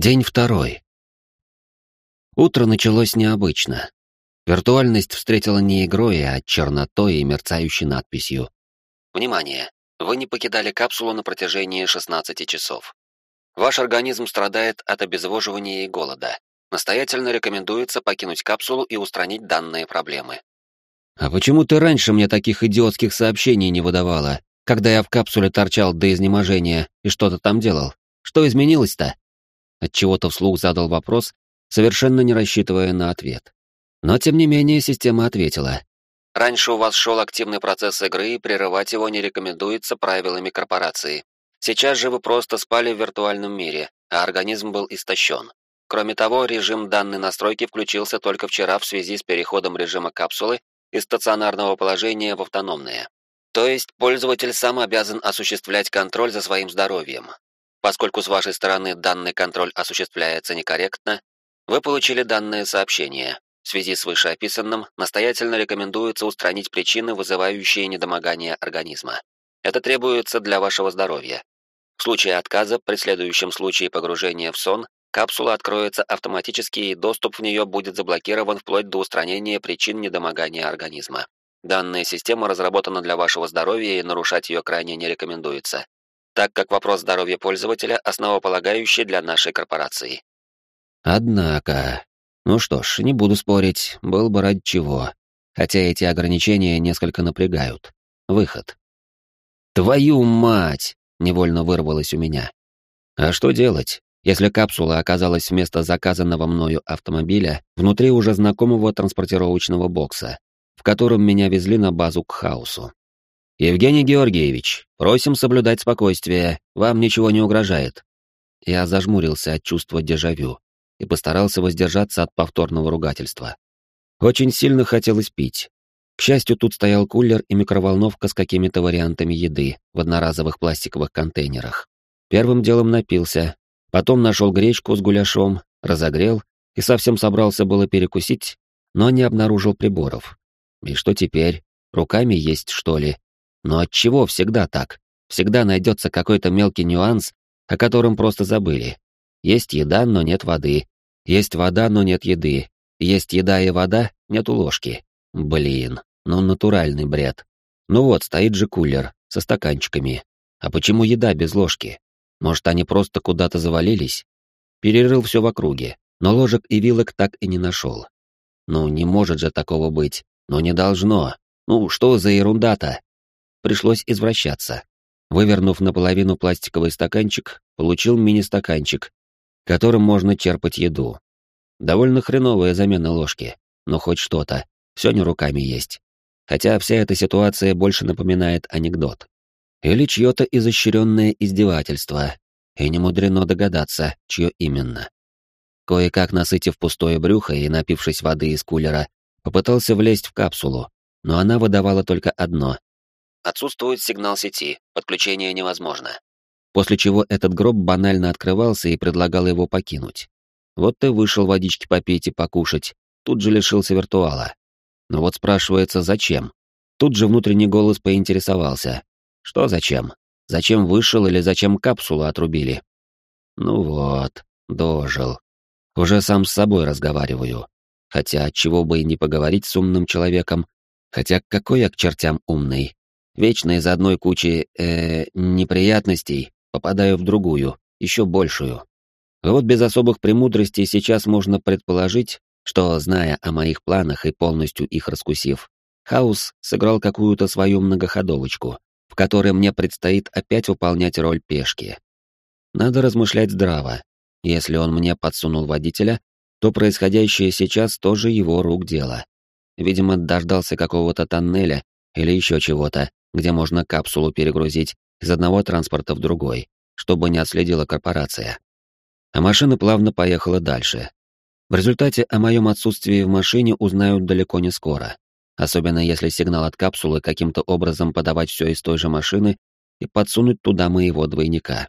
День второй. Утро началось необычно. Виртуальность встретила не игрой, а чернотой и мерцающей надписью. Внимание! Вы не покидали капсулу на протяжении 16 часов. Ваш организм страдает от обезвоживания и голода. Настоятельно рекомендуется покинуть капсулу и устранить данные проблемы. А почему ты раньше мне таких идиотских сообщений не выдавала, когда я в капсуле торчал до изнеможения и что-то там делал? Что изменилось-то? Отчего-то вслух задал вопрос, совершенно не рассчитывая на ответ. Но тем не менее система ответила. Раньше у вас шел активный процесс игры, и прерывать его не рекомендуется правилами корпорации. Сейчас же вы просто спали в виртуальном мире, а организм был истощен. Кроме того, режим данной настройки включился только вчера в связи с переходом режима капсулы из стационарного положения в автономное. То есть пользователь сам обязан осуществлять контроль за своим здоровьем. Поскольку с вашей стороны данный контроль осуществляется некорректно, вы получили данное сообщение. В связи с вышеописанным настоятельно рекомендуется устранить причины, вызывающие недомогание организма. Это требуется для вашего здоровья. В случае отказа, при следующем случае погружения в сон, капсула откроется автоматически и доступ в нее будет заблокирован вплоть до устранения причин недомогания организма. Данная система разработана для вашего здоровья и нарушать ее крайне не рекомендуется так как вопрос здоровья пользователя основополагающий для нашей корпорации. Однако, ну что ж, не буду спорить, был бы ради чего. Хотя эти ограничения несколько напрягают. Выход. Твою мать! Невольно вырвалось у меня. А что делать, если капсула оказалась вместо заказанного мною автомобиля внутри уже знакомого транспортировочного бокса, в котором меня везли на базу к хаосу? «Евгений Георгиевич, просим соблюдать спокойствие, вам ничего не угрожает». Я зажмурился от чувства дежавю и постарался воздержаться от повторного ругательства. Очень сильно хотелось пить. К счастью, тут стоял кулер и микроволновка с какими-то вариантами еды в одноразовых пластиковых контейнерах. Первым делом напился, потом нашел гречку с гуляшом, разогрел и совсем собрался было перекусить, но не обнаружил приборов. И что теперь? Руками есть, что ли? Но от чего всегда так? Всегда найдется какой-то мелкий нюанс, о котором просто забыли. Есть еда, но нет воды. Есть вода, но нет еды. Есть еда и вода, нету ложки. Блин, ну натуральный бред. Ну вот, стоит же кулер со стаканчиками. А почему еда без ложки? Может, они просто куда-то завалились? Перерыл все в округе, но ложек и вилок так и не нашел. Ну, не может же такого быть. Ну, не должно. Ну, что за ерунда-то? Пришлось извращаться. Вывернув наполовину пластиковый стаканчик, получил мини-стаканчик, которым можно черпать еду. Довольно хреновая замена ложки, но хоть что-то, все не руками есть. Хотя вся эта ситуация больше напоминает анекдот. Или чье-то изощренное издевательство, и не мудрено догадаться, чье именно. Кое-как насытив пустое брюхо и напившись воды из кулера, попытался влезть в капсулу, но она выдавала только одно Отсутствует сигнал сети, подключение невозможно. После чего этот гроб банально открывался и предлагал его покинуть. Вот ты вышел водички попить и покушать, тут же лишился виртуала. Но вот спрашивается, зачем? Тут же внутренний голос поинтересовался. Что зачем? Зачем вышел или зачем капсулу отрубили? Ну вот, дожил. Уже сам с собой разговариваю. Хотя, чего бы и не поговорить с умным человеком. Хотя какой я к чертям умный? Вечно из одной кучи, э, неприятностей попадаю в другую, еще большую. Вот без особых премудростей сейчас можно предположить, что, зная о моих планах и полностью их раскусив, Хаус сыграл какую-то свою многоходовочку, в которой мне предстоит опять выполнять роль пешки. Надо размышлять здраво. Если он мне подсунул водителя, то происходящее сейчас тоже его рук дело. Видимо, дождался какого-то тоннеля или еще чего-то, где можно капсулу перегрузить из одного транспорта в другой, чтобы не отследила корпорация. А машина плавно поехала дальше. В результате о моем отсутствии в машине узнают далеко не скоро, особенно если сигнал от капсулы каким-то образом подавать все из той же машины и подсунуть туда моего двойника.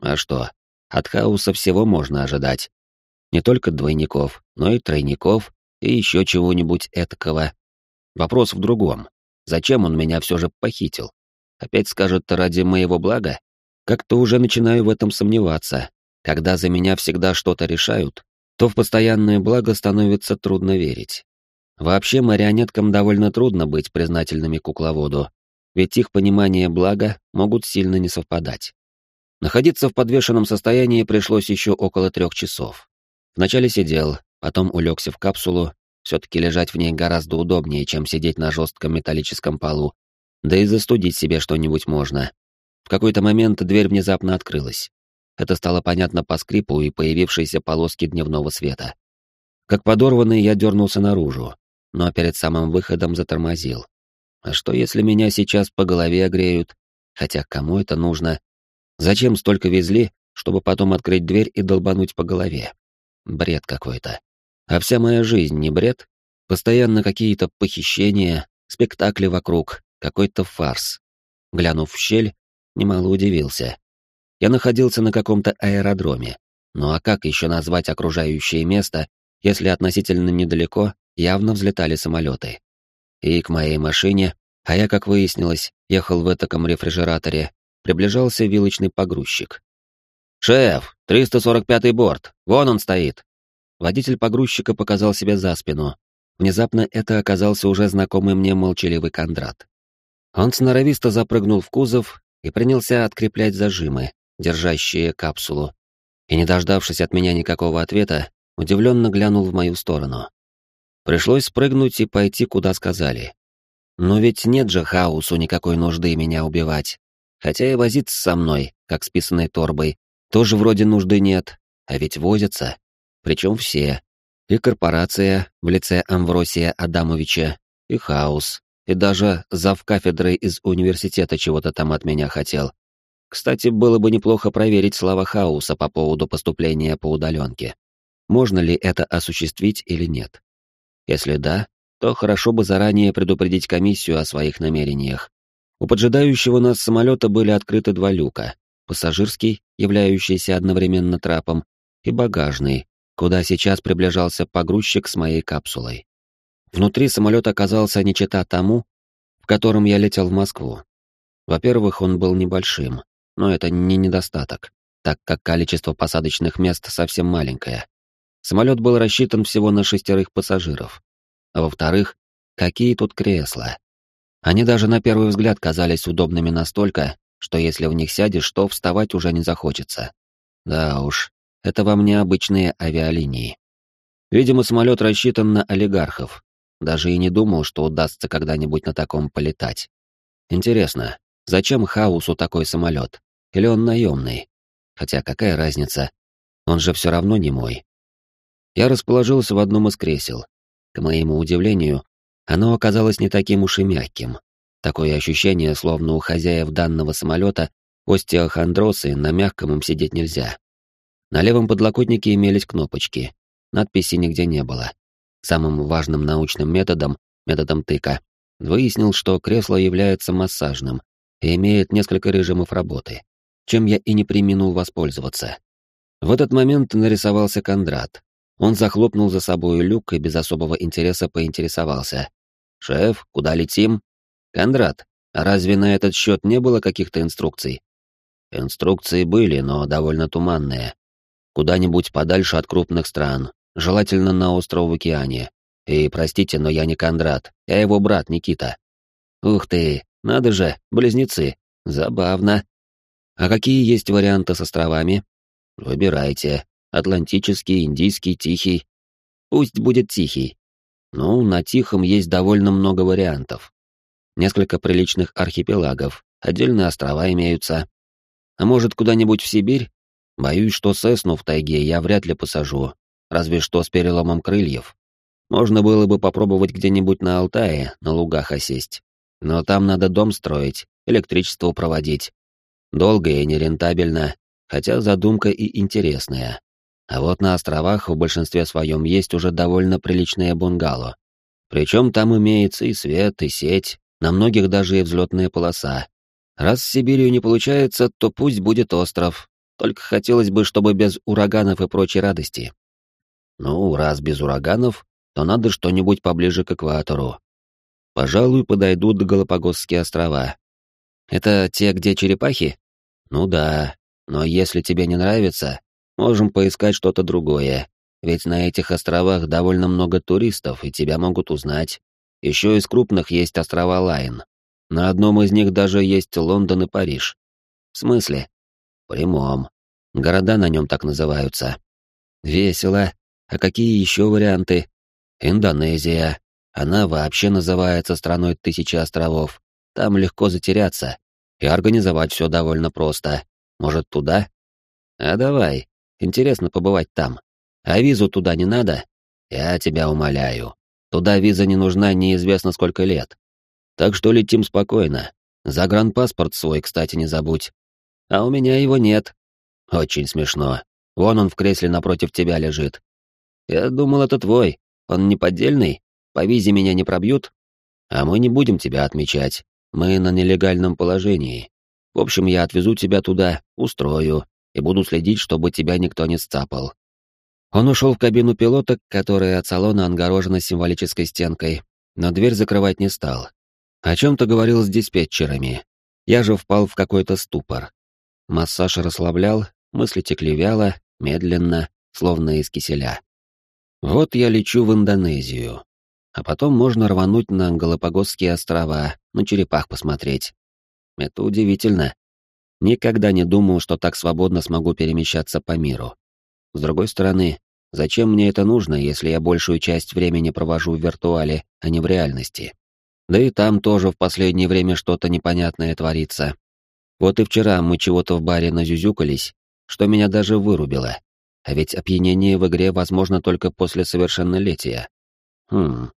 А что, от хаоса всего можно ожидать. Не только двойников, но и тройников и еще чего-нибудь этакого. Вопрос в другом. Зачем он меня все же похитил? Опять скажет ради моего блага? Как-то уже начинаю в этом сомневаться. когда за меня всегда что-то решают, то в постоянное благо становится трудно верить. Вообще марионеткам довольно трудно быть признательными кукловоду, ведь их понимание блага могут сильно не совпадать. Находиться в подвешенном состоянии пришлось еще около трех часов. Вначале сидел, потом улегся в капсулу, все-таки лежать в ней гораздо удобнее, чем сидеть на жестком металлическом полу, да и застудить себе что-нибудь можно. В какой-то момент дверь внезапно открылась. Это стало понятно по скрипу и появившейся полоске дневного света. Как подорванный, я дернулся наружу, но перед самым выходом затормозил. А что, если меня сейчас по голове огреют? Хотя кому это нужно? Зачем столько везли, чтобы потом открыть дверь и долбануть по голове? Бред какой-то. А вся моя жизнь не бред? Постоянно какие-то похищения, спектакли вокруг, какой-то фарс. Глянув в щель, немало удивился. Я находился на каком-то аэродроме. Ну а как еще назвать окружающее место, если относительно недалеко явно взлетали самолеты? И к моей машине, а я, как выяснилось, ехал в этаком рефрижераторе, приближался вилочный погрузчик. «Шеф, 345-й борт, вон он стоит!» Водитель погрузчика показал себя за спину. Внезапно это оказался уже знакомый мне молчаливый Кондрат. Он сноровисто запрыгнул в кузов и принялся откреплять зажимы, держащие капсулу, и, не дождавшись от меня никакого ответа, удивленно глянул в мою сторону. Пришлось спрыгнуть и пойти, куда сказали. Но ведь нет же хаосу никакой нужды меня убивать. Хотя и возиться со мной, как с писаной торбой, тоже вроде нужды нет, а ведь возятся. Причем все. И корпорация в лице Амвросия Адамовича, и хаос, и даже зав кафедры из университета чего-то там от меня хотел. Кстати, было бы неплохо проверить слова Хауса по поводу поступления по удаленке. Можно ли это осуществить или нет? Если да, то хорошо бы заранее предупредить комиссию о своих намерениях. У поджидающего нас самолета были открыты два люка. Пассажирский, являющийся одновременно трапом, и багажный, куда сейчас приближался погрузчик с моей капсулой. Внутри самолет оказался не чета тому, в котором я летел в Москву. Во-первых, он был небольшим, но это не недостаток, так как количество посадочных мест совсем маленькое. Самолет был рассчитан всего на шестерых пассажиров. А во-вторых, какие тут кресла. Они даже на первый взгляд казались удобными настолько, что если в них сядешь, то вставать уже не захочется. Да уж, это вам не обычные авиалинии. Видимо, самолет рассчитан на олигархов. Даже и не думал, что удастся когда-нибудь на таком полетать. Интересно, зачем Хаусу такой самолет? Или он наемный? Хотя какая разница? Он же все равно не мой. Я расположился в одном из кресел. К моему удивлению, оно оказалось не таким уж и мягким. Такое ощущение, словно у хозяев данного самолета остеохондроз, на мягком им сидеть нельзя. На левом подлокотнике имелись кнопочки. Надписи нигде не было. Самым важным научным методом, методом тыка, выяснил, что кресло является массажным и имеет несколько режимов работы чем я и не приминул воспользоваться. В этот момент нарисовался Кондрат. Он захлопнул за собой люк и без особого интереса поинтересовался. «Шеф, куда летим?» «Кондрат, а разве на этот счет не было каких-то инструкций?» «Инструкции были, но довольно туманные. Куда-нибудь подальше от крупных стран, желательно на остров в океане. И, простите, но я не Кондрат, я его брат Никита». «Ух ты, надо же, близнецы. Забавно. А какие есть варианты с островами? Выбирайте. Атлантический, Индийский, Тихий. Пусть будет Тихий. Ну, на Тихом есть довольно много вариантов. Несколько приличных архипелагов, отдельные острова имеются. А может, куда-нибудь в Сибирь? Боюсь, что Сесну в тайге я вряд ли посажу, разве что с переломом крыльев. Можно было бы попробовать где-нибудь на Алтае, на лугах осесть. Но там надо дом строить, электричество проводить. Долго и нерентабельно, хотя задумка и интересная. А вот на островах в большинстве своем есть уже довольно приличные бунгало. Причем там имеется и свет, и сеть, на многих даже и взлетная полоса. Раз с Сибирью не получается, то пусть будет остров. Только хотелось бы, чтобы без ураганов и прочей радости. Ну, раз без ураганов, то надо что-нибудь поближе к экватору. Пожалуй, подойдут до Галапагосские острова. Это те, где черепахи? Ну да, но если тебе не нравится, Можем поискать что-то другое, ведь на этих островах довольно много туристов, и тебя могут узнать. Еще из крупных есть острова Лайн. На одном из них даже есть Лондон и Париж. В смысле? Прямом. Города на нем так называются. Весело. А какие еще варианты? Индонезия. Она вообще называется страной тысячи островов. Там легко затеряться. И организовать все довольно просто. Может, туда? А давай. Интересно побывать там. А визу туда не надо? Я тебя умоляю. Туда виза не нужна неизвестно сколько лет. Так что летим спокойно. Загранпаспорт свой, кстати, не забудь. А у меня его нет. Очень смешно. Вон он в кресле напротив тебя лежит. Я думал, это твой. Он не поддельный? По визе меня не пробьют? А мы не будем тебя отмечать. Мы на нелегальном положении. В общем, я отвезу тебя туда, устрою, и буду следить, чтобы тебя никто не сцапал. Он ушел в кабину пилота, которая от салона отгорожена символической стенкой, но дверь закрывать не стал. О чем-то говорил с диспетчерами. Я же впал в какой-то ступор. Массаж расслаблял, мысли текли вяло, медленно, словно из киселя. Вот я лечу в Индонезию. А потом можно рвануть на Галапагосские острова, на черепах посмотреть. Это удивительно. Никогда не думал, что так свободно смогу перемещаться по миру. С другой стороны, зачем мне это нужно, если я большую часть времени провожу в виртуале, а не в реальности? Да и там тоже в последнее время что-то непонятное творится. Вот и вчера мы чего-то в баре назюзюкались, что меня даже вырубило. А ведь опьянение в игре возможно только после совершеннолетия. Хм,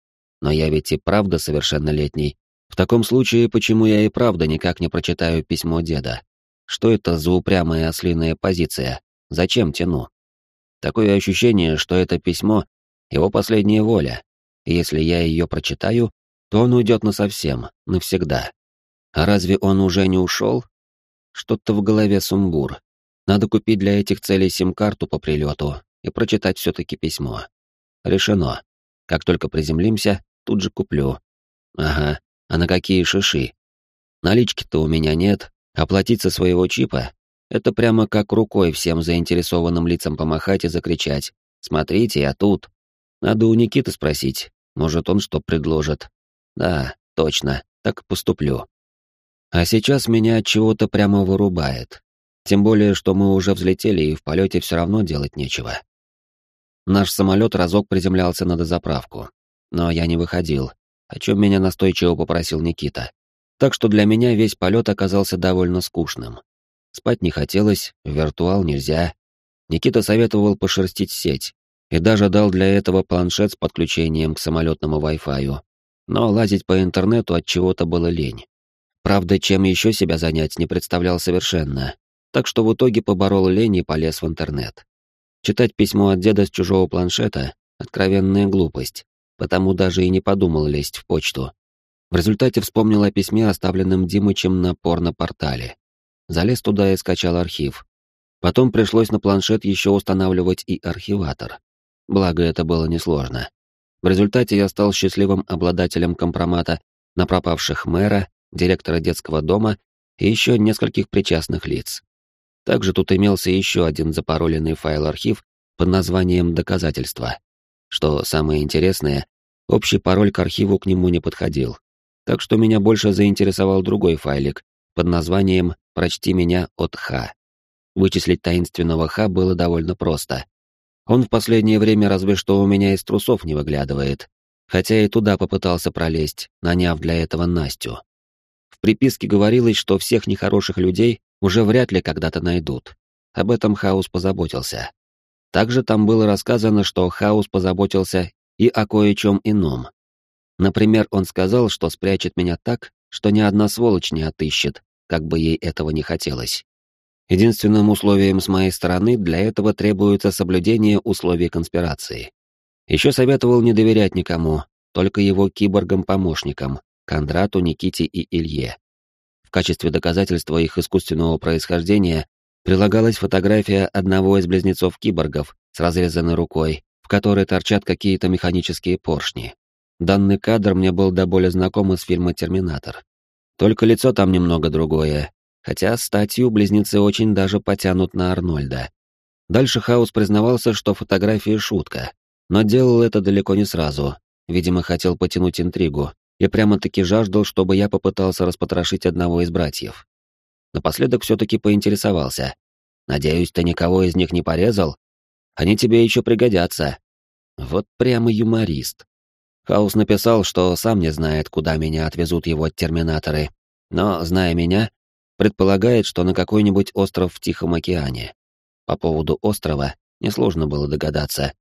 но я ведь и правда совершеннолетний. В таком случае, почему я и правда никак не прочитаю письмо деда? Что это за упрямая ослиная позиция? Зачем тяну? Такое ощущение, что это письмо — его последняя воля, и если я ее прочитаю, то он уйдет насовсем, навсегда. А разве он уже не ушел? Что-то в голове сумбур. Надо купить для этих целей сим-карту по прилету и прочитать все-таки письмо. Решено. Как только приземлимся, тут же куплю. Ага, а на какие шиши? Налички-то у меня нет, оплатить со своего чипа это прямо как рукой всем заинтересованным лицам помахать и закричать. «Смотрите, я тут!» Надо у Никиты спросить, может, он что предложит. Да, точно, так поступлю. А сейчас меня от чего-то прямо вырубает. Тем более, что мы уже взлетели, и в полете все равно делать нечего. Наш самолет разок приземлялся на дозаправку. Но я не выходил, о чем меня настойчиво попросил Никита. Так что для меня весь полет оказался довольно скучным. Спать не хотелось, в виртуал нельзя. Никита советовал пошерстить сеть и даже дал для этого планшет с подключением к самолетному Wi-Fi. Но лазить по интернету от чего-то было лень. Правда, чем еще себя занять не представлял совершенно. Так что в итоге поборол лень и полез в интернет. Читать письмо от деда с чужого планшета — откровенная глупость, потому даже и не подумал лезть в почту. В результате вспомнил о письме, оставленном Димычем на порно-портале. Залез туда и скачал архив. Потом пришлось на планшет еще устанавливать и архиватор. Благо, это было несложно. В результате я стал счастливым обладателем компромата на пропавших мэра, директора детского дома и еще нескольких причастных лиц. Также тут имелся еще один запароленный файл-архив под названием «Доказательства». Что самое интересное, общий пароль к архиву к нему не подходил. Так что меня больше заинтересовал другой файлик под названием «Прочти меня от Х». Вычислить таинственного Х было довольно просто. Он в последнее время разве что у меня из трусов не выглядывает, хотя и туда попытался пролезть, наняв для этого Настю. Приписке говорилось, что всех нехороших людей уже вряд ли когда-то найдут. Об этом Хаус позаботился. Также там было рассказано, что Хаус позаботился и о кое-чем ином. Например, он сказал, что спрячет меня так, что ни одна сволочь не отыщет, как бы ей этого не хотелось. Единственным условием с моей стороны для этого требуется соблюдение условий конспирации. Еще советовал не доверять никому, только его киборгам-помощникам, Кондрату, Никите и Илье. В качестве доказательства их искусственного происхождения прилагалась фотография одного из близнецов-киборгов с разрезанной рукой, в которой торчат какие-то механические поршни. Данный кадр мне был до боли знаком из фильма «Терминатор». Только лицо там немного другое, хотя статью близнецы очень даже потянут на Арнольда. Дальше Хаус признавался, что фотография — шутка, но делал это далеко не сразу. Видимо, хотел потянуть интригу и прямо-таки жаждал, чтобы я попытался распотрошить одного из братьев. Напоследок все-таки поинтересовался. «Надеюсь, ты никого из них не порезал? Они тебе еще пригодятся». Вот прямо юморист. Хаус написал, что сам не знает, куда меня отвезут его терминаторы, но, зная меня, предполагает, что на какой-нибудь остров в Тихом океане. По поводу острова несложно было догадаться,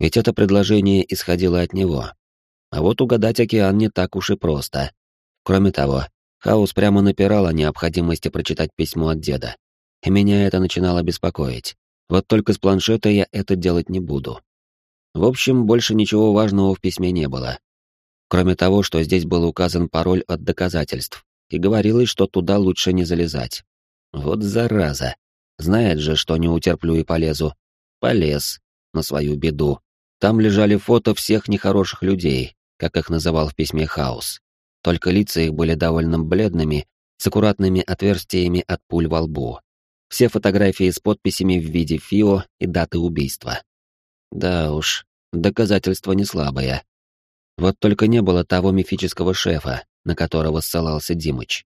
ведь это предложение исходило от него. А вот угадать океан не так уж и просто. Кроме того, Хаус прямо напирал о необходимости прочитать письмо от деда. И меня это начинало беспокоить. Вот только с планшета я это делать не буду. В общем, больше ничего важного в письме не было. Кроме того, что здесь был указан пароль от доказательств, и говорилось, что туда лучше не залезать. Вот зараза. Знает же, что не утерплю и полезу. Полез. На свою беду. Там лежали фото всех нехороших людей, как их называл в письме Хаус. Только лица их были довольно бледными, с аккуратными отверстиями от пуль во лбу. Все фотографии с подписями в виде ФИО и даты убийства. Да уж, доказательство не слабое. Вот только не было того мифического шефа, на которого ссылался Димыч.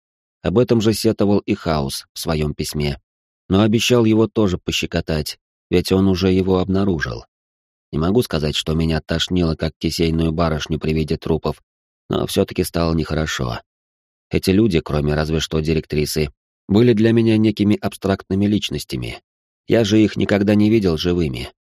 Об этом же сетовал и Хаус в своем письме. Но обещал его тоже пощекотать, ведь он уже его обнаружил. Не могу сказать, что меня тошнило, как кисейную барышню при виде трупов, но все-таки стало нехорошо. Эти люди, кроме разве что директрисы, были для меня некими абстрактными личностями. Я же их никогда не видел живыми.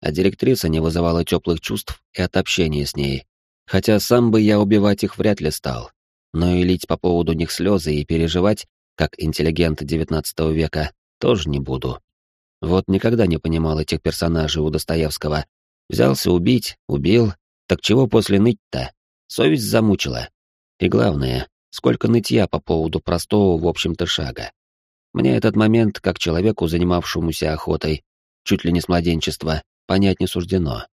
А директриса не вызывала теплых чувств и от общения с ней, хотя сам бы я убивать их вряд ли стал. Но и лить по поводу них слезы и переживать, как интеллигент XIX века, тоже не буду. Вот никогда не понимал этих персонажей у Достоевского, Взялся убить, убил. Так чего после ныть-то? Совесть замучила. И главное, сколько нытья по поводу простого, в общем-то, шага. Мне этот момент, как человеку, занимавшемуся охотой, чуть ли не с младенчества, понять не суждено.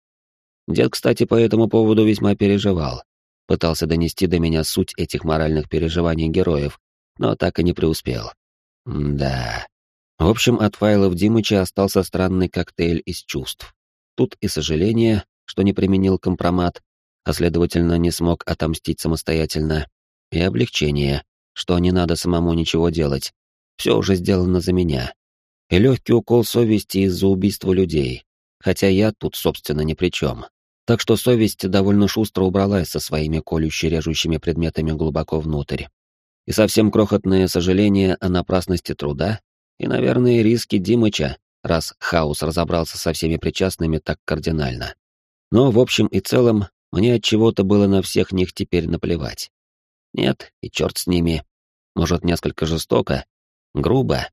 Дед, кстати, по этому поводу весьма переживал. Пытался донести до меня суть этих моральных переживаний героев, но так и не преуспел. М да. В общем, от файлов Димыча остался странный коктейль из чувств. Тут и сожаление, что не применил компромат, а следовательно не смог отомстить самостоятельно, и облегчение, что не надо самому ничего делать, все уже сделано за меня. И легкий укол совести из-за убийства людей, хотя я тут, собственно, ни при чем. Так что совесть довольно шустро убралась со своими колюще-режущими предметами глубоко внутрь. И совсем крохотное сожаление о напрасности труда и, наверное, риски Димыча, раз Хаус разобрался со всеми причастными так кардинально. Но в общем и целом мне от чего-то было на всех них теперь наплевать. Нет, и черт с ними. Может, несколько жестоко, грубо,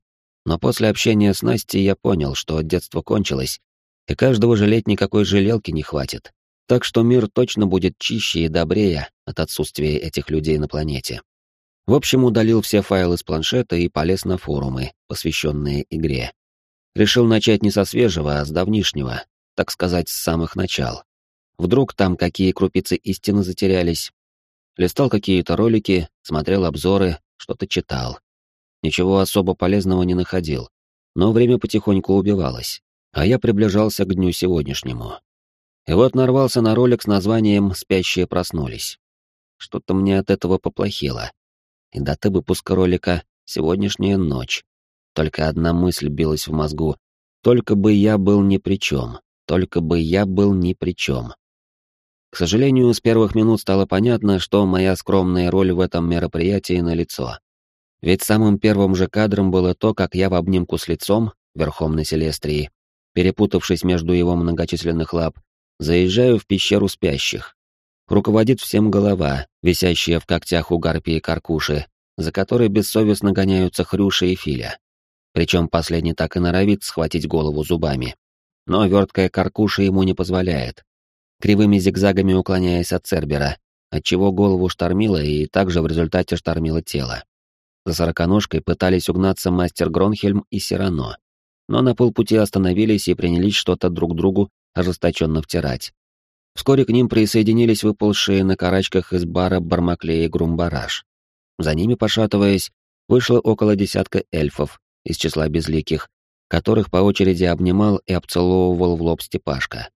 но после общения с Настей я понял, что детство кончилось, и каждого жалеть никакой жалелки не хватит. Так что мир точно будет чище и добрее от отсутствия этих людей на планете. В общем, удалил все файлы с планшета и полез на форумы, посвященные игре. Решил начать не со свежего, а с давнишнего, так сказать, с самых начал. Вдруг там какие крупицы истины затерялись. Листал какие-то ролики, смотрел обзоры, что-то читал. Ничего особо полезного не находил, но время потихоньку убивалось, а я приближался к дню сегодняшнему. И вот нарвался на ролик с названием «Спящие проснулись». Что-то мне от этого поплохело. И дата выпуска ролика — сегодняшняя ночь. Только одна мысль билась в мозгу. Только бы я был ни при чем. Только бы я был ни при чем. К сожалению, с первых минут стало понятно, что моя скромная роль в этом мероприятии налицо. Ведь самым первым же кадром было то, как я в обнимку с лицом, верхом на Селестрии, перепутавшись между его многочисленных лап, заезжаю в пещеру спящих. Руководит всем голова, висящая в когтях у гарпии каркуши, за которой бессовестно гоняются Хрюша и Филя. Причем последний так и норовит схватить голову зубами. Но верткая каркуша ему не позволяет. Кривыми зигзагами уклоняясь от Цербера, отчего голову штормило и также в результате штормило тело. За сороконожкой пытались угнаться мастер Гронхельм и Сирано, но на полпути остановились и принялись что-то друг другу ожесточенно втирать. Вскоре к ним присоединились выползшие на карачках из бара Бармаклей и Грумбараш. За ними, пошатываясь, вышло около десятка эльфов, из числа безликих, которых по очереди обнимал и обцеловывал в лоб Степашка.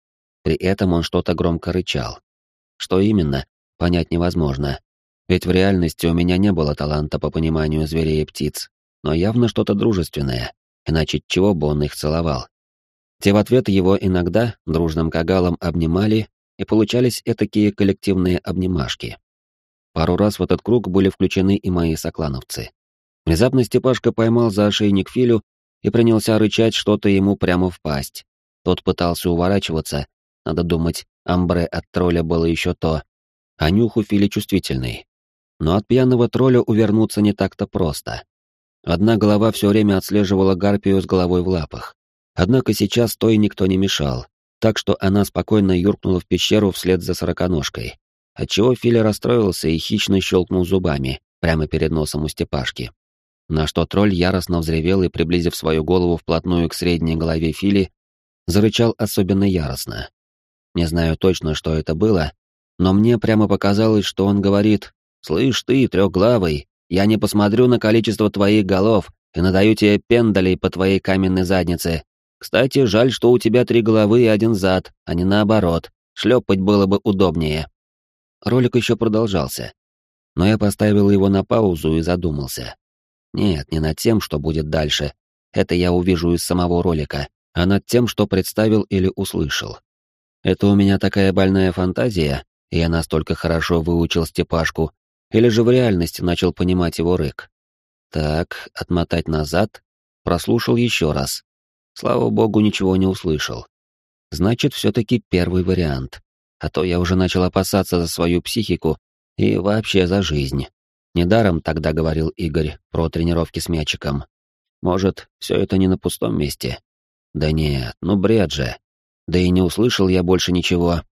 При этом он что-то громко рычал. Что именно, понять невозможно. Ведь в реальности у меня не было таланта по пониманию зверей и птиц, но явно что-то дружественное, иначе чего бы он их целовал. Те в ответ его иногда дружным кагалом обнимали, и получались этакие коллективные обнимашки. Пару раз в этот круг были включены и мои соклановцы. Внезапно Степашка поймал за ошейник Филю и принялся рычать что-то ему прямо в пасть. Тот пытался уворачиваться, надо думать, амбре от тролля было еще то, а нюх у Фили чувствительный. Но от пьяного тролля увернуться не так-то просто. Одна голова все время отслеживала гарпию с головой в лапах. Однако сейчас той никто не мешал, так что она спокойно юркнула в пещеру вслед за сороконожкой, отчего Филя расстроился и хищно щелкнул зубами прямо перед носом у Степашки. На что тролль яростно взревел и, приблизив свою голову вплотную к средней голове Фили, зарычал особенно яростно. Не знаю точно, что это было, но мне прямо показалось, что он говорит «Слышь ты, трехглавый, я не посмотрю на количество твоих голов и надаю тебе пендалей по твоей каменной заднице. Кстати, жаль, что у тебя три головы и один зад, а не наоборот. Шлепать было бы удобнее». Ролик еще продолжался, но я поставил его на паузу и задумался. Нет, не над тем, что будет дальше. Это я увижу из самого ролика, а над тем, что представил или услышал. Это у меня такая больная фантазия, и я настолько хорошо выучил Степашку, или же в реальности начал понимать его рык. Так, отмотать назад, прослушал еще раз. Слава богу, ничего не услышал. Значит, все-таки первый вариант. А то я уже начал опасаться за свою психику и вообще за жизнь. Недаром тогда говорил Игорь про тренировки с мячиком. Может, все это не на пустом месте? Да нет, ну бред же. Да и не услышал я больше ничего.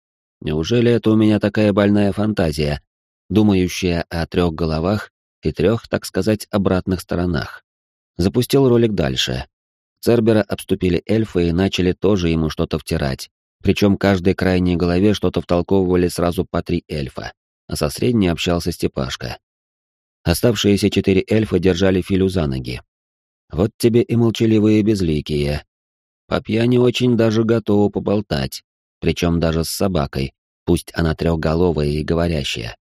Неужели это у меня такая больная фантазия, думающая о трех головах и трех, так сказать, обратных сторонах? Запустил ролик дальше. Цербера обступили эльфы и начали тоже ему что-то втирать. Причем каждой крайней голове что-то втолковывали сразу по три эльфа, а со средней общался Степашка. Оставшиеся четыре эльфа держали Филю за ноги. Вот тебе и молчаливые безликие, по пьяни очень даже готова поболтать, причем даже с собакой, пусть она трехголовая и говорящая.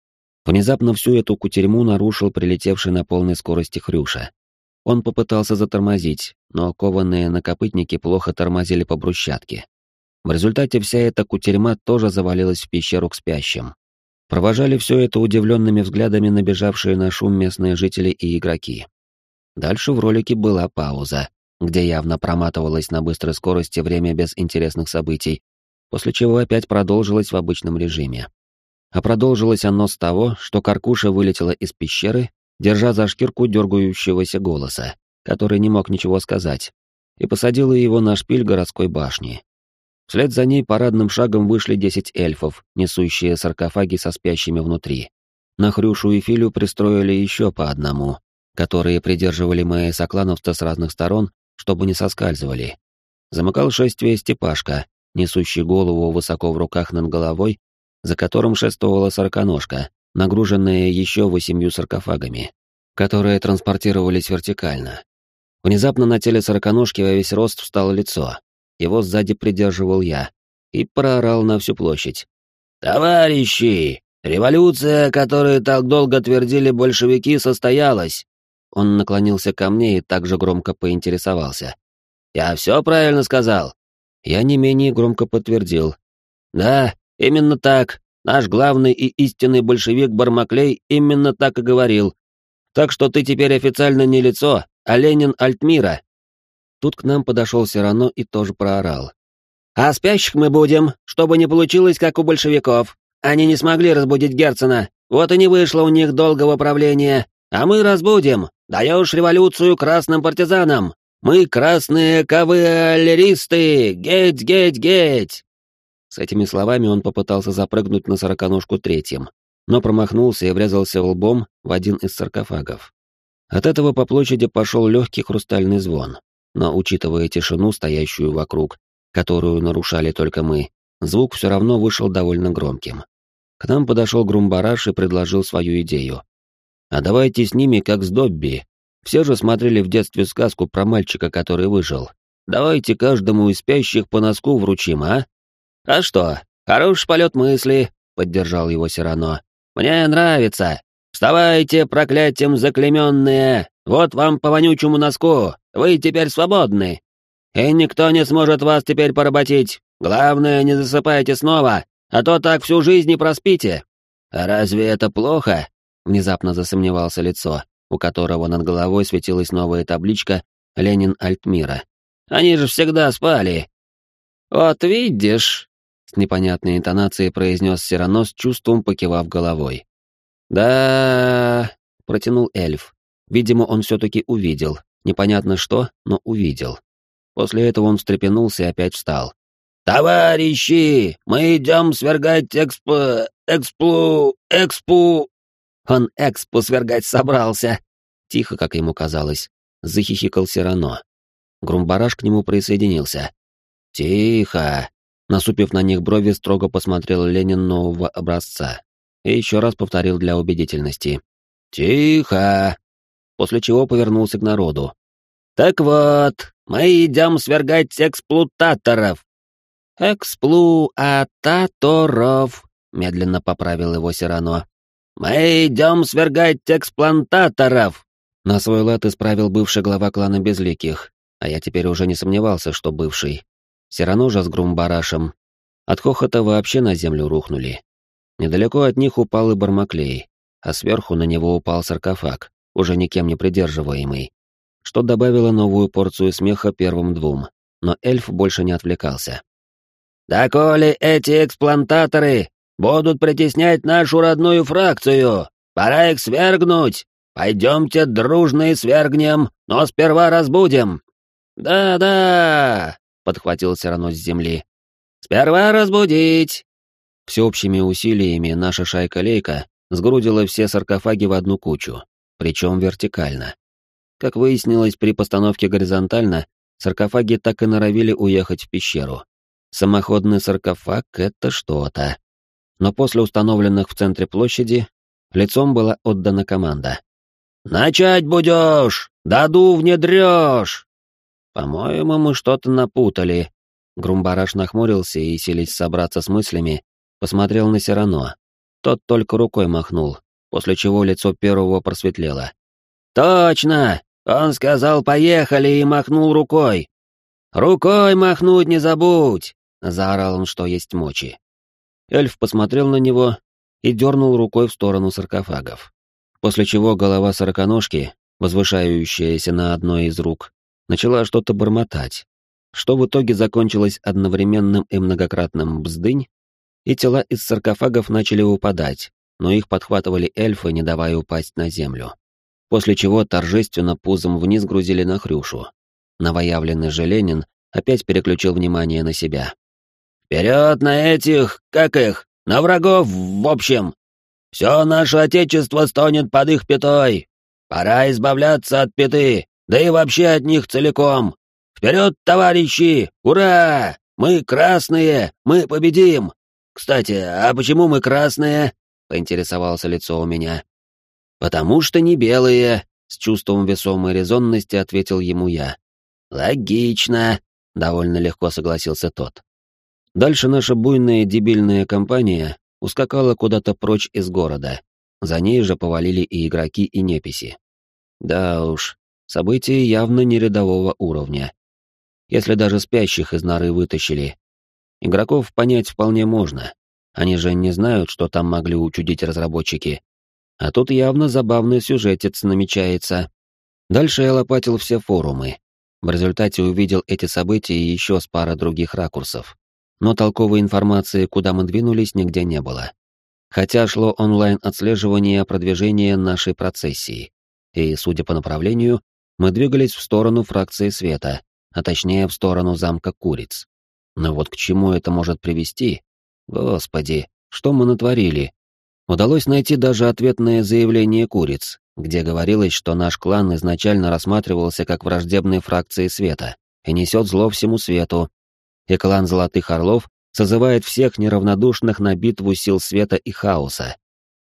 Внезапно всю эту кутерьму нарушил прилетевший на полной скорости Хрюша. Он попытался затормозить, но кованые накопытники плохо тормозили по брусчатке. В результате вся эта кутерьма тоже завалилась в пещеру к спящим. Провожали все это удивленными взглядами набежавшие на шум местные жители и игроки. Дальше в ролике была пауза, где явно проматывалось на быстрой скорости время без интересных событий, после чего опять продолжилось в обычном режиме. А продолжилось оно с того, что Каркуша вылетела из пещеры, держа за шкирку дергающегося голоса, который не мог ничего сказать, и посадила его на шпиль городской башни. Вслед за ней парадным шагом вышли десять эльфов, несущие саркофаги со спящими внутри. На Хрюшу и Филю пристроили еще по одному, которые придерживали мои соклановцы с разных сторон чтобы не соскальзывали. Замыкал шествие Степашка, несущий голову высоко в руках над головой, за которым шествовала сороконожка, нагруженная еще восемью саркофагами, которые транспортировались вертикально. Внезапно на теле сороконожки во весь рост встало лицо. Его сзади придерживал я и проорал на всю площадь. «Товарищи! Революция, которую так долго твердили большевики, состоялась! Он наклонился ко мне и также громко поинтересовался. «Я все правильно сказал?» Я не менее громко подтвердил. «Да, именно так. Наш главный и истинный большевик Бармаклей именно так и говорил. Так что ты теперь официально не лицо, а Ленин Альтмира». Тут к нам подошел Сирано и тоже проорал. «А спящих мы будем, чтобы не получилось, как у большевиков. Они не смогли разбудить Герцена, вот и не вышло у них долгого правления. А мы разбудим, Даешь революцию красным партизанам! Мы красные кавалеристы! Геть, геть, геть!» С этими словами он попытался запрыгнуть на сороконожку третьим, но промахнулся и врезался лбом в один из саркофагов. От этого по площади пошел легкий хрустальный звон, но, учитывая тишину, стоящую вокруг, которую нарушали только мы, звук все равно вышел довольно громким. К нам подошел Грумбараш и предложил свою идею. А давайте с ними как с Добби. Все же смотрели в детстве сказку про мальчика, который выжил. давайте каждому из спящих по носку вручим, а? А что, хороший полет мысли, поддержал его Сирано. Мне нравится. Вставайте, проклятием заклеменные, вот вам по вонючему носку, вы теперь свободны. И никто не сможет вас теперь поработить. Главное, не засыпайте снова, а то так всю жизнь и проспите. А разве это плохо? Внезапно засомневался лицо, у которого над головой светилась новая табличка «Ленин Альтмира». Они же всегда спали. Вот видишь, с непонятной интонацией произнес Сирано с чувством покивав головой. Да, протянул эльф. Видимо, он все-таки увидел. Непонятно что, но увидел. После этого он встрепенулся и опять встал. «Товарищи, мы идем свергать экспо... эксплу... экспу...» Он экспу свергать собрался. Тихо, как ему казалось, захихикал Сирано. Грумбараш к нему присоединился. «Тихо!» Насупив на них брови, строго посмотрел Ленин нового образца. И еще раз повторил для убедительности. «Тихо!» После чего повернулся к народу. «Так вот, мы идем свергать эксплуататоров!» «Эксплуататоров», — медленно поправил его Сирано. «Мы идем свергать эксплантаторов!» На свой лад исправил бывший глава клана Безликих, а я теперь уже не сомневался, что бывший. Сирано же с Грумбарашем. От хохота вообще на землю рухнули. Недалеко от них упал и Бармаклей, а сверху на него упал саркофаг, уже никем не придерживаемый, что добавило новую порцию смеха первым двум, но эльф больше не отвлекался. «Да коли эти эксплантаторы будут притеснять нашу родную фракцию. Пора их свергнуть. Пойдемте дружно и свергнем, но сперва разбудим. Да-да, подхватил Сирано с земли. Сперва разбудить. Всеобщими усилиями наша шайка-лейка сгрудила все саркофаги в одну кучу, причем вертикально. Как выяснилось при постановке горизонтально, саркофаги так и норовили уехать в пещеру. Самоходный саркофаг — это что-то но после установленных в центре площади лицом была отдана команда. «Начать будешь! Даду внедрешь!» «По-моему, мы что-то напутали». Грумбараш нахмурился и, селись собраться с мыслями, посмотрел на Сирано. Тот только рукой махнул, после чего лицо первого просветлело. «Точно! Он сказал «поехали» и махнул рукой. «Рукой махнуть не забудь!» — заорал он, что есть мочи. Эльф посмотрел на него и дернул рукой в сторону саркофагов. После чего голова сороконожки, возвышающаяся на одной из рук, начала что-то бормотать, что в итоге закончилось одновременным и многократным бздынь, и тела из саркофагов начали упадать, но их подхватывали эльфы, не давая упасть на землю. После чего торжественно пузом вниз грузили на Хрюшу. Новоявленный же Ленин опять переключил внимание на себя. Вперед на этих, как их, на врагов, в общем. Все наше отечество стонет под их пятой. Пора избавляться от пяты, да и вообще от них целиком. Вперед, товарищи! Ура! Мы красные, мы победим! Кстати, а почему мы красные? Поинтересовался лицо у меня. Потому что не белые, с чувством весомой резонности ответил ему я. Логично, довольно легко согласился тот. Дальше наша буйная дебильная компания ускакала куда-то прочь из города. За ней же повалили и игроки, и неписи. Да уж, события явно не рядового уровня. Если даже спящих из норы вытащили. Игроков понять вполне можно. Они же не знают, что там могли учудить разработчики. А тут явно забавный сюжетец намечается. Дальше я лопатил все форумы. В результате увидел эти события еще с пары других ракурсов но толковой информации, куда мы двинулись, нигде не было. Хотя шло онлайн-отслеживание продвижения нашей процессии, и, судя по направлению, мы двигались в сторону фракции света, а точнее в сторону замка Куриц. Но вот к чему это может привести? Господи, что мы натворили? Удалось найти даже ответное заявление Куриц, где говорилось, что наш клан изначально рассматривался как враждебной фракции света и несет зло всему свету, и клан Золотых Орлов созывает всех неравнодушных на битву сил света и хаоса.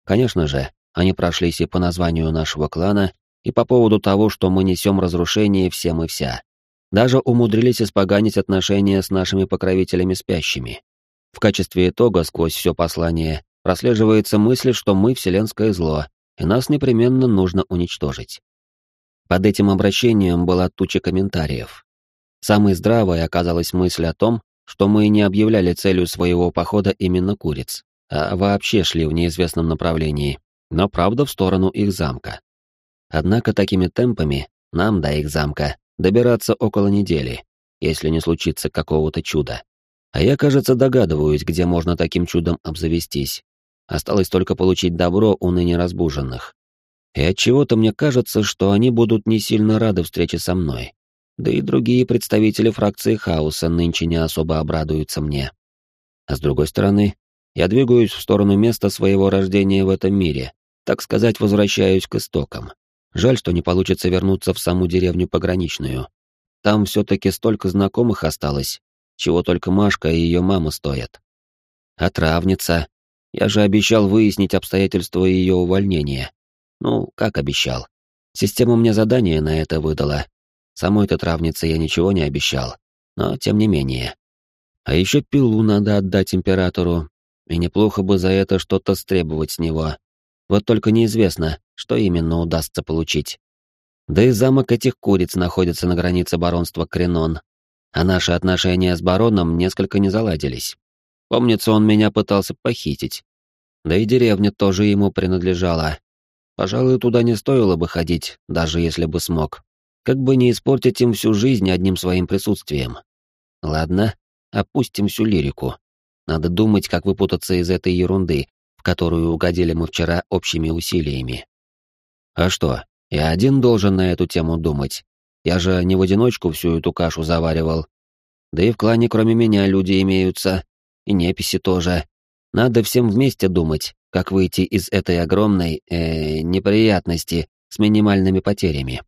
Конечно же, они прошлись и по названию нашего клана, и по поводу того, что мы несем разрушение всем и вся. Даже умудрились испоганить отношения с нашими покровителями спящими. В качестве итога сквозь все послание прослеживается мысль, что мы вселенское зло, и нас непременно нужно уничтожить. Под этим обращением была туча комментариев. Самой здравой оказалась мысль о том, что мы не объявляли целью своего похода именно куриц, а вообще шли в неизвестном направлении, но правда в сторону их замка. Однако такими темпами нам до их замка добираться около недели, если не случится какого-то чуда. А я, кажется, догадываюсь, где можно таким чудом обзавестись. Осталось только получить добро у ныне разбуженных. И от чего то мне кажется, что они будут не сильно рады встрече со мной. Да и другие представители фракции хаоса нынче не особо обрадуются мне. А с другой стороны, я двигаюсь в сторону места своего рождения в этом мире, так сказать, возвращаюсь к истокам. Жаль, что не получится вернуться в саму деревню пограничную. Там все-таки столько знакомых осталось, чего только Машка и ее мама стоят. А травница? Я же обещал выяснить обстоятельства ее увольнения. Ну, как обещал. Система мне задание на это выдала. Самой-то травнице я ничего не обещал, но тем не менее. А еще пилу надо отдать императору, и неплохо бы за это что-то стребовать с него. Вот только неизвестно, что именно удастся получить. Да и замок этих куриц находится на границе баронства Кренон, а наши отношения с бароном несколько не заладились. Помнится, он меня пытался похитить. Да и деревня тоже ему принадлежала. Пожалуй, туда не стоило бы ходить, даже если бы смог. Как бы не испортить им всю жизнь одним своим присутствием. Ладно, опустим всю лирику. Надо думать, как выпутаться из этой ерунды, в которую угодили мы вчера общими усилиями. А что, я один должен на эту тему думать. Я же не в одиночку всю эту кашу заваривал. Да и в клане кроме меня люди имеются, и неписи тоже. Надо всем вместе думать, как выйти из этой огромной, э, неприятности с минимальными потерями.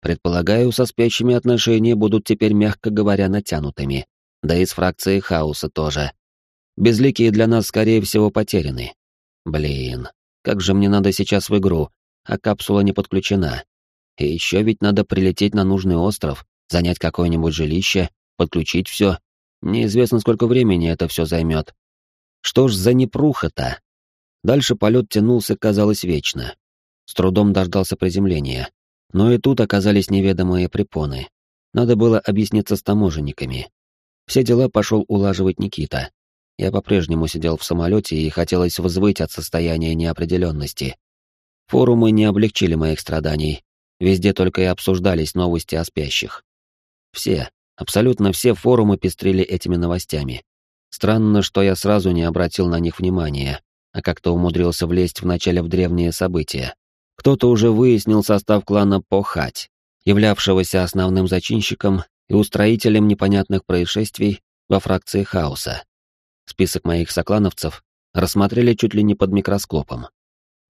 Предполагаю, со спящими отношения будут теперь, мягко говоря, натянутыми. Да и с фракцией хаоса тоже. Безликие для нас, скорее всего, потеряны. Блин, как же мне надо сейчас в игру, а капсула не подключена. И еще ведь надо прилететь на нужный остров, занять какое-нибудь жилище, подключить все. Неизвестно, сколько времени это все займет. Что ж за непруха-то? Дальше полет тянулся, казалось, вечно. С трудом дождался приземления. Но и тут оказались неведомые препоны. Надо было объясниться с таможенниками. Все дела пошел улаживать Никита. Я по-прежнему сидел в самолете и хотелось взвыть от состояния неопределенности. Форумы не облегчили моих страданий. Везде только и обсуждались новости о спящих. Все, абсолютно все форумы пестрили этими новостями. Странно, что я сразу не обратил на них внимания, а как-то умудрился влезть вначале в древние события. Кто-то уже выяснил состав клана Похать, являвшегося основным зачинщиком и устроителем непонятных происшествий во фракции хаоса. Список моих соклановцев рассмотрели чуть ли не под микроскопом.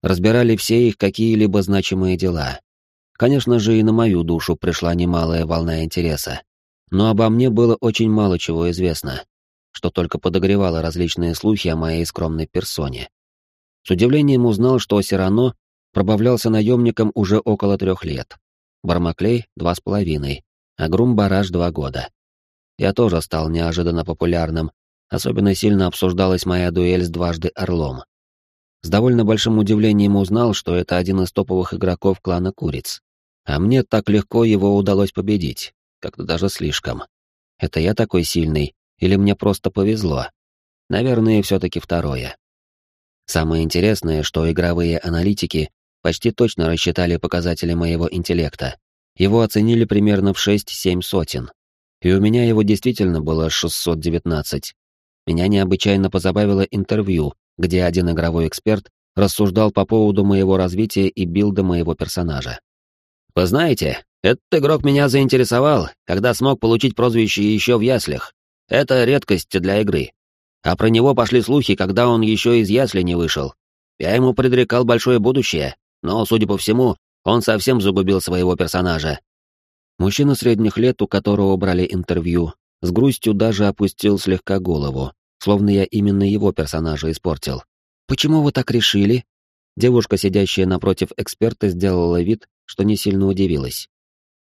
Разбирали все их какие-либо значимые дела. Конечно же, и на мою душу пришла немалая волна интереса. Но обо мне было очень мало чего известно, что только подогревало различные слухи о моей скромной персоне. С удивлением узнал, что Сирано пробавлялся наемником уже около трех лет, Бармаклей — два с половиной, а Грум-Бараш — два года. Я тоже стал неожиданно популярным, особенно сильно обсуждалась моя дуэль с дважды Орлом. С довольно большим удивлением узнал, что это один из топовых игроков клана Куриц. А мне так легко его удалось победить, как-то даже слишком. Это я такой сильный, или мне просто повезло? Наверное, все-таки второе. Самое интересное, что игровые аналитики почти точно рассчитали показатели моего интеллекта. Его оценили примерно в 6-7 сотен. И у меня его действительно было 619. Меня необычайно позабавило интервью, где один игровой эксперт рассуждал по поводу моего развития и билда моего персонажа. «Вы знаете, этот игрок меня заинтересовал, когда смог получить прозвище еще в яслях. Это редкость для игры. А про него пошли слухи, когда он еще из ясли не вышел. Я ему предрекал большое будущее, но, судя по всему, он совсем загубил своего персонажа. Мужчина средних лет, у которого брали интервью, с грустью даже опустил слегка голову, словно я именно его персонажа испортил. «Почему вы так решили?» Девушка, сидящая напротив эксперта, сделала вид, что не сильно удивилась.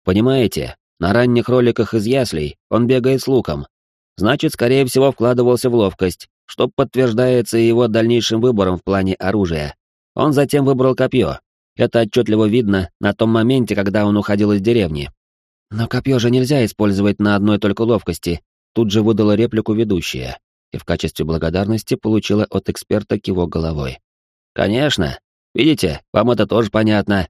«Понимаете, На ранних роликах из яслей он бегает с луком. Значит, скорее всего, вкладывался в ловкость, что подтверждается его дальнейшим выбором в плане оружия. Он затем выбрал копье. Это отчетливо видно на том моменте, когда он уходил из деревни. Но копье же нельзя использовать на одной только ловкости. Тут же выдала реплику ведущая, и в качестве благодарности получила от эксперта кивок головой. Конечно. Видите, вам это тоже понятно.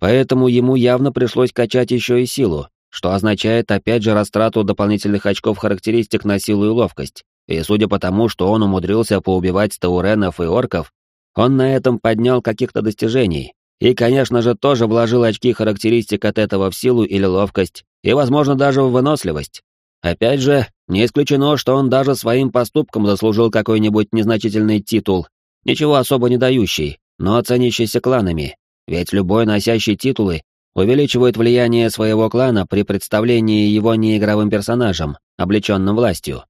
Поэтому ему явно пришлось качать еще и силу, что означает опять же растрату дополнительных очков характеристик на силу и ловкость. И судя по тому, что он умудрился поубивать тауренов и орков, он на этом поднял каких-то достижений. И, конечно же, тоже вложил очки характеристик от этого в силу или ловкость, и, возможно, даже в выносливость. Опять же, не исключено, что он даже своим поступком заслужил какой-нибудь незначительный титул, ничего особо не дающий, но ценящийся кланами, ведь любой носящий титулы увеличивает влияние своего клана при представлении его неигровым персонажем, облеченным властью.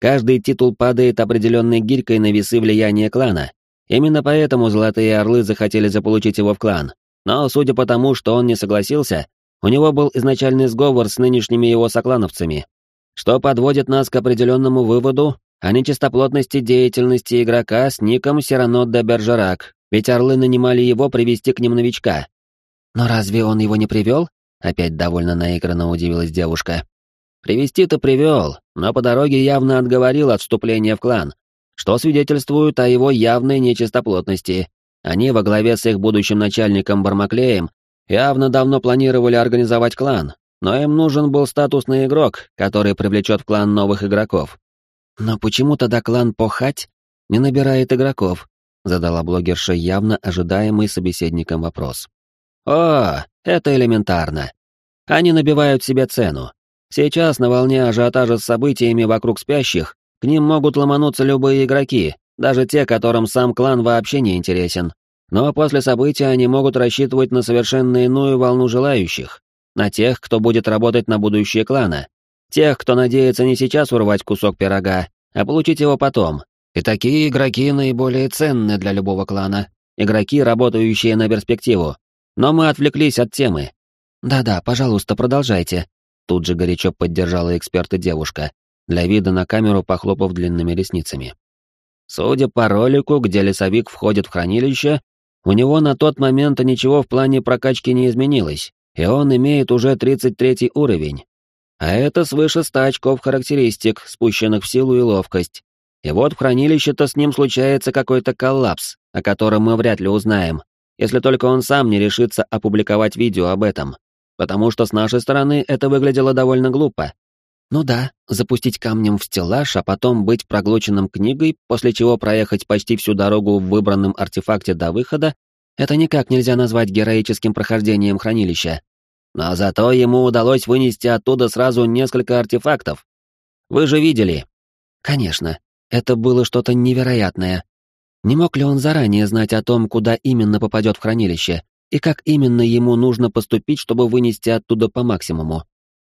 Каждый титул падает определенной гирькой на весы влияния клана. Именно поэтому Золотые Орлы захотели заполучить его в клан. Но, судя по тому, что он не согласился, у него был изначальный сговор с нынешними его соклановцами, что подводит нас к определенному выводу о нечистоплотности деятельности игрока с ником Сирано де Бержерак, ведь Орлы нанимали его привести к ним новичка. «Но разве он его не привел?» — опять довольно наигранно удивилась девушка. Привести-то привел, но по дороге явно отговорил от вступления в клан, что свидетельствует о его явной нечистоплотности. Они во главе с их будущим начальником Бармаклеем явно давно планировали организовать клан, но им нужен был статусный игрок, который привлечет в клан новых игроков. «Но почему тогда клан Похать не набирает игроков?» — задала блогерша явно ожидаемый собеседником вопрос. «О, это элементарно. Они набивают себе цену. Сейчас на волне ажиотажа с событиями вокруг спящих к ним могут ломануться любые игроки, даже те, которым сам клан вообще не интересен. Но после события они могут рассчитывать на совершенно иную волну желающих, на тех, кто будет работать на будущее клана, тех, кто надеется не сейчас урвать кусок пирога, а получить его потом. И такие игроки наиболее ценны для любого клана, игроки, работающие на перспективу. Но мы отвлеклись от темы. Да-да, пожалуйста, продолжайте, Тут же горячо поддержала эксперта девушка, для вида на камеру похлопав длинными ресницами. Судя по ролику, где лесовик входит в хранилище, у него на тот момент ничего в плане прокачки не изменилось, и он имеет уже 33 уровень. А это свыше 100 очков характеристик, спущенных в силу и ловкость. И вот в хранилище-то с ним случается какой-то коллапс, о котором мы вряд ли узнаем, если только он сам не решится опубликовать видео об этом потому что с нашей стороны это выглядело довольно глупо. Ну да, запустить камнем в стеллаж, а потом быть проглоченным книгой, после чего проехать почти всю дорогу в выбранном артефакте до выхода, это никак нельзя назвать героическим прохождением хранилища. Но зато ему удалось вынести оттуда сразу несколько артефактов. Вы же видели. Конечно, это было что-то невероятное. Не мог ли он заранее знать о том, куда именно попадет в хранилище, и как именно ему нужно поступить, чтобы вынести оттуда по максимуму.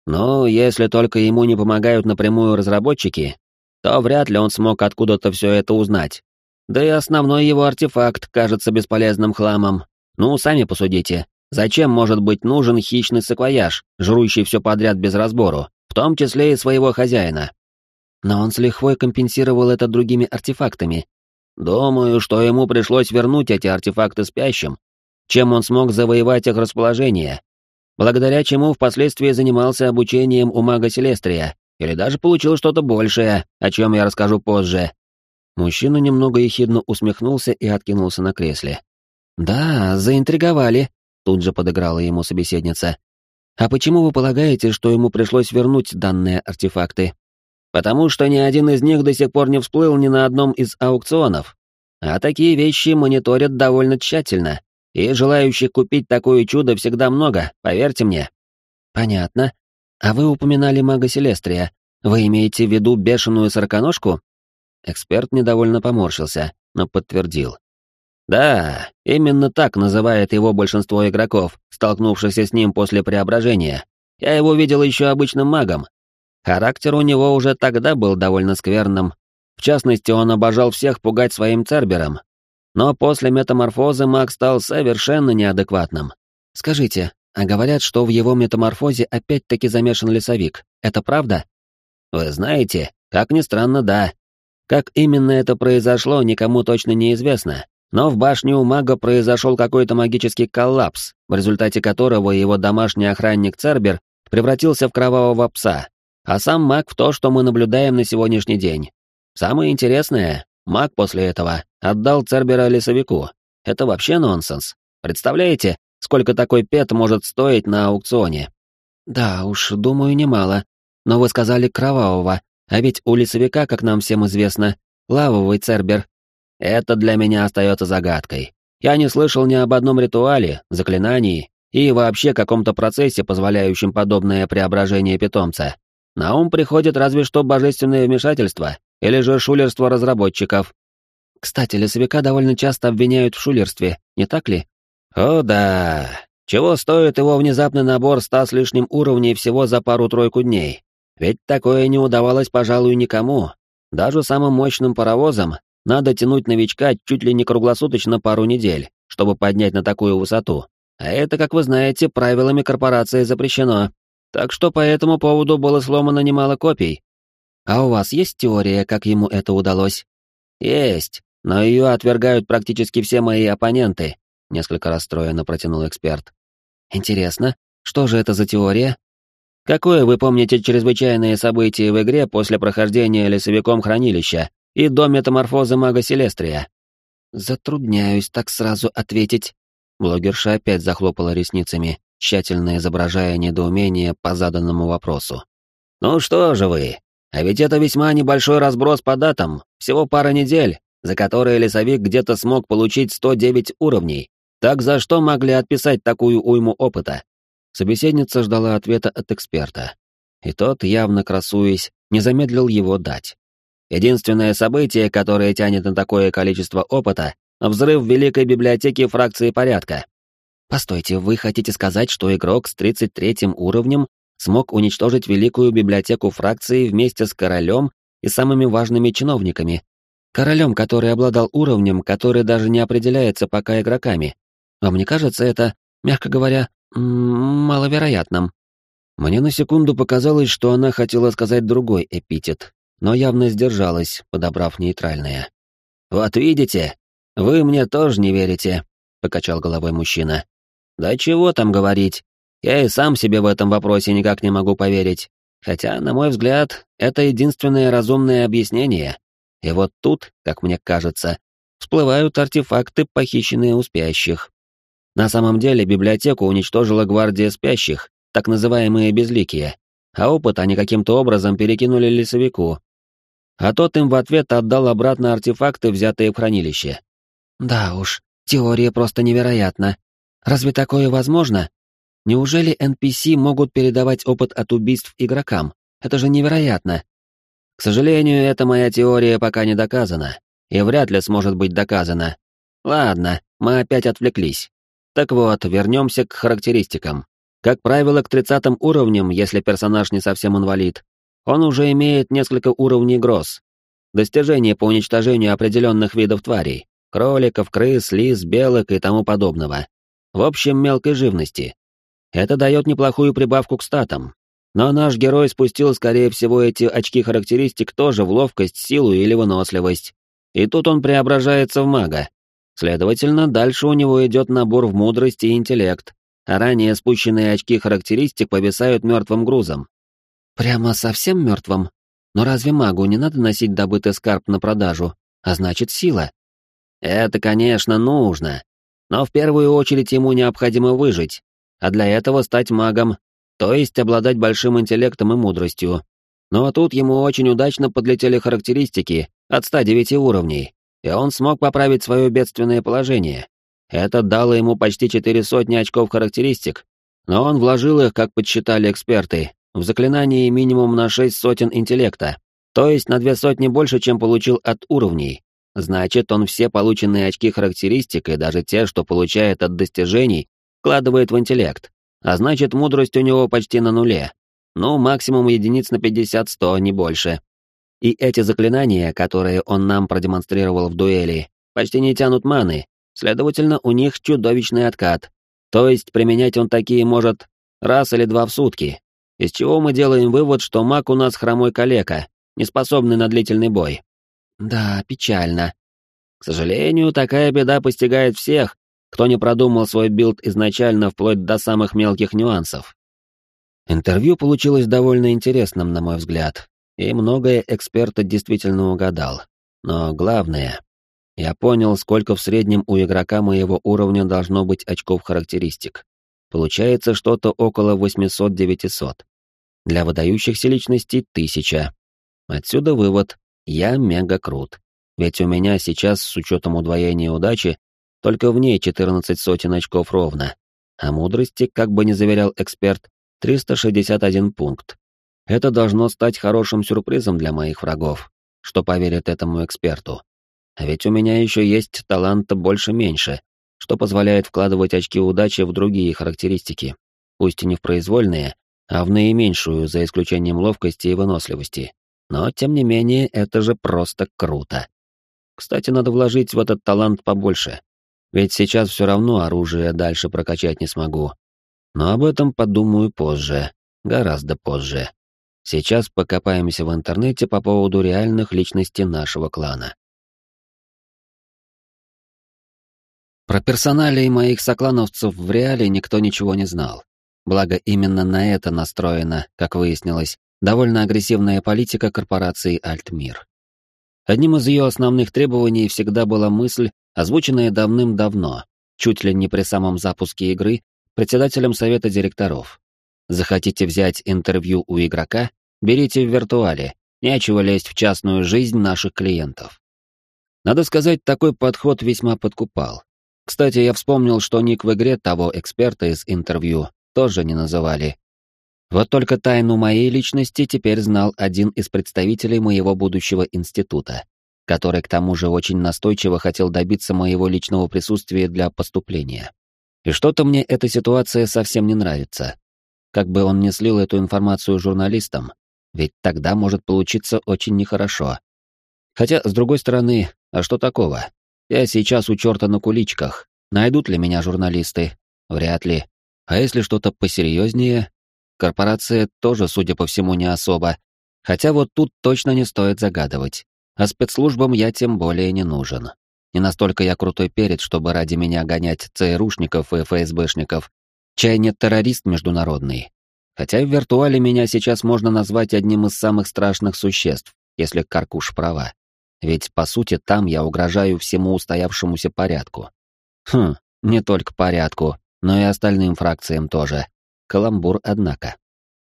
Но если только ему не помогают напрямую разработчики, то вряд ли он смог откуда-то все это узнать. Да и основной его артефакт кажется бесполезным хламом. Ну, сами посудите. Зачем может быть нужен хищный саквояж, жрущий все подряд без разбору, в том числе и своего хозяина? Но он с лихвой компенсировал это другими артефактами. Думаю, что ему пришлось вернуть эти артефакты спящим, чем он смог завоевать их расположение, благодаря чему впоследствии занимался обучением у мага Селестрия, или даже получил что-то большее, о чем я расскажу позже. Мужчина немного ехидно усмехнулся и откинулся на кресле. «Да, заинтриговали», — тут же подыграла ему собеседница. «А почему вы полагаете, что ему пришлось вернуть данные артефакты?» «Потому что ни один из них до сих пор не всплыл ни на одном из аукционов. А такие вещи мониторят довольно тщательно, и желающих купить такое чудо всегда много, поверьте мне». «Понятно. А вы упоминали мага Селестрия. Вы имеете в виду бешеную сороконожку?» Эксперт недовольно поморщился, но подтвердил. «Да, именно так называет его большинство игроков, столкнувшихся с ним после преображения. Я его видел еще обычным магом. Характер у него уже тогда был довольно скверным. В частности, он обожал всех пугать своим цербером, но после метаморфозы маг стал совершенно неадекватным. Скажите, а говорят, что в его метаморфозе опять-таки замешан лесовик. Это правда? Вы знаете, как ни странно, да. Как именно это произошло, никому точно не известно. Но в башне у мага произошел какой-то магический коллапс, в результате которого его домашний охранник Цербер превратился в кровавого пса, а сам маг в то, что мы наблюдаем на сегодняшний день. Самое интересное, маг после этого отдал Цербера лесовику. Это вообще нонсенс. Представляете, сколько такой пет может стоить на аукционе? Да уж, думаю, немало. Но вы сказали кровавого, а ведь у лесовика, как нам всем известно, лавовый Цербер это для меня остается загадкой. Я не слышал ни об одном ритуале, заклинании и вообще каком-то процессе, позволяющем подобное преображение питомца. На ум приходит разве что божественное вмешательство или же шулерство разработчиков. Кстати, лесовика довольно часто обвиняют в шулерстве, не так ли? О да. Чего стоит его внезапный набор ста с лишним уровней всего за пару-тройку дней? Ведь такое не удавалось, пожалуй, никому. Даже самым мощным паровозам, надо тянуть новичка чуть ли не круглосуточно пару недель, чтобы поднять на такую высоту. А это, как вы знаете, правилами корпорации запрещено. Так что по этому поводу было сломано немало копий. А у вас есть теория, как ему это удалось? Есть, но ее отвергают практически все мои оппоненты, несколько расстроенно протянул эксперт. Интересно, что же это за теория? Какое вы помните чрезвычайное событие в игре после прохождения лесовиком хранилища, и до метаморфозы мага Селестрия. Затрудняюсь так сразу ответить. Блогерша опять захлопала ресницами, тщательно изображая недоумение по заданному вопросу. «Ну что же вы, а ведь это весьма небольшой разброс по датам, всего пара недель, за которые лесовик где-то смог получить 109 уровней. Так за что могли отписать такую уйму опыта?» Собеседница ждала ответа от эксперта. И тот, явно красуясь, не замедлил его дать. Единственное событие, которое тянет на такое количество опыта — взрыв Великой Библиотеки фракции порядка. Постойте, вы хотите сказать, что игрок с 33 уровнем смог уничтожить Великую Библиотеку фракции вместе с королем и самыми важными чиновниками? Королем, который обладал уровнем, который даже не определяется пока игроками. Вам не кажется это, мягко говоря, маловероятным? Мне на секунду показалось, что она хотела сказать другой эпитет, но явно сдержалась, подобрав нейтральное. «Вот видите, вы мне тоже не верите», — покачал головой мужчина. «Да чего там говорить? Я и сам себе в этом вопросе никак не могу поверить. Хотя, на мой взгляд, это единственное разумное объяснение. И вот тут, как мне кажется, всплывают артефакты, похищенные у спящих. На самом деле библиотеку уничтожила гвардия спящих, так называемые безликие, а опыт они каким-то образом перекинули лесовику, а тот им в ответ отдал обратно артефакты, взятые в хранилище. Да уж, теория просто невероятна. Разве такое возможно? Неужели NPC могут передавать опыт от убийств игрокам? Это же невероятно. К сожалению, эта моя теория пока не доказана, и вряд ли сможет быть доказана. Ладно, мы опять отвлеклись. Так вот, вернемся к характеристикам. Как правило, к 30 уровням, если персонаж не совсем инвалид, он уже имеет несколько уровней гроз. Достижения по уничтожению определенных видов тварей. Кроликов, крыс, лис, белок и тому подобного. В общем, мелкой живности. Это дает неплохую прибавку к статам. Но наш герой спустил, скорее всего, эти очки характеристик тоже в ловкость, силу или выносливость. И тут он преображается в мага. Следовательно, дальше у него идет набор в мудрость и интеллект, а ранее спущенные очки характеристик повисают мертвым грузом. Прямо совсем мертвым? Но разве магу не надо носить добытый скарб на продажу, а значит сила? Это, конечно, нужно. Но в первую очередь ему необходимо выжить, а для этого стать магом, то есть обладать большим интеллектом и мудростью. Но тут ему очень удачно подлетели характеристики от 109 уровней, и он смог поправить свое бедственное положение. Это дало ему почти четыре сотни очков характеристик, но он вложил их, как подсчитали эксперты, в заклинании минимум на шесть сотен интеллекта, то есть на две сотни больше, чем получил от уровней. Значит, он все полученные очки характеристик и даже те, что получает от достижений, вкладывает в интеллект. А значит, мудрость у него почти на нуле. Ну, максимум единиц на 50-100, не больше. И эти заклинания, которые он нам продемонстрировал в дуэли, почти не тянут маны, следовательно, у них чудовищный откат. То есть применять он такие может раз или два в сутки, из чего мы делаем вывод, что маг у нас хромой калека, не способный на длительный бой. Да, печально. К сожалению, такая беда постигает всех, кто не продумал свой билд изначально вплоть до самых мелких нюансов. Интервью получилось довольно интересным, на мой взгляд, и многое эксперт действительно угадал. Но главное, я понял, сколько в среднем у игрока моего уровня должно быть очков характеристик. Получается что-то около 800-900. Для выдающихся личностей — 1000. Отсюда вывод — я мега крут. Ведь у меня сейчас, с учетом удвоения удачи, только в ней 14 сотен очков ровно. А мудрости, как бы ни заверял эксперт, 361 пункт. Это должно стать хорошим сюрпризом для моих врагов, что поверят этому эксперту. А ведь у меня еще есть таланта больше-меньше, что позволяет вкладывать очки удачи в другие характеристики, пусть и не в произвольные, а в наименьшую, за исключением ловкости и выносливости. Но, тем не менее, это же просто круто. Кстати, надо вложить в этот талант побольше. Ведь сейчас все равно оружие дальше прокачать не смогу, но об этом подумаю позже, гораздо позже. Сейчас покопаемся в интернете по поводу реальных личностей нашего клана. Про персоналей моих соклановцев в реале никто ничего не знал. Благо именно на это настроена, как выяснилось, довольно агрессивная политика корпорации Альтмир. Одним из ее основных требований всегда была мысль, озвученная давным-давно, чуть ли не при самом запуске игры, председателем совета директоров. Захотите взять интервью у игрока? Берите в виртуале, нечего лезть в частную жизнь наших клиентов. Надо сказать, такой подход весьма подкупал. Кстати, я вспомнил, что ник в игре того эксперта из интервью тоже не называли. Вот только тайну моей личности теперь знал один из представителей моего будущего института, который к тому же очень настойчиво хотел добиться моего личного присутствия для поступления. И что-то мне эта ситуация совсем не нравится. Как бы он не слил эту информацию журналистам, ведь тогда может получиться очень нехорошо. Хотя, с другой стороны, а что такого? Я сейчас у черта на куличках. Найдут ли меня журналисты? Вряд ли. А если что-то посерьезнее? Корпорация тоже, судя по всему, не особо. Хотя вот тут точно не стоит загадывать. А спецслужбам я тем более не нужен. Не настолько я крутой перец, чтобы ради меня гонять ЦРУшников и ФСБшников. Чай нет террорист международный. Хотя в виртуале меня сейчас можно назвать одним из самых страшных существ, если Каркуш права. Ведь, по сути, там я угрожаю всему устоявшемуся порядку. Хм, не только порядку, но и остальным фракциям тоже. Каламбур, однако.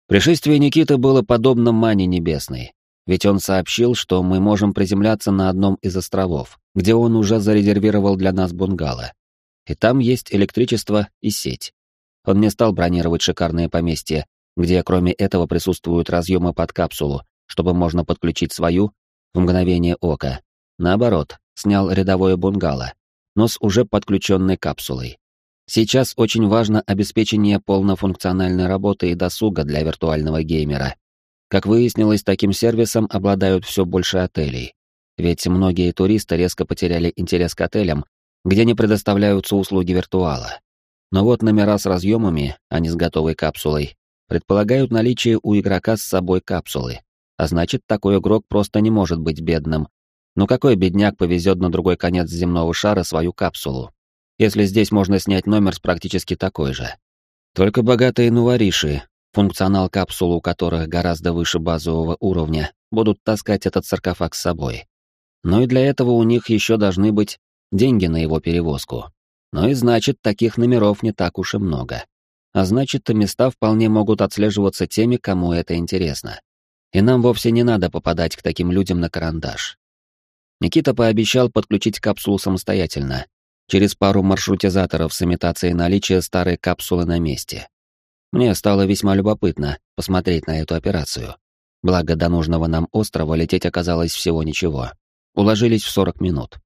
Пришествие Никиты было подобно мане небесной. Ведь он сообщил, что мы можем приземляться на одном из островов, где он уже зарезервировал для нас бунгало. И там есть электричество и сеть. Он не стал бронировать шикарное поместье, где кроме этого присутствуют разъемы под капсулу, чтобы можно подключить свою в мгновение ока. Наоборот, снял рядовое бунгало, но с уже подключенной капсулой. Сейчас очень важно обеспечение полнофункциональной работы и досуга для виртуального геймера, как выяснилось, таким сервисом обладают все больше отелей. Ведь многие туристы резко потеряли интерес к отелям, где не предоставляются услуги виртуала. Но вот номера с разъемами, а не с готовой капсулой, предполагают наличие у игрока с собой капсулы. А значит, такой игрок просто не может быть бедным. Но какой бедняк повезет на другой конец земного шара свою капсулу? Если здесь можно снять номер с практически такой же. Только богатые нувориши, функционал капсул у которых гораздо выше базового уровня, будут таскать этот саркофаг с собой. Но и для этого у них еще должны быть деньги на его перевозку. Но и значит, таких номеров не так уж и много. А значит, места вполне могут отслеживаться теми, кому это интересно. И нам вовсе не надо попадать к таким людям на карандаш. Никита пообещал подключить капсулу самостоятельно, через пару маршрутизаторов с имитацией наличия старой капсулы на месте. Мне стало весьма любопытно посмотреть на эту операцию. Благо, до нужного нам острова лететь оказалось всего ничего. Уложились в 40 минут.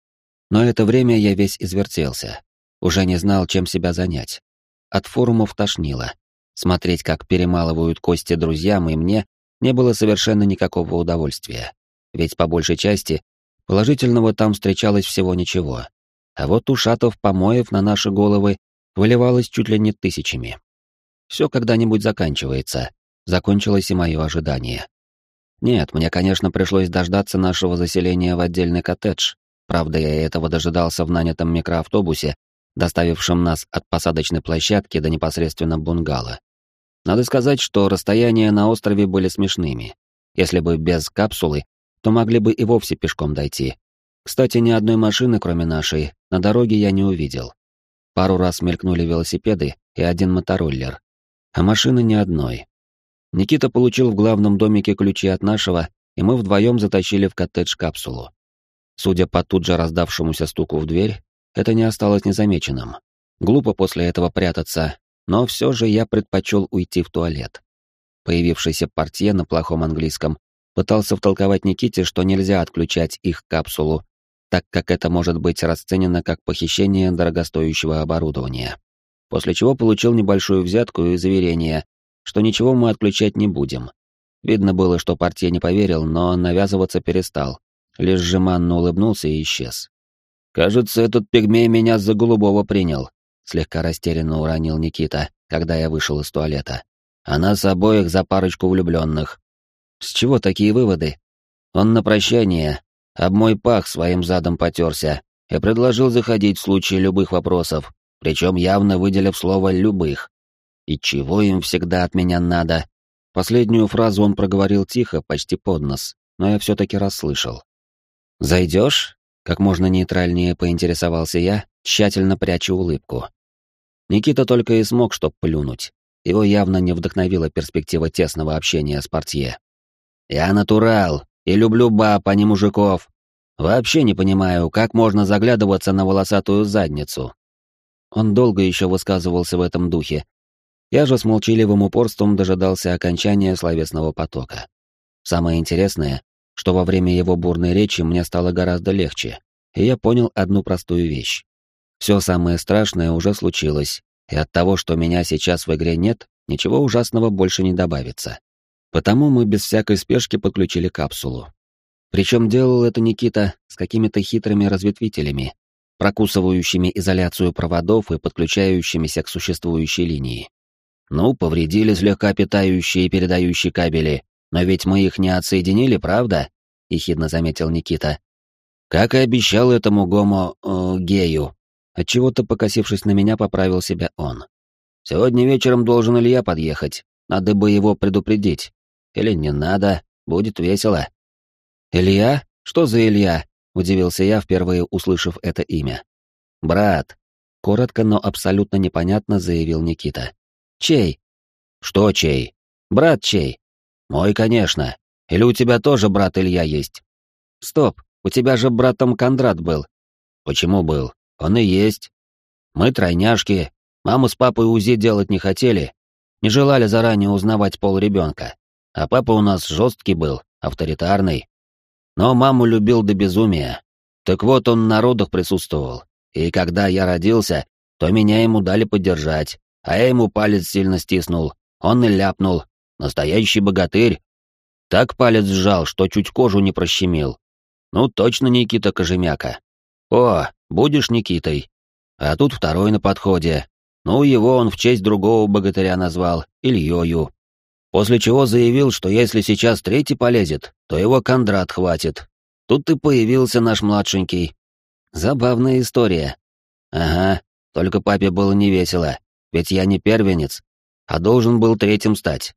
Но это время я весь извертелся. Уже не знал, чем себя занять. От форумов тошнило. Смотреть, как перемалывают кости друзьям и мне, не было совершенно никакого удовольствия. Ведь по большей части положительного там встречалось всего ничего. А вот ушатов помоев на наши головы выливалось чуть ли не тысячами. Все когда-нибудь заканчивается. Закончилось и мое ожидание. Нет, мне, конечно, пришлось дождаться нашего заселения в отдельный коттедж. Правда, я этого дожидался в нанятом микроавтобусе, доставившем нас от посадочной площадки до непосредственно бунгало. Надо сказать, что расстояния на острове были смешными. Если бы без капсулы, то могли бы и вовсе пешком дойти. Кстати, ни одной машины, кроме нашей, на дороге я не увидел. Пару раз мелькнули велосипеды и один мотороллер. А машины ни одной. Никита получил в главном домике ключи от нашего, и мы вдвоем затащили в коттедж капсулу. Судя по тут же раздавшемуся стуку в дверь, это не осталось незамеченным. Глупо после этого прятаться, но все же я предпочел уйти в туалет. Появившийся портье на плохом английском пытался втолковать Никите, что нельзя отключать их капсулу, так как это может быть расценено как похищение дорогостоящего оборудования. После чего получил небольшую взятку и заверение, что ничего мы отключать не будем. Видно было, что портье не поверил, но навязываться перестал, лишь жеманно улыбнулся и исчез. «Кажется, этот пигмей меня за голубого принял», — слегка растерянно уронил Никита, когда я вышел из туалета. «А нас обоих за парочку влюбленных». «С чего такие выводы?» Он на прощание об мой пах своим задом потерся и предложил заходить в случае любых вопросов, причем явно выделив слово «любых». И чего им всегда от меня надо? Последнюю фразу он проговорил тихо, почти под нос, но я все-таки расслышал. «Зайдешь?» — как можно нейтральнее поинтересовался я, тщательно пряча улыбку. Никита только и смог что плюнуть. Его явно не вдохновила перспектива тесного общения с портье. «Я натурал и люблю баб, а не мужиков. Вообще не понимаю, как можно заглядываться на волосатую задницу». Он долго еще высказывался в этом духе, я же с молчаливым упорством дожидался окончания словесного потока. Самое интересное, что во время его бурной речи мне стало гораздо легче, и я понял одну простую вещь. Все самое страшное уже случилось, и от того, что меня сейчас в игре нет, ничего ужасного больше не добавится. Потому мы без всякой спешки подключили капсулу. Причем делал это Никита с какими-то хитрыми разветвителями, прокусывающими изоляцию проводов и подключающимися к существующей линии. Ну, повредили слегка питающие и передающие кабели, но ведь мы их не отсоединили, правда? ехидно заметил Никита. Как и обещал этому гомо э, гею. Отчего-то покосившись на меня, поправил себя он. Сегодня вечером должен Илья подъехать. Надо бы его предупредить. Или не надо, будет весело. Илья? Что за Илья? удивился я, впервые услышав это имя. Брат, коротко, но абсолютно непонятно заявил Никита. Чей? Что чей? Брат чей? Мой, конечно. Или у тебя тоже брат Илья есть? Стоп, у тебя же братом Кондрат был. Почему был? Он и есть. Мы тройняшки. Маму с папой УЗИ делать не хотели. Не желали заранее узнавать пол ребенка. А папа у нас жесткий был, авторитарный. Но маму любил до безумия. Так вот он на родах присутствовал. И когда я родился, то меня ему дали поддержать а я ему палец сильно стиснул. Он и ляпнул. Настоящий богатырь. Так палец сжал, что чуть кожу не прощемил. Ну, точно Никита Кожемяка. О, будешь Никитой. А тут второй на подходе. Ну, его он в честь другого богатыря назвал, Ильёю. После чего заявил, что если сейчас третий полезет, то его Кондрат хватит. Тут и появился наш младшенький. Забавная история. Ага, только папе было невесело. Ведь я не первенец, а должен был третьим стать.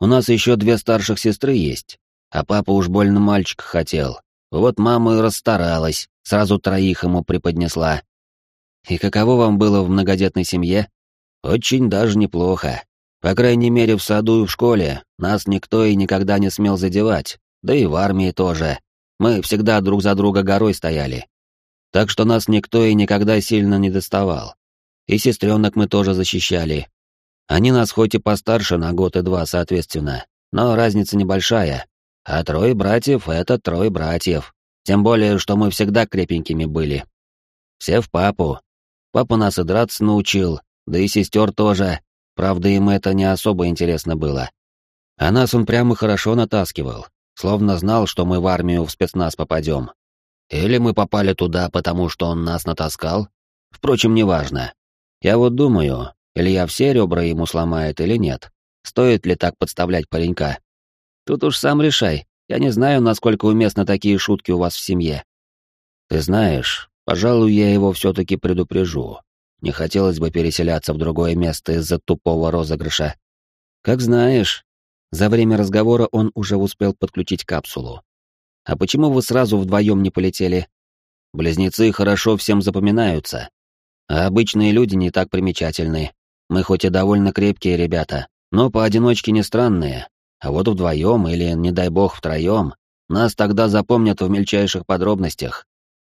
У нас еще две старших сестры есть, а папа уж больно мальчик хотел. Вот мама и расстаралась, сразу троих ему преподнесла. И каково вам было в многодетной семье? Очень даже неплохо. По крайней мере, в саду и в школе нас никто и никогда не смел задевать, да и в армии тоже. Мы всегда друг за друга горой стояли. Так что нас никто и никогда сильно не доставал. И сестренок мы тоже защищали. Они нас хоть и постарше на год и два, соответственно, но разница небольшая. А трое братьев — это трое братьев. Тем более, что мы всегда крепенькими были. Все в папу. Папа нас и драться научил, да и сестер тоже. Правда, им это не особо интересно было. А нас он прямо хорошо натаскивал, словно знал, что мы в армию в спецназ попадем. Или мы попали туда, потому что он нас натаскал. Впрочем, неважно. Я вот думаю, или я все ребра ему сломает или нет. Стоит ли так подставлять паренька? Тут уж сам решай. Я не знаю, насколько уместны такие шутки у вас в семье. Ты знаешь, пожалуй, я его все-таки предупрежу. Не хотелось бы переселяться в другое место из-за тупого розыгрыша. Как знаешь. За время разговора он уже успел подключить капсулу. А почему вы сразу вдвоем не полетели? Близнецы хорошо всем запоминаются. А обычные люди не так примечательны. Мы хоть и довольно крепкие ребята, но поодиночке не странные. А вот вдвоем или, не дай бог, втроем, нас тогда запомнят в мельчайших подробностях.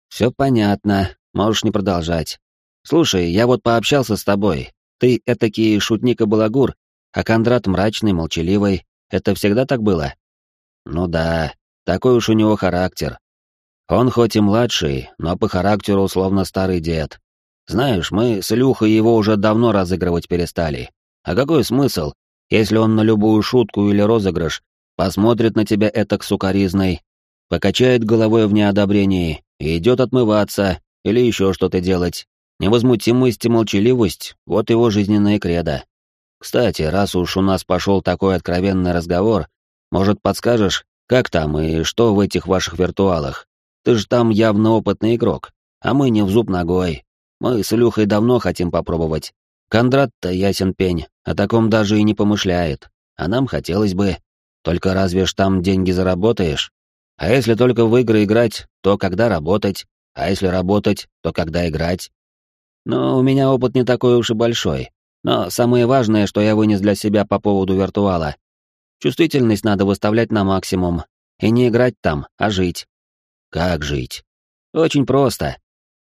Все понятно, можешь не продолжать. Слушай, я вот пообщался с тобой. Ты этакий шутник и балагур, а Кондрат мрачный, молчаливый. Это всегда так было? Ну да, такой уж у него характер. Он хоть и младший, но по характеру условно старый дед. Знаешь, мы с Илюхой его уже давно разыгрывать перестали. А какой смысл, если он на любую шутку или розыгрыш посмотрит на тебя этак сукоризной, покачает головой в неодобрении и идет отмываться или еще что-то делать. Невозмутимость и молчаливость — вот его жизненная кредо. Кстати, раз уж у нас пошел такой откровенный разговор, может, подскажешь, как там и что в этих ваших виртуалах? Ты же там явно опытный игрок, а мы не в зуб ногой. Мы с Илюхой давно хотим попробовать. Кондрат-то ясен пень, о таком даже и не помышляет. А нам хотелось бы. Только разве ж там деньги заработаешь? А если только в игры играть, то когда работать? А если работать, то когда играть? Ну, у меня опыт не такой уж и большой. Но самое важное, что я вынес для себя по поводу виртуала. Чувствительность надо выставлять на максимум. И не играть там, а жить. Как жить? Очень просто.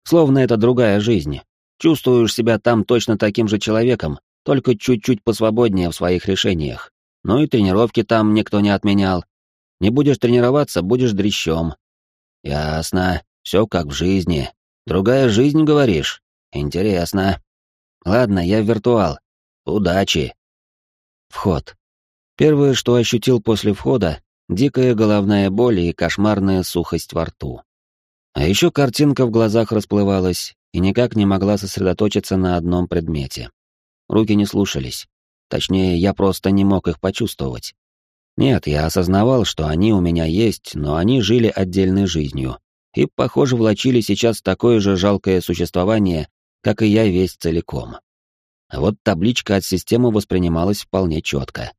Словно это другая жизнь. Чувствуешь себя там точно таким же человеком, только чуть-чуть посвободнее в своих решениях. Ну и тренировки там никто не отменял. Не будешь тренироваться, будешь дрищом. Ясно. Все как в жизни. Другая жизнь, говоришь? Интересно. Ладно, я виртуал. Удачи. Вход. Первое, что ощутил после входа, дикая головная боль и кошмарная сухость во рту. А еще картинка в глазах расплывалась и никак не могла сосредоточиться на одном предмете. Руки не слушались. Точнее, я просто не мог их почувствовать. Нет, я осознавал, что они у меня есть, но они жили отдельной жизнью. И, похоже, влачили сейчас такое же жалкое существование, как и я весь целиком. Вот табличка от системы воспринималась вполне четко.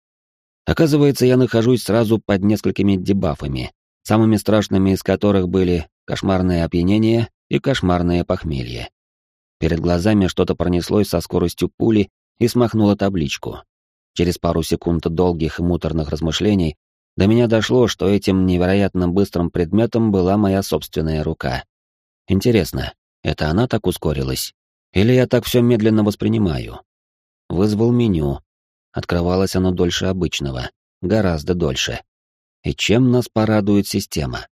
Оказывается, я нахожусь сразу под несколькими дебафами, самыми страшными из которых были кошмарное опьянение и кошмарное похмелье. Перед глазами что-то пронеслось со скоростью пули и смахнуло табличку. Через пару секунд долгих и муторных размышлений до меня дошло, что этим невероятно быстрым предметом была моя собственная рука. Интересно, это она так ускорилась? Или я так все медленно воспринимаю? Вызвал меню, Открывалось оно дольше обычного, гораздо дольше. И чем нас порадует система?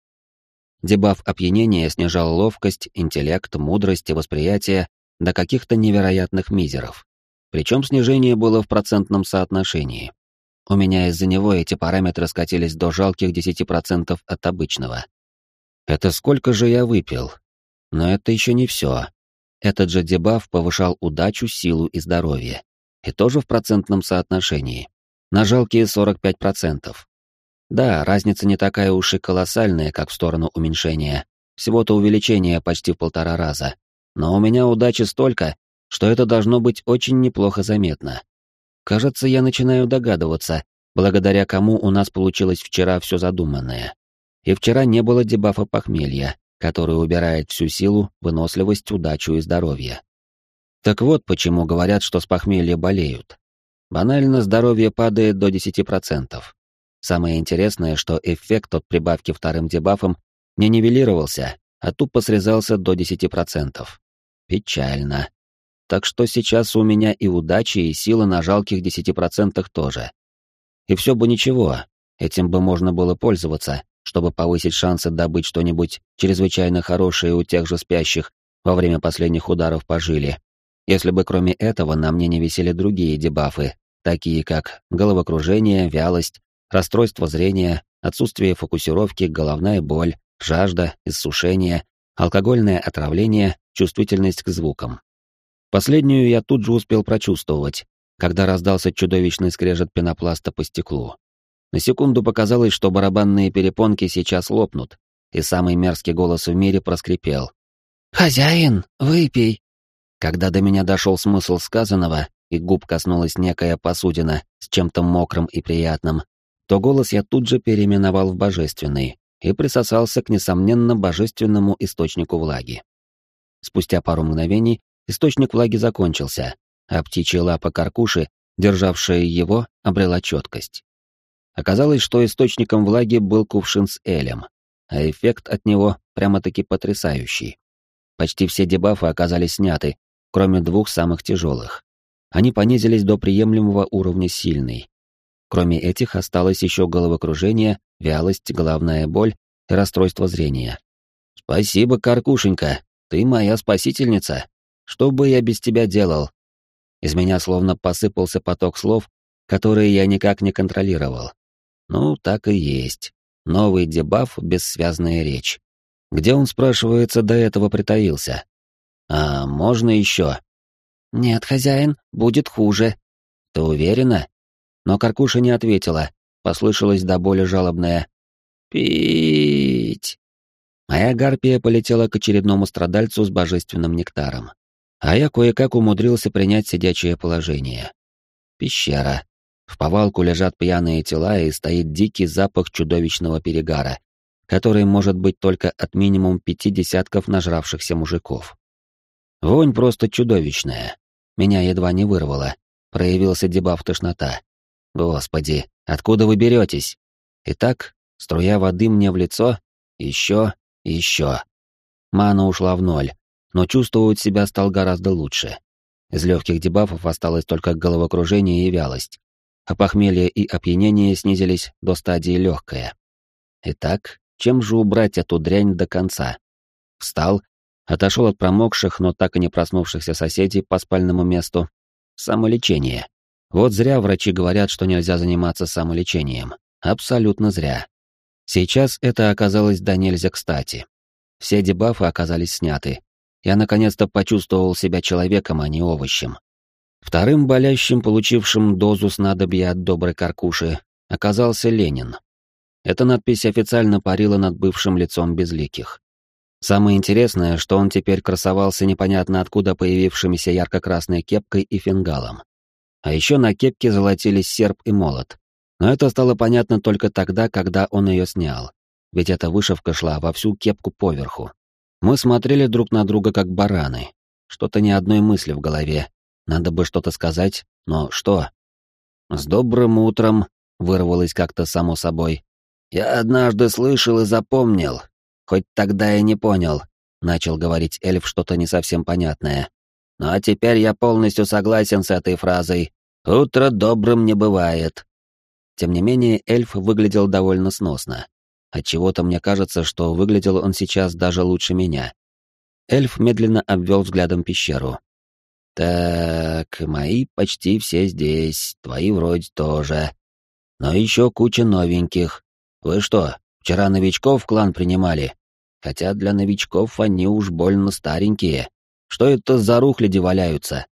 Дебаф опьянения снижал ловкость, интеллект, мудрость и восприятие до каких-то невероятных мизеров. Причем снижение было в процентном соотношении. У меня из-за него эти параметры скатились до жалких 10% от обычного. Это сколько же я выпил? Но это еще не все. Этот же дебаф повышал удачу, силу и здоровье и тоже в процентном соотношении, на жалкие 45%. Да, разница не такая уж и колоссальная, как в сторону уменьшения, всего-то увеличение почти в полтора раза, но у меня удачи столько, что это должно быть очень неплохо заметно. Кажется, я начинаю догадываться, благодаря кому у нас получилось вчера все задуманное. И вчера не было дебафа похмелья, который убирает всю силу, выносливость, удачу и здоровье. Так вот почему говорят, что с похмелья болеют. Банально здоровье падает до 10%. Самое интересное, что эффект от прибавки вторым дебафом не нивелировался, а тупо срезался до 10%. Печально. Так что сейчас у меня и удачи, и сила на жалких 10% тоже. И все бы ничего, этим бы можно было пользоваться, чтобы повысить шансы добыть что-нибудь чрезвычайно хорошее у тех же спящих во время последних ударов по жиле, если бы кроме этого на мне не висели другие дебафы, такие как головокружение, вялость, расстройство зрения, отсутствие фокусировки, головная боль, жажда, иссушение, алкогольное отравление, чувствительность к звукам. Последнюю я тут же успел прочувствовать, когда раздался чудовищный скрежет пенопласта по стеклу. На секунду показалось, что барабанные перепонки сейчас лопнут, и самый мерзкий голос в мире проскрипел. «Хозяин, выпей!» Когда до меня дошел смысл сказанного, и губ коснулась некая посудина с чем-то мокрым и приятным, то голос я тут же переименовал в божественный и присосался к несомненно божественному источнику влаги. Спустя пару мгновений источник влаги закончился, а птичья лапа каркуши, державшая его, обрела четкость. Оказалось, что источником влаги был кувшин с элем, а эффект от него прямо-таки потрясающий. Почти все дебафы оказались сняты, кроме двух самых тяжелых. Они понизились до приемлемого уровня сильный. Кроме этих осталось еще головокружение, вялость, головная боль и расстройство зрения. «Спасибо, Каркушенька, ты моя спасительница. Что бы я без тебя делал?» Из меня словно посыпался поток слов, которые я никак не контролировал. Ну, так и есть. Новый дебаф, бессвязная речь. Где он, спрашивается, до этого притаился? А можно еще? Нет, хозяин, будет хуже. Ты уверена? Но Каркуша не ответила. Послышалось до боли жалобное «Пить!». Моя гарпия полетела к очередному страдальцу с божественным нектаром а я кое-как умудрился принять сидячее положение. Пещера. В повалку лежат пьяные тела и стоит дикий запах чудовищного перегара, который может быть только от минимум пяти десятков нажравшихся мужиков. Вонь просто чудовищная. Меня едва не вырвало. Проявился дебаф тошнота. Господи, откуда вы беретесь? Итак, струя воды мне в лицо, еще, еще. Мана ушла в ноль, но чувствовать себя стал гораздо лучше. Из легких дебафов осталось только головокружение и вялость, а похмелье и опьянение снизились до стадии легкое. Итак, чем же убрать эту дрянь до конца? Встал, отошел от промокших, но так и не проснувшихся соседей по спальному месту. Самолечение. Вот зря врачи говорят, что нельзя заниматься самолечением. Абсолютно зря. Сейчас это оказалось до нельзя кстати. Все дебафы оказались сняты, я наконец-то почувствовал себя человеком, а не овощем. Вторым болящим, получившим дозу снадобья от доброй каркуши, оказался Ленин. Эта надпись официально парила над бывшим лицом безликих. Самое интересное, что он теперь красовался непонятно откуда появившимися ярко-красной кепкой и фингалом. А еще на кепке золотились серп и молот. Но это стало понятно только тогда, когда он ее снял. Ведь эта вышивка шла во всю кепку поверху. Мы смотрели друг на друга как бараны. Что-то ни одной мысли в голове. Надо бы что-то сказать, но что? «С добрым утром», — вырвалось как-то само собой. «Я однажды слышал и запомнил, хоть тогда и не понял», — начал говорить эльф что-то не совсем понятное. «Ну а теперь я полностью согласен с этой фразой. Утро добрым не бывает». Тем не менее, эльф выглядел довольно сносно. Отчего-то мне кажется, что выглядел он сейчас даже лучше меня. Эльф медленно обвел взглядом пещеру. «Так, мои почти все здесь, твои вроде тоже. Но еще куча новеньких. Вы что, вчера новичков в клан принимали? Хотя для новичков они уж больно старенькие. Что это за рухляди валяются?»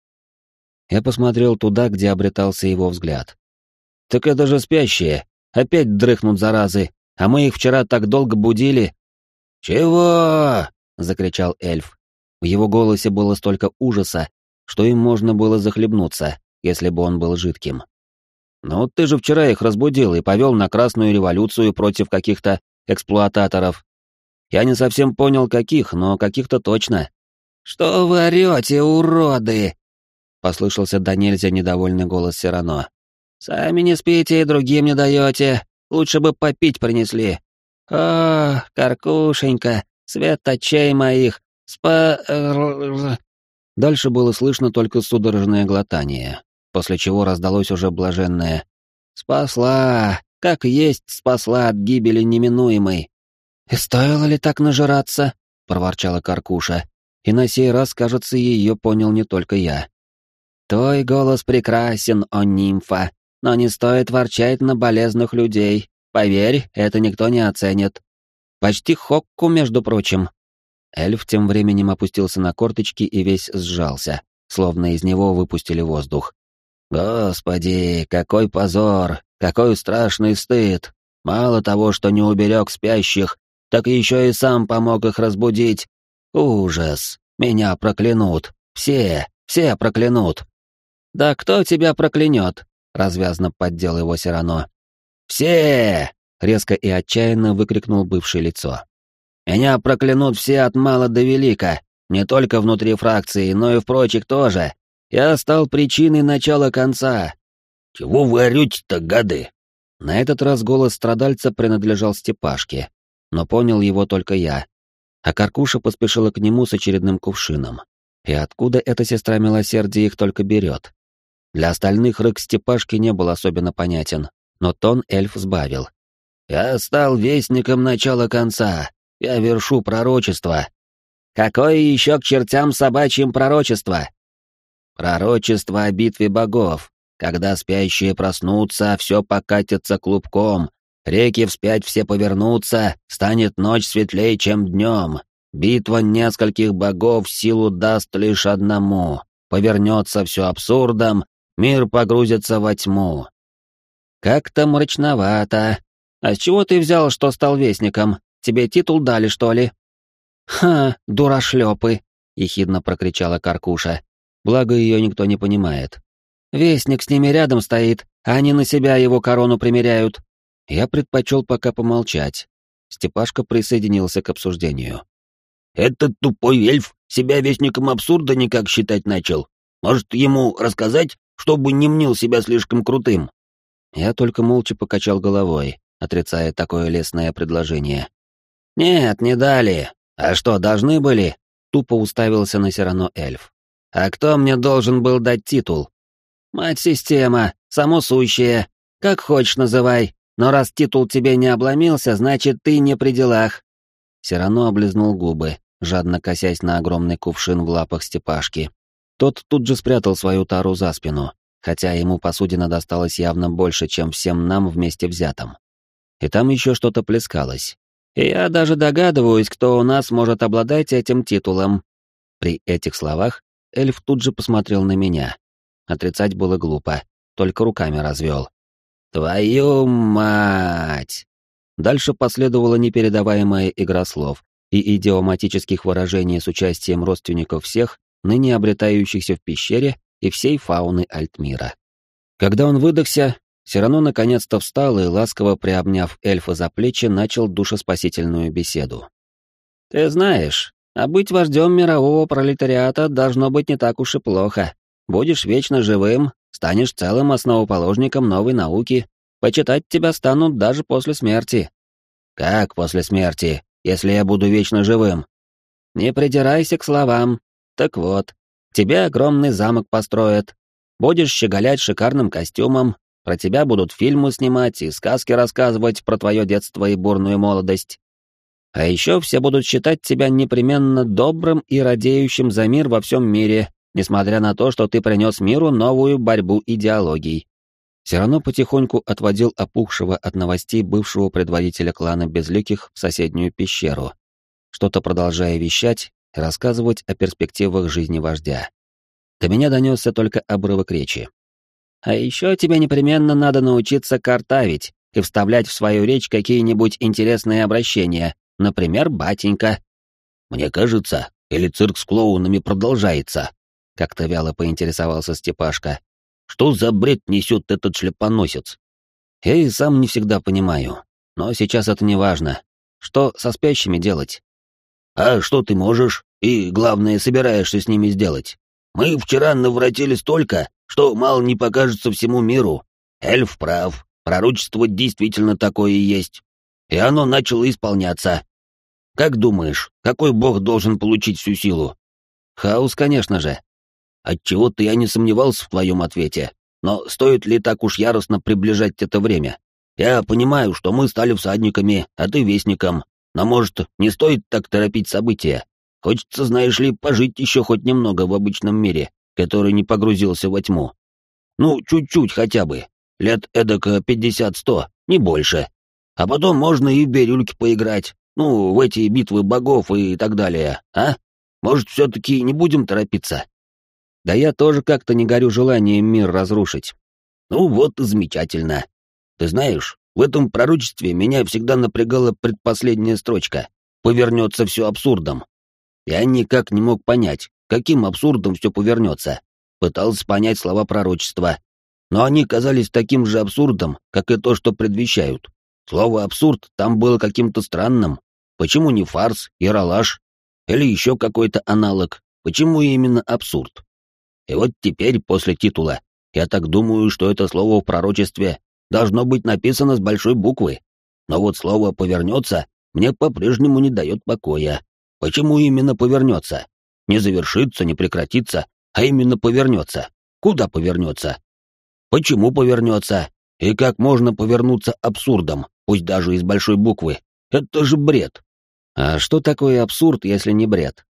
Я посмотрел туда, где обретался его взгляд. «Так это же спящие. Опять дрыхнут, заразы а мы их вчера так долго будили». «Чего?» — закричал эльф. В его голосе было столько ужаса, что им можно было захлебнуться, если бы он был жидким. «Ну, ты же вчера их разбудил и повел на Красную революцию против каких-то эксплуататоров. Я не совсем понял, каких, но каких-то точно». «Что вы орете, уроды?» — послышался до нельзя недовольный голос Сирано. «Сами не спите и другим не даете. Лучше бы попить принесли. О, каркушенька, свет очей моих, спа... Дальше было слышно только судорожное глотание, после чего раздалось уже блаженное «Спасла! Как есть спасла от гибели неминуемой!» «И стоило ли так нажираться?» — проворчала Каркуша, и на сей раз, кажется, ее понял не только я. «Твой голос прекрасен, о нимфа, но не стоит ворчать на болезных людей. Поверь, это никто не оценит. Почти Хокку, между прочим. Эльф тем временем опустился на корточки и весь сжался, словно из него выпустили воздух. «Господи, какой позор! Какой страшный стыд! Мало того, что не уберег спящих, так еще и сам помог их разбудить. Ужас! Меня проклянут! Все, все проклянут!» «Да кто тебя проклянет?» — развязно поддел его Сирано. «Все!» — резко и отчаянно выкрикнул бывшее лицо. «Меня проклянут все от мала до велика, не только внутри фракции, но и в прочих тоже. Я стал причиной начала конца». «Чего вы орете-то, гады?» На этот раз голос страдальца принадлежал Степашке, но понял его только я. А Каркуша поспешила к нему с очередным кувшином. И откуда эта сестра милосердия их только берет? Для остальных рык Степашки не был особенно понятен, но тон эльф сбавил. «Я стал вестником начала конца. Я вершу пророчество». «Какое еще к чертям собачьим пророчество?» «Пророчество о битве богов. Когда спящие проснутся, все покатится клубком. Реки вспять все повернутся, станет ночь светлее, чем днем. Битва нескольких богов силу даст лишь одному. Повернется все абсурдом, мир погрузится во тьму. «Как-то мрачновато. А с чего ты взял, что стал вестником? Тебе титул дали, что ли?» «Ха, дурашлепы!» — ехидно прокричала Каркуша. Благо ее никто не понимает. «Вестник с ними рядом стоит, а они на себя его корону примеряют». Я предпочел пока помолчать. Степашка присоединился к обсуждению. «Этот тупой эльф себя вестником абсурда никак считать начал. Может, ему рассказать, чтобы не мнил себя слишком крутым?» Я только молча покачал головой, отрицая такое лестное предложение. «Нет, не дали. А что, должны были?» Тупо уставился на Сирано эльф. «А кто мне должен был дать титул?» «Мать-система, само сущее. Как хочешь называй, но раз титул тебе не обломился, значит, ты не при делах». Сирано облизнул губы, жадно косясь на огромный кувшин в лапах Степашки. Тот тут же спрятал свою тару за спину, хотя ему посудина досталось явно больше, чем всем нам вместе взятым. И там еще что-то плескалось. Я даже догадываюсь, кто у нас может обладать этим титулом. При этих словах эльф тут же посмотрел на меня. Отрицать было глупо, только руками развел. «Твою мать!» Дальше последовала непередаваемая игра слов и идиоматических выражений с участием родственников всех, ныне обретающихся в пещере и всей фауны Альтмира. Когда он выдохся, Сирано наконец-то встал и, ласково приобняв эльфа за плечи, начал душеспасительную беседу. «Ты знаешь, а быть вождем мирового пролетариата должно быть не так уж и плохо. Будешь вечно живым, станешь целым основоположником новой науки, почитать тебя станут даже после смерти». «Как после смерти, если я буду вечно живым?» «Не придирайся к словам. Так вот, тебе огромный замок построят, будешь щеголять шикарным костюмом, про тебя будут фильмы снимать и сказки рассказывать про твое детство и бурную молодость. А еще все будут считать тебя непременно добрым и радеющим за мир во всем мире, несмотря на то, что ты принес миру новую борьбу идеологий. Все равно потихоньку отводил опухшего от новостей бывшего предводителя клана Безликих в соседнюю пещеру, что-то продолжая вещать и рассказывать о перспективах жизни вождя. До меня донесся только обрывок речи. А еще тебе непременно надо научиться картавить и вставлять в свою речь какие-нибудь интересные обращения, например, «батенька». «Мне кажется, или цирк с клоунами продолжается?» — как-то вяло поинтересовался Степашка. «Что за бред несет этот шлепоносец?» «Я и сам не всегда понимаю, но сейчас это не важно. Что со спящими делать?» «А что ты можешь? И, главное, собираешься с ними сделать? Мы вчера навратили столько, что мало не покажется всему миру. Эльф прав, пророчество действительно такое и есть. И оно начало исполняться. Как думаешь, какой бог должен получить всю силу? Хаос, конечно же. Отчего-то я не сомневался в твоем ответе. Но стоит ли так уж яростно приближать это время? Я понимаю, что мы стали всадниками, а ты вестником. Но, может, не стоит так торопить события? Хочется, знаешь ли, пожить еще хоть немного в обычном мире, который не погрузился во тьму. Ну, чуть-чуть хотя бы. Лет эдак пятьдесят-сто, не больше. А потом можно и в бирюльки поиграть. Ну, в эти битвы богов и так далее, а? Может, все-таки не будем торопиться? Да я тоже как-то не горю желанием мир разрушить. Ну вот и замечательно. Ты знаешь, в этом пророчестве меня всегда напрягала предпоследняя строчка. Повернется все абсурдом. Я никак не мог понять, каким абсурдом все повернется. Пытался понять слова пророчества. Но они казались таким же абсурдом, как и то, что предвещают. Слово «абсурд» там было каким-то странным. Почему не фарс, яролаж? Или еще какой-то аналог? Почему именно абсурд? И вот теперь, после титула, я так думаю, что это слово в пророчестве должно быть написано с большой буквы. Но вот слово «повернется» мне по-прежнему не дает покоя. Почему именно повернется? Не завершится, не прекратится, а именно повернется. Куда повернется? Почему повернется? И как можно повернуться абсурдом, пусть даже из большой буквы? Это же бред. А что такое абсурд, если не бред?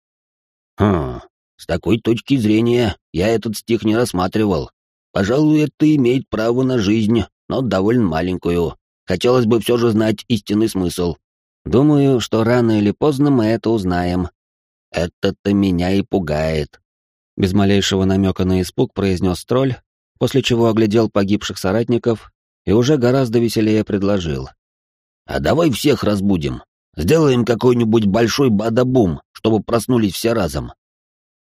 Хм, с такой точки зрения я этот стих не рассматривал. Пожалуй, это имеет право на жизнь, но довольно маленькую. Хотелось бы все же знать истинный смысл. Думаю, что рано или поздно мы это узнаем. Это-то меня и пугает. Без малейшего намека на испуг произнес тролль, после чего оглядел погибших соратников и уже гораздо веселее предложил. «А давай всех разбудим. Сделаем какой-нибудь большой бадабум, чтобы проснулись все разом.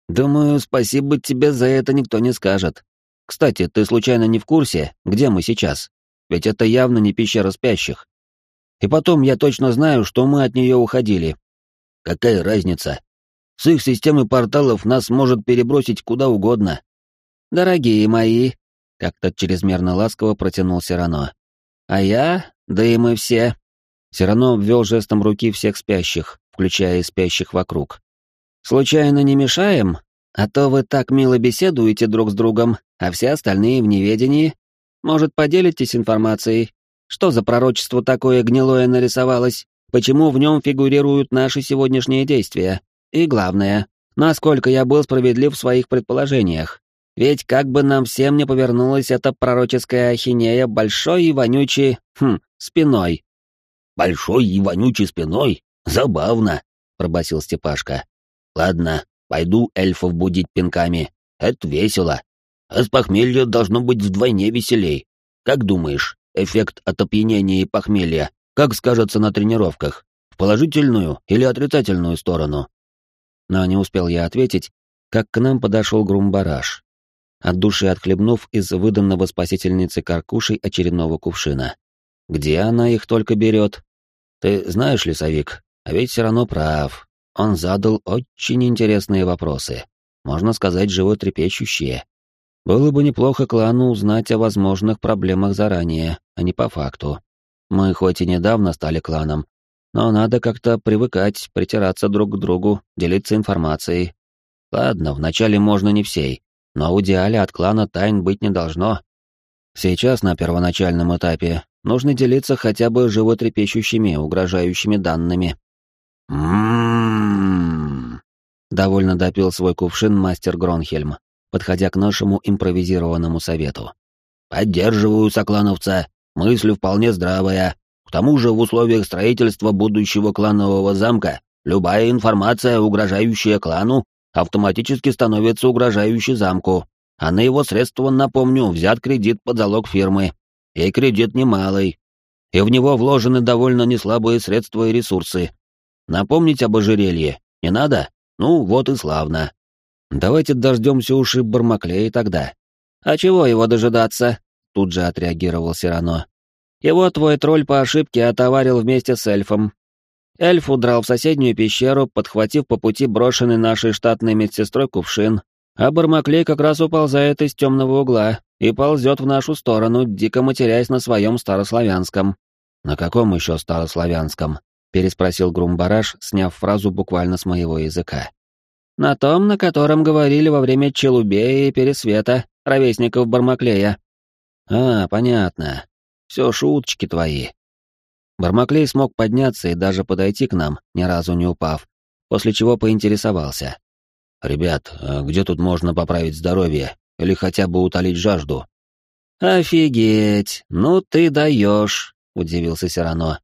Думаю, спасибо тебе за это никто не скажет. Кстати, ты случайно не в курсе, где мы сейчас? Ведь это явно не пещера спящих. И потом я точно знаю, что мы от нее уходили. Какая разница? С их системой порталов нас может перебросить куда угодно. Дорогие мои, как-то чрезмерно ласково протянул Сирано. А я, да и мы все. Сирано обвел жестом руки всех спящих, включая и спящих вокруг. Случайно не мешаем? А то вы так мило беседуете друг с другом, а все остальные в неведении. Может, поделитесь информацией? Что за пророчество такое гнилое нарисовалось? Почему в нем фигурируют наши сегодняшние действия? И главное, насколько я был справедлив в своих предположениях? Ведь как бы нам всем не повернулась эта пророческая ахинея большой и вонючей, хм, спиной. «Большой и вонючей спиной? Забавно», — пробасил Степашка. Ладно, пойду эльфов будить пинками. Это весело. А с похмелья должно быть вдвойне веселей. Как думаешь, эффект от опьянения и похмелья как скажется на тренировках? В положительную или отрицательную сторону? Но не успел я ответить, как к нам подошел Грумбараш, от души отхлебнув из выданного спасительницы каркушей очередного кувшина. Где она их только берет? Ты знаешь, лесовик, а ведь все равно прав он задал очень интересные вопросы, можно сказать, животрепещущие. Было бы неплохо клану узнать о возможных проблемах заранее, а не по факту. Мы хоть и недавно стали кланом, но надо как-то привыкать, притираться друг к другу, делиться информацией. Ладно, вначале можно не всей, но в идеале от клана тайн быть не должно. Сейчас, на первоначальном этапе, нужно делиться хотя бы животрепещущими, угрожающими данными. Довольно допил свой кувшин мастер Гронхельм, подходя к нашему импровизированному совету. Поддерживаю соклановца, мысль вполне здравая. К тому же в условиях строительства будущего кланового замка любая информация, угрожающая клану, автоматически становится угрожающей замку. А на его средства, напомню, взят кредит под залог фирмы. И кредит немалый. И в него вложены довольно неслабые средства и ресурсы, Напомнить об ожерелье не надо? Ну, вот и славно. Давайте дождемся уши Бармаклея тогда. А чего его дожидаться? Тут же отреагировал Сирано. Его твой тролль по ошибке отоварил вместе с эльфом. Эльф удрал в соседнюю пещеру, подхватив по пути брошенный нашей штатной медсестрой кувшин, а Бармаклей как раз уползает из темного угла и ползет в нашу сторону, дико матерясь на своем старославянском. На каком еще старославянском? переспросил Грумбараш, сняв фразу буквально с моего языка. «На том, на котором говорили во время Челубея и Пересвета, ровесников Бармаклея». «А, понятно. Все шуточки твои». Бармаклей смог подняться и даже подойти к нам, ни разу не упав, после чего поинтересовался. «Ребят, а где тут можно поправить здоровье или хотя бы утолить жажду?» «Офигеть! Ну ты даешь!» — удивился Сирано.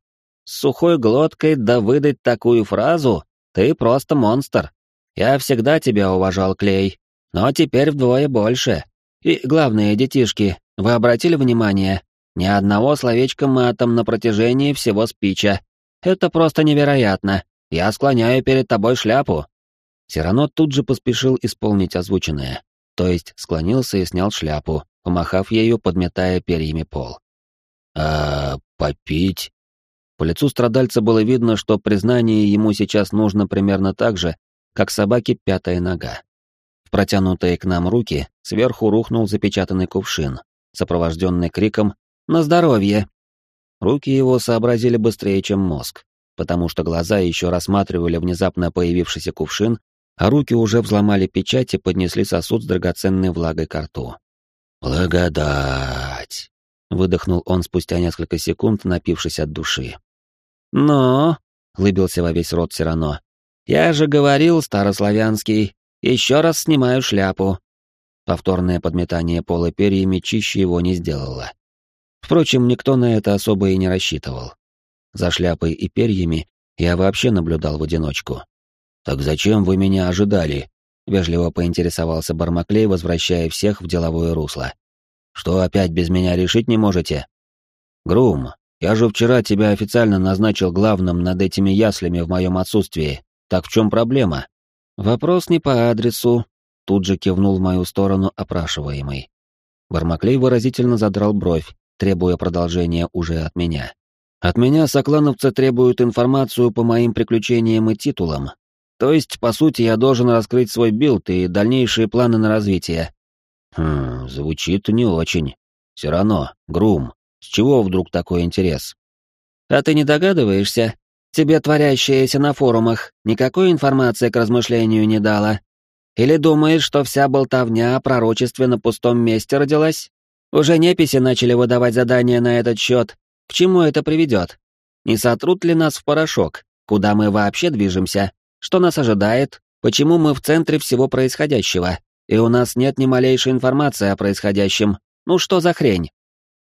С сухой глоткой да выдать такую фразу? Ты просто монстр. Я всегда тебя уважал, Клей. но теперь вдвое больше. И главное, детишки, вы обратили внимание? Ни одного словечка матом на протяжении всего спича. Это просто невероятно. Я склоняю перед тобой шляпу». Сирано тут же поспешил исполнить озвученное, то есть склонился и снял шляпу, помахав ею, подметая перьями пол. «А попить?» По лицу страдальца было видно, что признание ему сейчас нужно примерно так же, как собаке пятая нога. В протянутые к нам руки сверху рухнул запечатанный кувшин, сопровожденный криком «На здоровье!». Руки его сообразили быстрее, чем мозг, потому что глаза еще рассматривали внезапно появившийся кувшин, а руки уже взломали печать и поднесли сосуд с драгоценной влагой к рту. «Благодать!» — выдохнул он спустя несколько секунд, напившись от души. «Но...» — лыбился во весь рот Сирано. «Я же говорил, старославянский, еще раз снимаю шляпу». Повторное подметание пола перьями чище его не сделало. Впрочем, никто на это особо и не рассчитывал. За шляпой и перьями я вообще наблюдал в одиночку. «Так зачем вы меня ожидали?» — вежливо поинтересовался Бармаклей, возвращая всех в деловое русло. «Что опять без меня решить не можете?» «Грум, я же вчера тебя официально назначил главным над этими яслями в моем отсутствии. Так в чем проблема?» «Вопрос не по адресу», — тут же кивнул в мою сторону опрашиваемый. Бармаклей выразительно задрал бровь, требуя продолжения уже от меня. От меня соклановцы требуют информацию по моим приключениям и титулам. То есть, по сути, я должен раскрыть свой билд и дальнейшие планы на развитие. Хм, звучит не очень. Все равно, Грум, с чего вдруг такой интерес? А ты не догадываешься? Тебе творящееся на форумах никакой информации к размышлению не дала? Или думаешь, что вся болтовня о пророчестве на пустом месте родилась? Уже неписи начали выдавать задания на этот счет, к чему это приведет? Не сотрут ли нас в порошок? Куда мы вообще движемся? Что нас ожидает? Почему мы в центре всего происходящего? И у нас нет ни малейшей информации о происходящем. Ну что за хрень?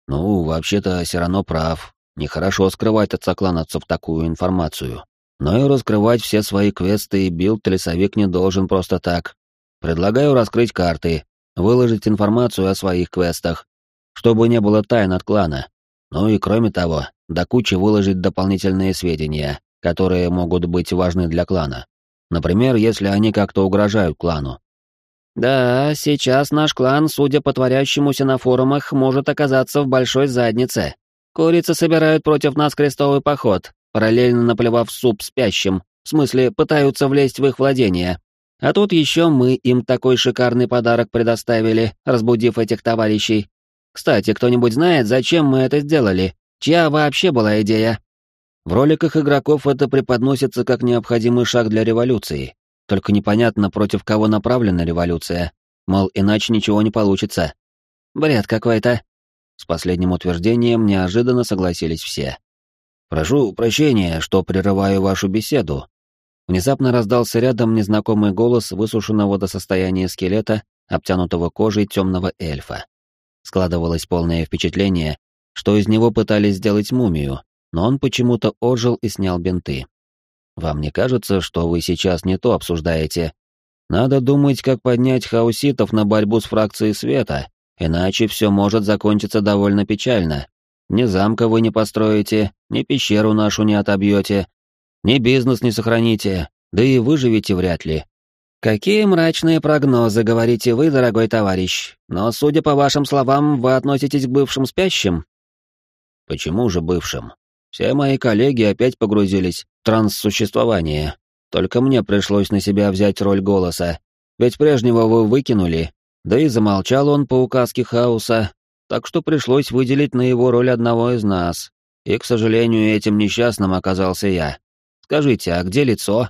Ну, вообще-то все равно прав. Нехорошо скрывать от соклановцев такую информацию. Но и раскрывать все свои квесты и билд лесовик не должен просто так. Предлагаю раскрыть карты, выложить информацию о своих квестах, чтобы не было тайн от клана, ну и кроме того, до кучи выложить дополнительные сведения, которые могут быть важны для клана. Например, если они как-то угрожают клану. Да, сейчас наш клан, судя по творящемуся на форумах, может оказаться в большой заднице. Курицы собирают против нас крестовый поход, параллельно наплевав суп спящим, в смысле, пытаются влезть в их владение. А тут еще мы им такой шикарный подарок предоставили, разбудив этих товарищей. Кстати, кто-нибудь знает, зачем мы это сделали? Чья вообще была идея? В роликах игроков это преподносится как необходимый шаг для революции. Только непонятно, против кого направлена революция. Мол, иначе ничего не получится. Бред какой-то. С последним утверждением неожиданно согласились все. «Прошу прощения, что прерываю вашу беседу». Внезапно раздался рядом незнакомый голос высушенного до состояния скелета, обтянутого кожей темного эльфа. Складывалось полное впечатление, что из него пытались сделать мумию, но он почему-то ожил и снял бинты. Вам не кажется, что вы сейчас не то обсуждаете? Надо думать, как поднять хауситов на борьбу с фракцией света, иначе все может закончиться довольно печально. Ни замка вы не построите, ни пещеру нашу не отобьете, ни бизнес не сохраните, да и выживете вряд ли. «Какие мрачные прогнозы, говорите вы, дорогой товарищ, но, судя по вашим словам, вы относитесь к бывшим спящим?» «Почему же бывшим? Все мои коллеги опять погрузились в транссуществование. Только мне пришлось на себя взять роль голоса, ведь прежнего вы выкинули, да и замолчал он по указке хаоса, так что пришлось выделить на его роль одного из нас. И, к сожалению, этим несчастным оказался я. Скажите, а где лицо?»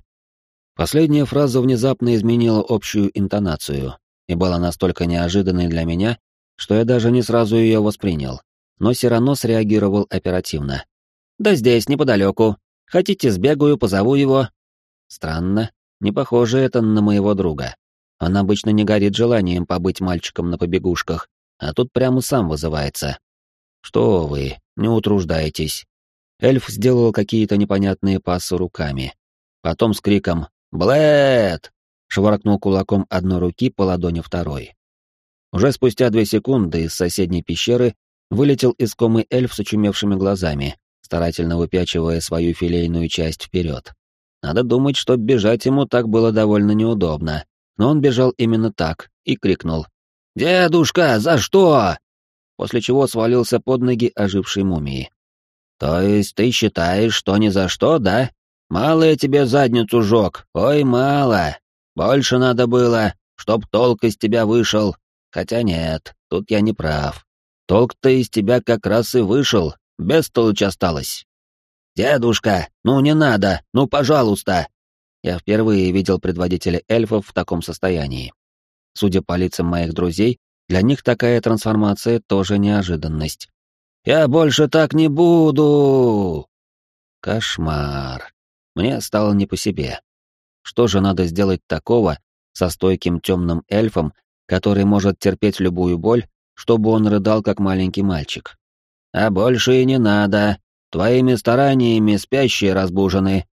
Последняя фраза внезапно изменила общую интонацию и была настолько неожиданной для меня, что я даже не сразу ее воспринял, но Сирано среагировал оперативно. «Да здесь, неподалеку. Хотите, сбегаю, позову его?» Странно, не похоже это на моего друга. Он обычно не горит желанием побыть мальчиком на побегушках, а тут прямо сам вызывается. «Что вы, не утруждайтесь». Эльф сделал какие-то непонятные пассы руками. Потом с криком Блэд! шваркнул кулаком одной руки по ладони второй. Уже спустя две секунды из соседней пещеры вылетел из комы эльф с очумевшими глазами, старательно выпячивая свою филейную часть вперед. Надо думать, что бежать ему так было довольно неудобно, но он бежал именно так и крикнул «Дедушка, за что?» После чего свалился под ноги ожившей мумии. «То есть ты считаешь, что ни за что, да? Мало я тебе задницу жёг, ой, мало. Больше надо было, чтоб толк из тебя вышел. Хотя нет, тут я не прав. Толк-то из тебя как раз и вышел, без толочь осталось. Дедушка, ну не надо, ну пожалуйста. Я впервые видел предводителя эльфов в таком состоянии. Судя по лицам моих друзей, для них такая трансформация тоже неожиданность. «Я больше так не буду!» Кошмар. Мне стало не по себе. Что же надо сделать такого со стойким темным эльфом, который может терпеть любую боль, чтобы он рыдал как маленький мальчик? А больше и не надо. Твоими стараниями спящие разбужены.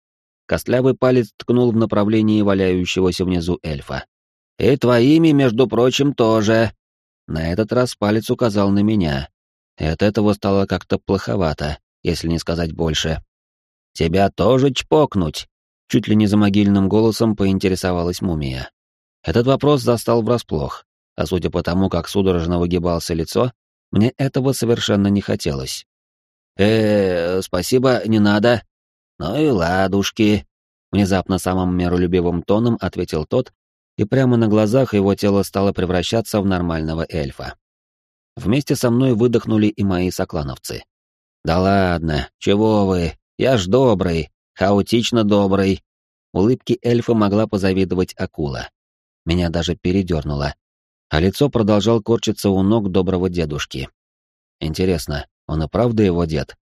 Костлявый палец ткнул в направлении валяющегося внизу эльфа. И твоими, между прочим, тоже. На этот раз палец указал на меня. И от этого стало как-то плоховато, если не сказать больше. «Тебя тоже чпокнуть?» Чуть ли не за могильным голосом поинтересовалась мумия. Этот вопрос застал врасплох, а судя по тому, как судорожно выгибался лицо, мне этого совершенно не хотелось. э, -э спасибо, не надо». «Ну и ладушки», — внезапно самым миролюбивым тоном ответил тот, и прямо на глазах его тело стало превращаться в нормального эльфа. Вместе со мной выдохнули и мои соклановцы. «Да ладно, чего вы, я ж добрый, хаотично добрый». Улыбки эльфа могла позавидовать акула. Меня даже передернуло. А лицо продолжал корчиться у ног доброго дедушки. Интересно, он и правда его дед?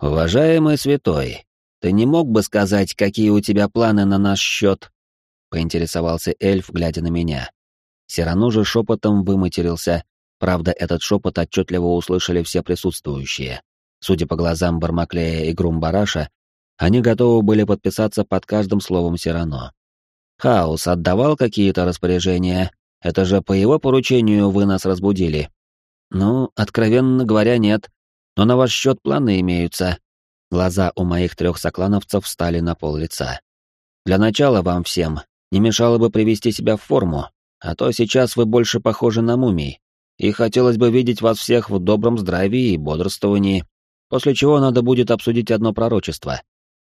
«Уважаемый святой, ты не мог бы сказать, какие у тебя планы на наш счет?» поинтересовался эльф, глядя на меня. Сирану же шепотом выматерился, правда, этот шепот отчетливо услышали все присутствующие. Судя по глазам Бармаклея и Грумбараша, они готовы были подписаться под каждым словом Сирано. «Хаос отдавал какие-то распоряжения? Это же по его поручению вы нас разбудили». «Ну, откровенно говоря, нет. Но на ваш счет планы имеются». Глаза у моих трех соклановцев встали на пол лица. «Для начала вам всем не мешало бы привести себя в форму, а то сейчас вы больше похожи на мумий, и хотелось бы видеть вас всех в добром здравии и бодрствовании, после чего надо будет обсудить одно пророчество».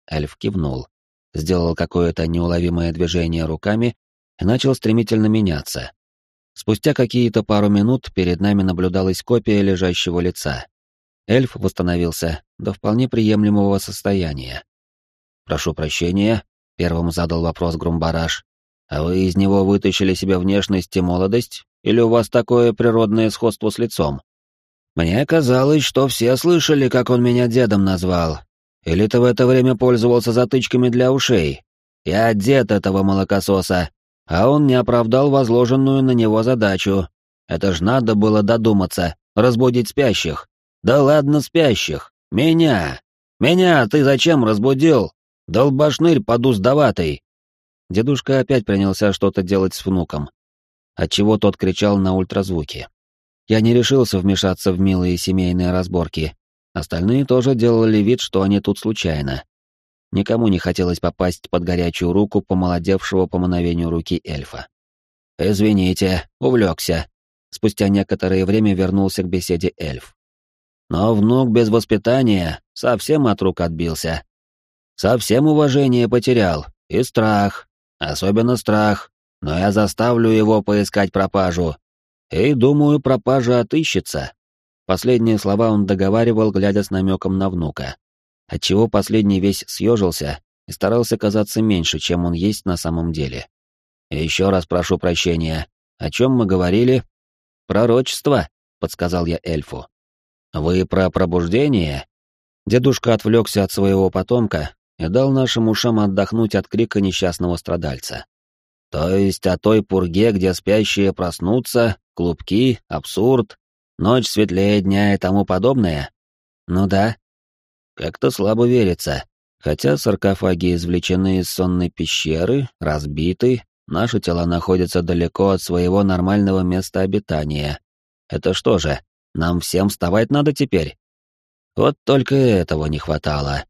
Эльф кивнул, сделал какое-то неуловимое движение руками и начал стремительно меняться. Спустя какие-то пару минут перед нами наблюдалась копия лежащего лица. Эльф восстановился до вполне приемлемого состояния. «Прошу прощения», — первым задал вопрос Грумбараш, а вы из него вытащили себе внешность и молодость? Или у вас такое природное сходство с лицом? Мне казалось, что все слышали, как он меня дедом назвал. Или ты в это время пользовался затычками для ушей? Я дед этого молокососа, а он не оправдал возложенную на него задачу. Это ж надо было додуматься, разбудить спящих. Да ладно спящих, меня! Меня ты зачем разбудил? Долбашнырь подуздаватый! Дедушка опять принялся что-то делать с внуком, отчего тот кричал на ультразвуке. Я не решился вмешаться в милые семейные разборки. Остальные тоже делали вид, что они тут случайно. Никому не хотелось попасть под горячую руку помолодевшего по мановению руки эльфа. «Извините, увлекся». Спустя некоторое время вернулся к беседе эльф. Но внук без воспитания совсем от рук отбился. Совсем уважение потерял, и страх, Особенно страх, но я заставлю его поискать пропажу. И, думаю, пропажа отыщется. Последние слова он договаривал, глядя с намеком на внука. Отчего последний весь съежился и старался казаться меньше, чем он есть на самом деле. Еще раз прошу прощения. О чем мы говорили? Пророчество, подсказал я эльфу. Вы про пробуждение? Дедушка отвлекся от своего потомка и дал нашим ушам отдохнуть от крика несчастного страдальца. То есть о той пурге, где спящие проснутся, клубки, абсурд, ночь светлее дня и тому подобное? Ну да. Как-то слабо верится, хотя саркофаги извлечены из сонной пещеры, разбиты, наши тела находятся далеко от своего нормального места обитания. Это что же, нам всем вставать надо теперь? Вот только этого не хватало.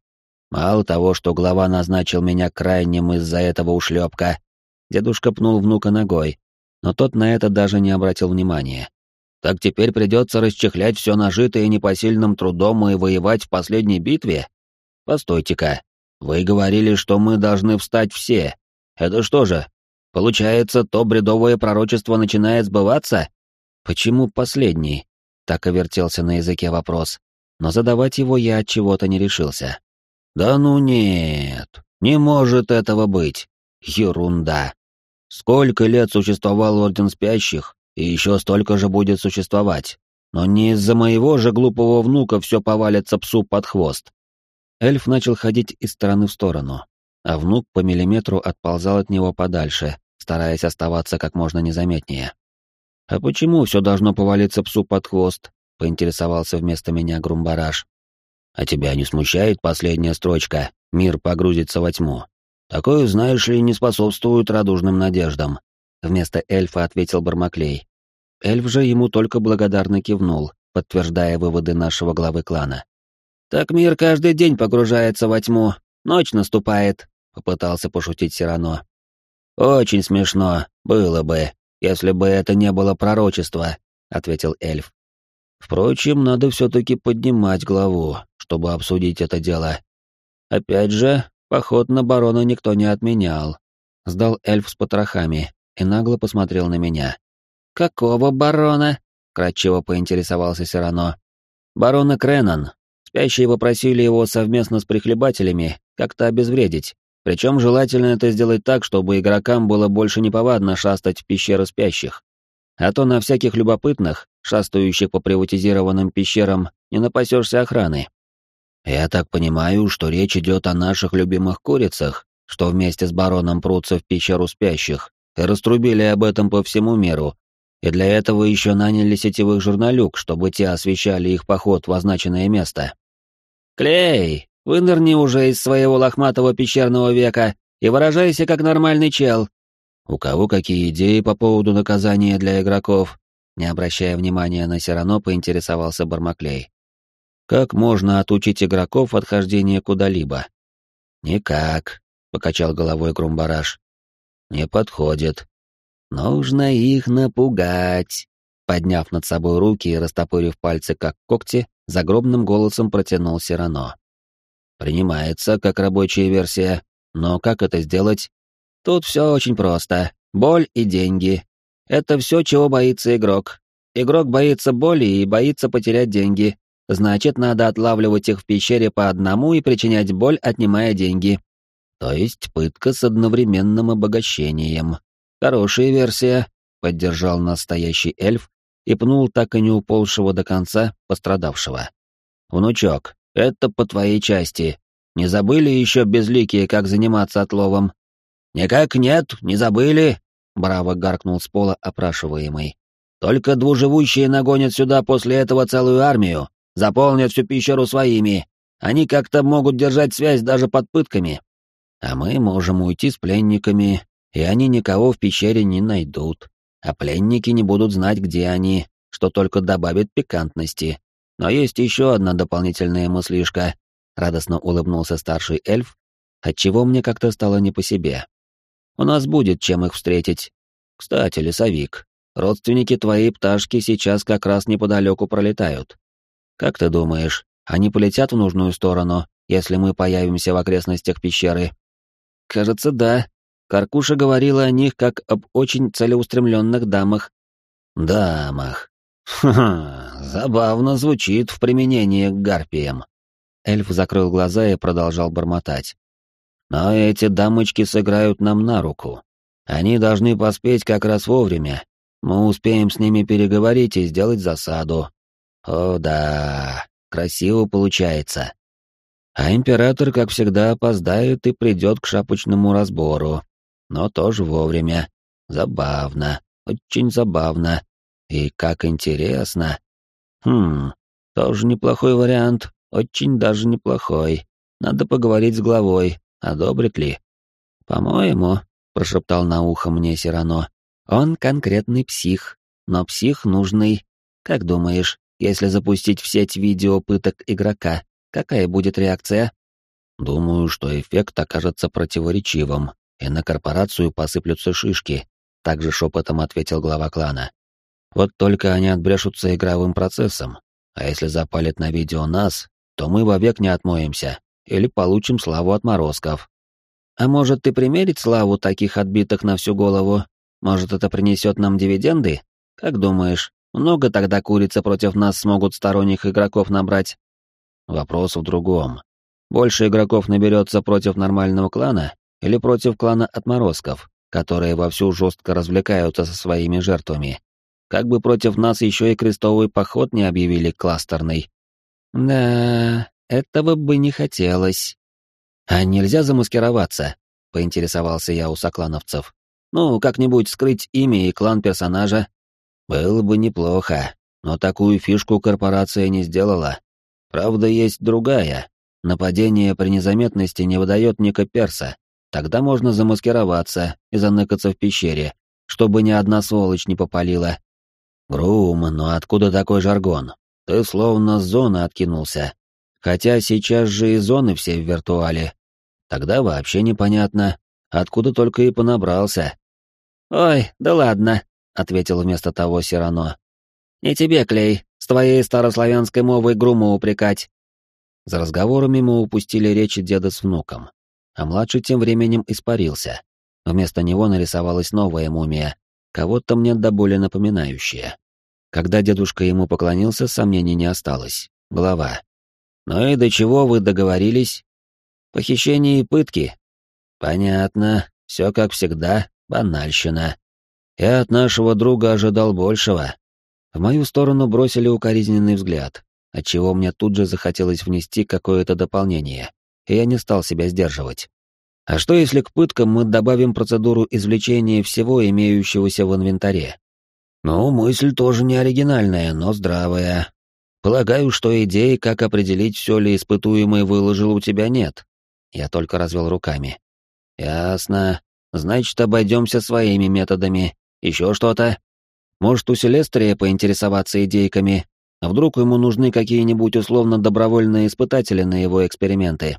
Мало того, что глава назначил меня крайним из-за этого ушлепка, дедушка пнул внука ногой, но тот на это даже не обратил внимания. Так теперь придется расчехлять все нажитое непосильным трудом и воевать в последней битве? Постойте-ка, вы говорили, что мы должны встать все. Это что же, получается, то бредовое пророчество начинает сбываться? Почему последний? Так и вертелся на языке вопрос, но задавать его я от чего-то не решился. Да ну нет, не может этого быть. Ерунда. Сколько лет существовал Орден Спящих, и еще столько же будет существовать. Но не из-за моего же глупого внука все повалится псу под хвост. Эльф начал ходить из стороны в сторону, а внук по миллиметру отползал от него подальше, стараясь оставаться как можно незаметнее. «А почему все должно повалиться псу под хвост?» — поинтересовался вместо меня Грумбараш. «А тебя не смущает последняя строчка «Мир погрузится во тьму»?» Такое, знаешь ли, не способствует радужным надеждам. Вместо эльфа ответил Бармаклей. Эльф же ему только благодарно кивнул, подтверждая выводы нашего главы клана. «Так мир каждый день погружается во тьму, ночь наступает», — попытался пошутить Сирано. «Очень смешно, было бы, если бы это не было пророчество», — ответил эльф. «Впрочем, надо все-таки поднимать главу, чтобы обсудить это дело. Опять же, Поход на барона никто не отменял. Сдал эльф с потрохами и нагло посмотрел на меня. «Какого барона?» — кратчево поинтересовался Сирано. «Барона Кренан. Спящие попросили его совместно с прихлебателями как-то обезвредить. Причем желательно это сделать так, чтобы игрокам было больше неповадно шастать в пещеры спящих. А то на всяких любопытных, шастающих по приватизированным пещерам, не напасешься охраны. «Я так понимаю, что речь идет о наших любимых курицах, что вместе с бароном прутся в пещеру спящих, и раструбили об этом по всему миру, и для этого еще наняли сетевых журналюк, чтобы те освещали их поход в означенное место. «Клей, вынырни уже из своего лохматого пещерного века и выражайся как нормальный чел». «У кого какие идеи по поводу наказания для игроков?» Не обращая внимания на Сирано, поинтересовался Бармаклей. Как можно отучить игроков от хождения куда-либо? Никак, покачал головой Грумбараш. Не подходит. Нужно их напугать. Подняв над собой руки и растопырив пальцы как когти, загробным голосом протянул Сирано. Принимается как рабочая версия, но как это сделать? Тут все очень просто. Боль и деньги. Это все, чего боится игрок. Игрок боится боли и боится потерять деньги, Значит, надо отлавливать их в пещере по одному и причинять боль, отнимая деньги. То есть пытка с одновременным обогащением. Хорошая версия, поддержал настоящий эльф и пнул так и не уползшего до конца пострадавшего. Внучок, это по твоей части. Не забыли еще безликие, как заниматься отловом? Никак нет, не забыли, браво гаркнул с пола опрашиваемый. Только двуживущие нагонят сюда после этого целую армию, заполнят всю пещеру своими. Они как-то могут держать связь даже под пытками. А мы можем уйти с пленниками, и они никого в пещере не найдут. А пленники не будут знать, где они, что только добавит пикантности. Но есть еще одна дополнительная мыслишка. Радостно улыбнулся старший эльф, отчего мне как-то стало не по себе. У нас будет чем их встретить. Кстати, лесовик, родственники твоей пташки сейчас как раз неподалеку пролетают. Как ты думаешь, они полетят в нужную сторону, если мы появимся в окрестностях пещеры? Кажется, да. Каркуша говорила о них как об очень целеустремленных дамах. Дамах. Ха, забавно звучит в применении к гарпиям. Эльф закрыл глаза и продолжал бормотать. Но эти дамочки сыграют нам на руку. Они должны поспеть как раз вовремя. Мы успеем с ними переговорить и сделать засаду, о да, красиво получается. А император, как всегда, опоздает и придет к шапочному разбору. Но тоже вовремя. Забавно, очень забавно. И как интересно. Хм, тоже неплохой вариант, очень даже неплохой. Надо поговорить с главой, одобрит ли. По-моему, прошептал на ухо мне Сирано. Он конкретный псих, но псих нужный. Как думаешь, если запустить в сеть видео пыток игрока, какая будет реакция? Думаю, что эффект окажется противоречивым, и на корпорацию посыплются шишки, также шепотом ответил глава клана. Вот только они отбрешутся игровым процессом, а если запалят на видео нас, то мы вовек не отмоемся или получим славу отморозков. А может, ты примерить славу таких отбитых на всю голову? Может, это принесет нам дивиденды? Как думаешь, много тогда курицы против нас смогут сторонних игроков набрать? Вопрос в другом. Больше игроков наберется против нормального клана или против клана отморозков, которые вовсю жестко развлекаются со своими жертвами? Как бы против нас еще и крестовый поход не объявили кластерный. Да, этого бы не хотелось. А нельзя замаскироваться, поинтересовался я у соклановцев. Ну, как-нибудь скрыть имя и клан персонажа. Было бы неплохо, но такую фишку корпорация не сделала. Правда, есть другая. Нападение при незаметности не выдает Ника Перса. Тогда можно замаскироваться и заныкаться в пещере, чтобы ни одна сволочь не попалила. Грум, но откуда такой жаргон? Ты словно с зоны откинулся. Хотя сейчас же и зоны все в виртуале. Тогда вообще непонятно, откуда только и понабрался. «Ой, да ладно», — ответил вместо того Сирано. «Не тебе, Клей, с твоей старославянской мовой груму упрекать». За разговорами мы упустили речи деда с внуком, а младший тем временем испарился. Вместо него нарисовалась новая мумия, кого-то мне до боли напоминающая. Когда дедушка ему поклонился, сомнений не осталось. Глава. «Ну и до чего вы договорились?» «Похищение и пытки». «Понятно. Все как всегда. Банальщина. Я от нашего друга ожидал большего». В мою сторону бросили укоризненный взгляд, отчего мне тут же захотелось внести какое-то дополнение, и я не стал себя сдерживать. А что если к пыткам мы добавим процедуру извлечения всего имеющегося в инвентаре? Ну, мысль тоже не оригинальная, но здравая. Полагаю, что идеи, как определить, все ли испытуемый выложил, у тебя нет. Я только развел руками. Ясно. Значит, обойдемся своими методами. Еще что-то? Может, у Селестрия поинтересоваться идейками? А вдруг ему нужны какие-нибудь условно добровольные испытатели на его эксперименты?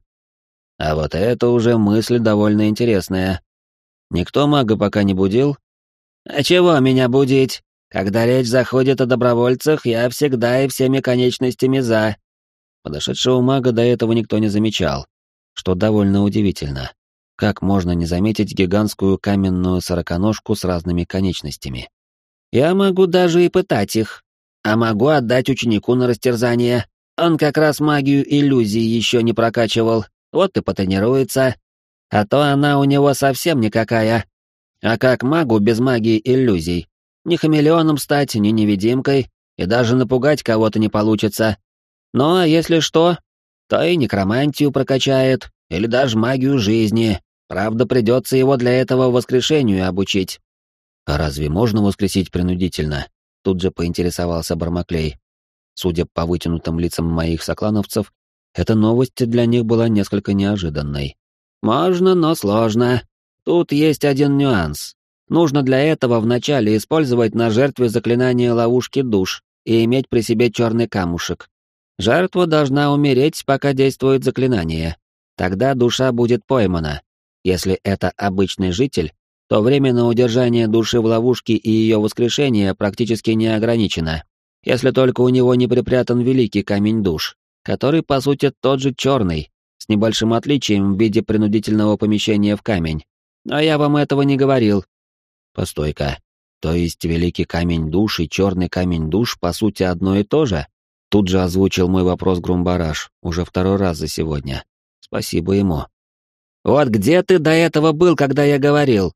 А вот это уже мысль довольно интересная. Никто мага пока не будил? А чего меня будить? Когда речь заходит о добровольцах, я всегда и всеми конечностями за. Подошедшего мага до этого никто не замечал, что довольно удивительно. Как можно не заметить гигантскую каменную сороконожку с разными конечностями? Я могу даже и пытать их, а могу отдать ученику на растерзание. Он как раз магию иллюзий еще не прокачивал, вот и потренируется. А то она у него совсем никакая. А как магу без магии иллюзий? Ни хамелеоном стать, ни невидимкой, и даже напугать кого-то не получится. Но если что, то и некромантию прокачает, или даже магию жизни. Правда, придется его для этого воскрешению обучить. А разве можно воскресить принудительно? Тут же поинтересовался Бармаклей. Судя по вытянутым лицам моих соклановцев, эта новость для них была несколько неожиданной. «Можно, но сложно. Тут есть один нюанс. Нужно для этого вначале использовать на жертве заклинание ловушки душ и иметь при себе черный камушек. Жертва должна умереть, пока действует заклинание. Тогда душа будет поймана. Если это обычный житель, то время на удержание души в ловушке и ее воскрешение практически не ограничено, если только у него не припрятан великий камень душ который, по сути, тот же черный, с небольшим отличием в виде принудительного помещения в камень. Но я вам этого не говорил. Постойка. То есть великий камень душ и черный камень душ, по сути, одно и то же? Тут же озвучил мой вопрос Грумбараш, уже второй раз за сегодня. Спасибо ему. «Вот где ты до этого был, когда я говорил?»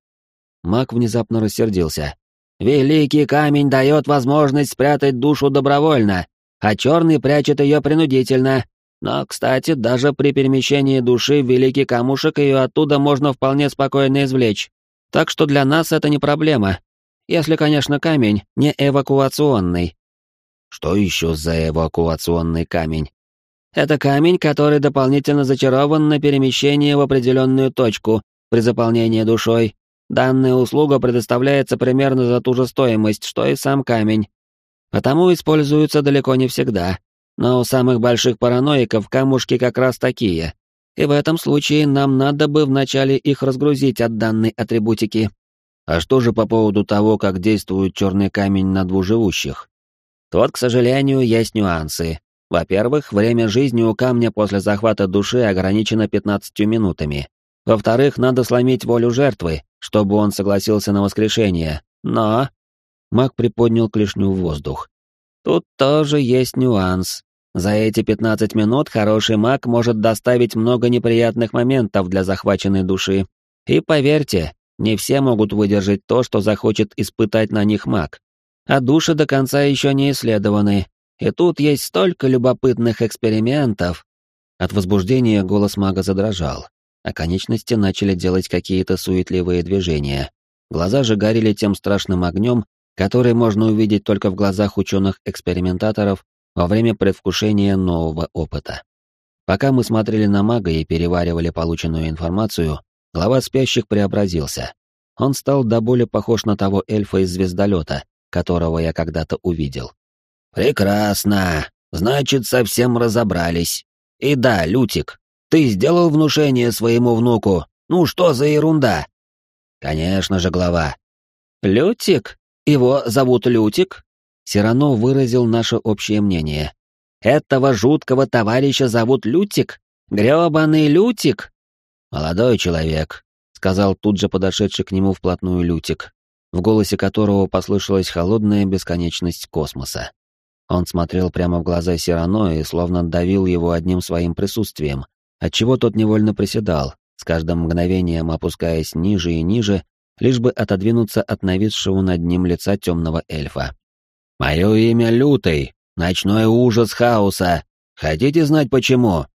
Маг внезапно рассердился. «Великий камень дает возможность спрятать душу добровольно, а черный прячет ее принудительно. Но, кстати, даже при перемещении души в великий камушек ее оттуда можно вполне спокойно извлечь. Так что для нас это не проблема. Если, конечно, камень не эвакуационный. Что еще за эвакуационный камень? Это камень, который дополнительно зачарован на перемещение в определенную точку при заполнении душой. Данная услуга предоставляется примерно за ту же стоимость, что и сам камень. Потому используется далеко не всегда. Но у самых больших параноиков камушки как раз такие. И в этом случае нам надо бы вначале их разгрузить от данной атрибутики. А что же по поводу того, как действует черный камень на двуживущих? Тут, к сожалению, есть нюансы. Во-первых, время жизни у камня после захвата души ограничено 15 минутами. Во-вторых, надо сломить волю жертвы, чтобы он согласился на воскрешение. Но... Маг приподнял клешню в воздух. Тут тоже есть нюанс. За эти 15 минут хороший маг может доставить много неприятных моментов для захваченной души. И поверьте, не все могут выдержать то, что захочет испытать на них маг. А души до конца еще не исследованы. И тут есть столько любопытных экспериментов. От возбуждения голос мага задрожал а конечности начали делать какие-то суетливые движения. Глаза же горели тем страшным огнем, который можно увидеть только в глазах ученых-экспериментаторов во время предвкушения нового опыта. Пока мы смотрели на мага и переваривали полученную информацию, глава спящих преобразился. Он стал до боли похож на того эльфа из звездолета, которого я когда-то увидел. «Прекрасно! Значит, совсем разобрались. И да, Лютик, ты сделал внушение своему внуку? Ну что за ерунда? Конечно же, глава. Лютик? Его зовут Лютик? Сирано выразил наше общее мнение. Этого жуткого товарища зовут Лютик? Грёбаный Лютик? Молодой человек, сказал тут же подошедший к нему вплотную Лютик, в голосе которого послышалась холодная бесконечность космоса. Он смотрел прямо в глаза Сирано и словно давил его одним своим присутствием, отчего тот невольно приседал, с каждым мгновением опускаясь ниже и ниже, лишь бы отодвинуться от нависшего над ним лица темного эльфа. «Мое имя Лютый, ночной ужас хаоса. Хотите знать почему?»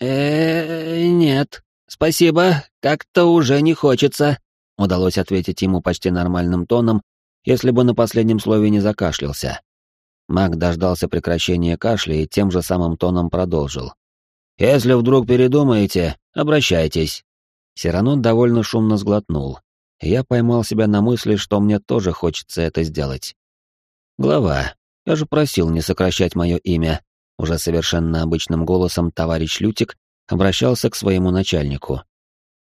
э нет, спасибо, как-то уже не хочется», — удалось ответить ему почти нормальным тоном, если бы на последнем слове не закашлялся. Маг дождался прекращения кашля и тем же самым тоном продолжил. Если вдруг передумаете, обращайтесь». Сиранон довольно шумно сглотнул. Я поймал себя на мысли, что мне тоже хочется это сделать. «Глава, я же просил не сокращать мое имя», уже совершенно обычным голосом товарищ Лютик обращался к своему начальнику.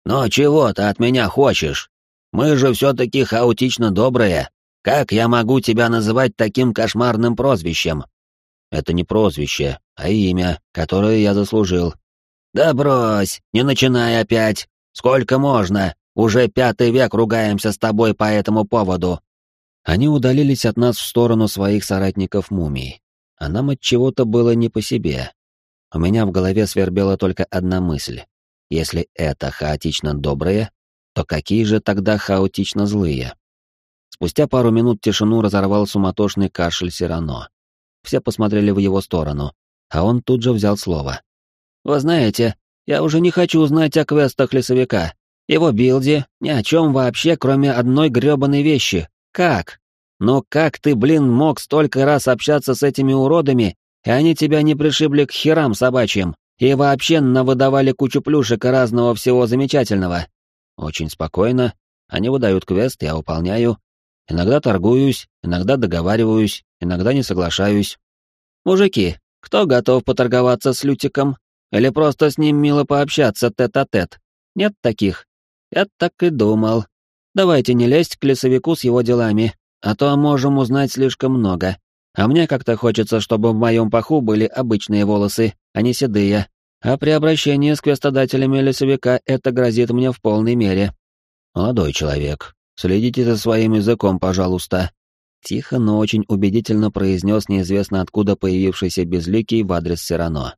«Но чего ты от меня хочешь? Мы же все-таки хаотично добрые. Как я могу тебя называть таким кошмарным прозвищем?» Это не прозвище, а имя, которое я заслужил. Да брось, не начинай опять. Сколько можно? Уже пятый век ругаемся с тобой по этому поводу. Они удалились от нас в сторону своих соратников мумий. А нам от чего-то было не по себе. У меня в голове свербела только одна мысль. Если это хаотично добрые, то какие же тогда хаотично злые? Спустя пару минут тишину разорвал суматошный кашель Сирано. Все посмотрели в его сторону, а он тут же взял слово. «Вы знаете, я уже не хочу знать о квестах лесовика. Его билде ни о чем вообще, кроме одной грёбаной вещи. Как? Ну как ты, блин, мог столько раз общаться с этими уродами, и они тебя не пришибли к херам собачьим, и вообще навыдавали кучу плюшек и разного всего замечательного?» «Очень спокойно. Они выдают квест, я выполняю, Иногда торгуюсь, иногда договариваюсь, иногда не соглашаюсь. Мужики, кто готов поторговаться с Лютиком? Или просто с ним мило пообщаться тет-а-тет? -тет? Нет таких? Я так и думал. Давайте не лезть к лесовику с его делами, а то можем узнать слишком много. А мне как-то хочется, чтобы в моем паху были обычные волосы, а не седые. А при обращении с квестодателями лесовика это грозит мне в полной мере. Молодой человек, Следите за своим языком, пожалуйста. Тихо, но очень убедительно произнес неизвестно откуда появившийся безликий в адрес Сирано.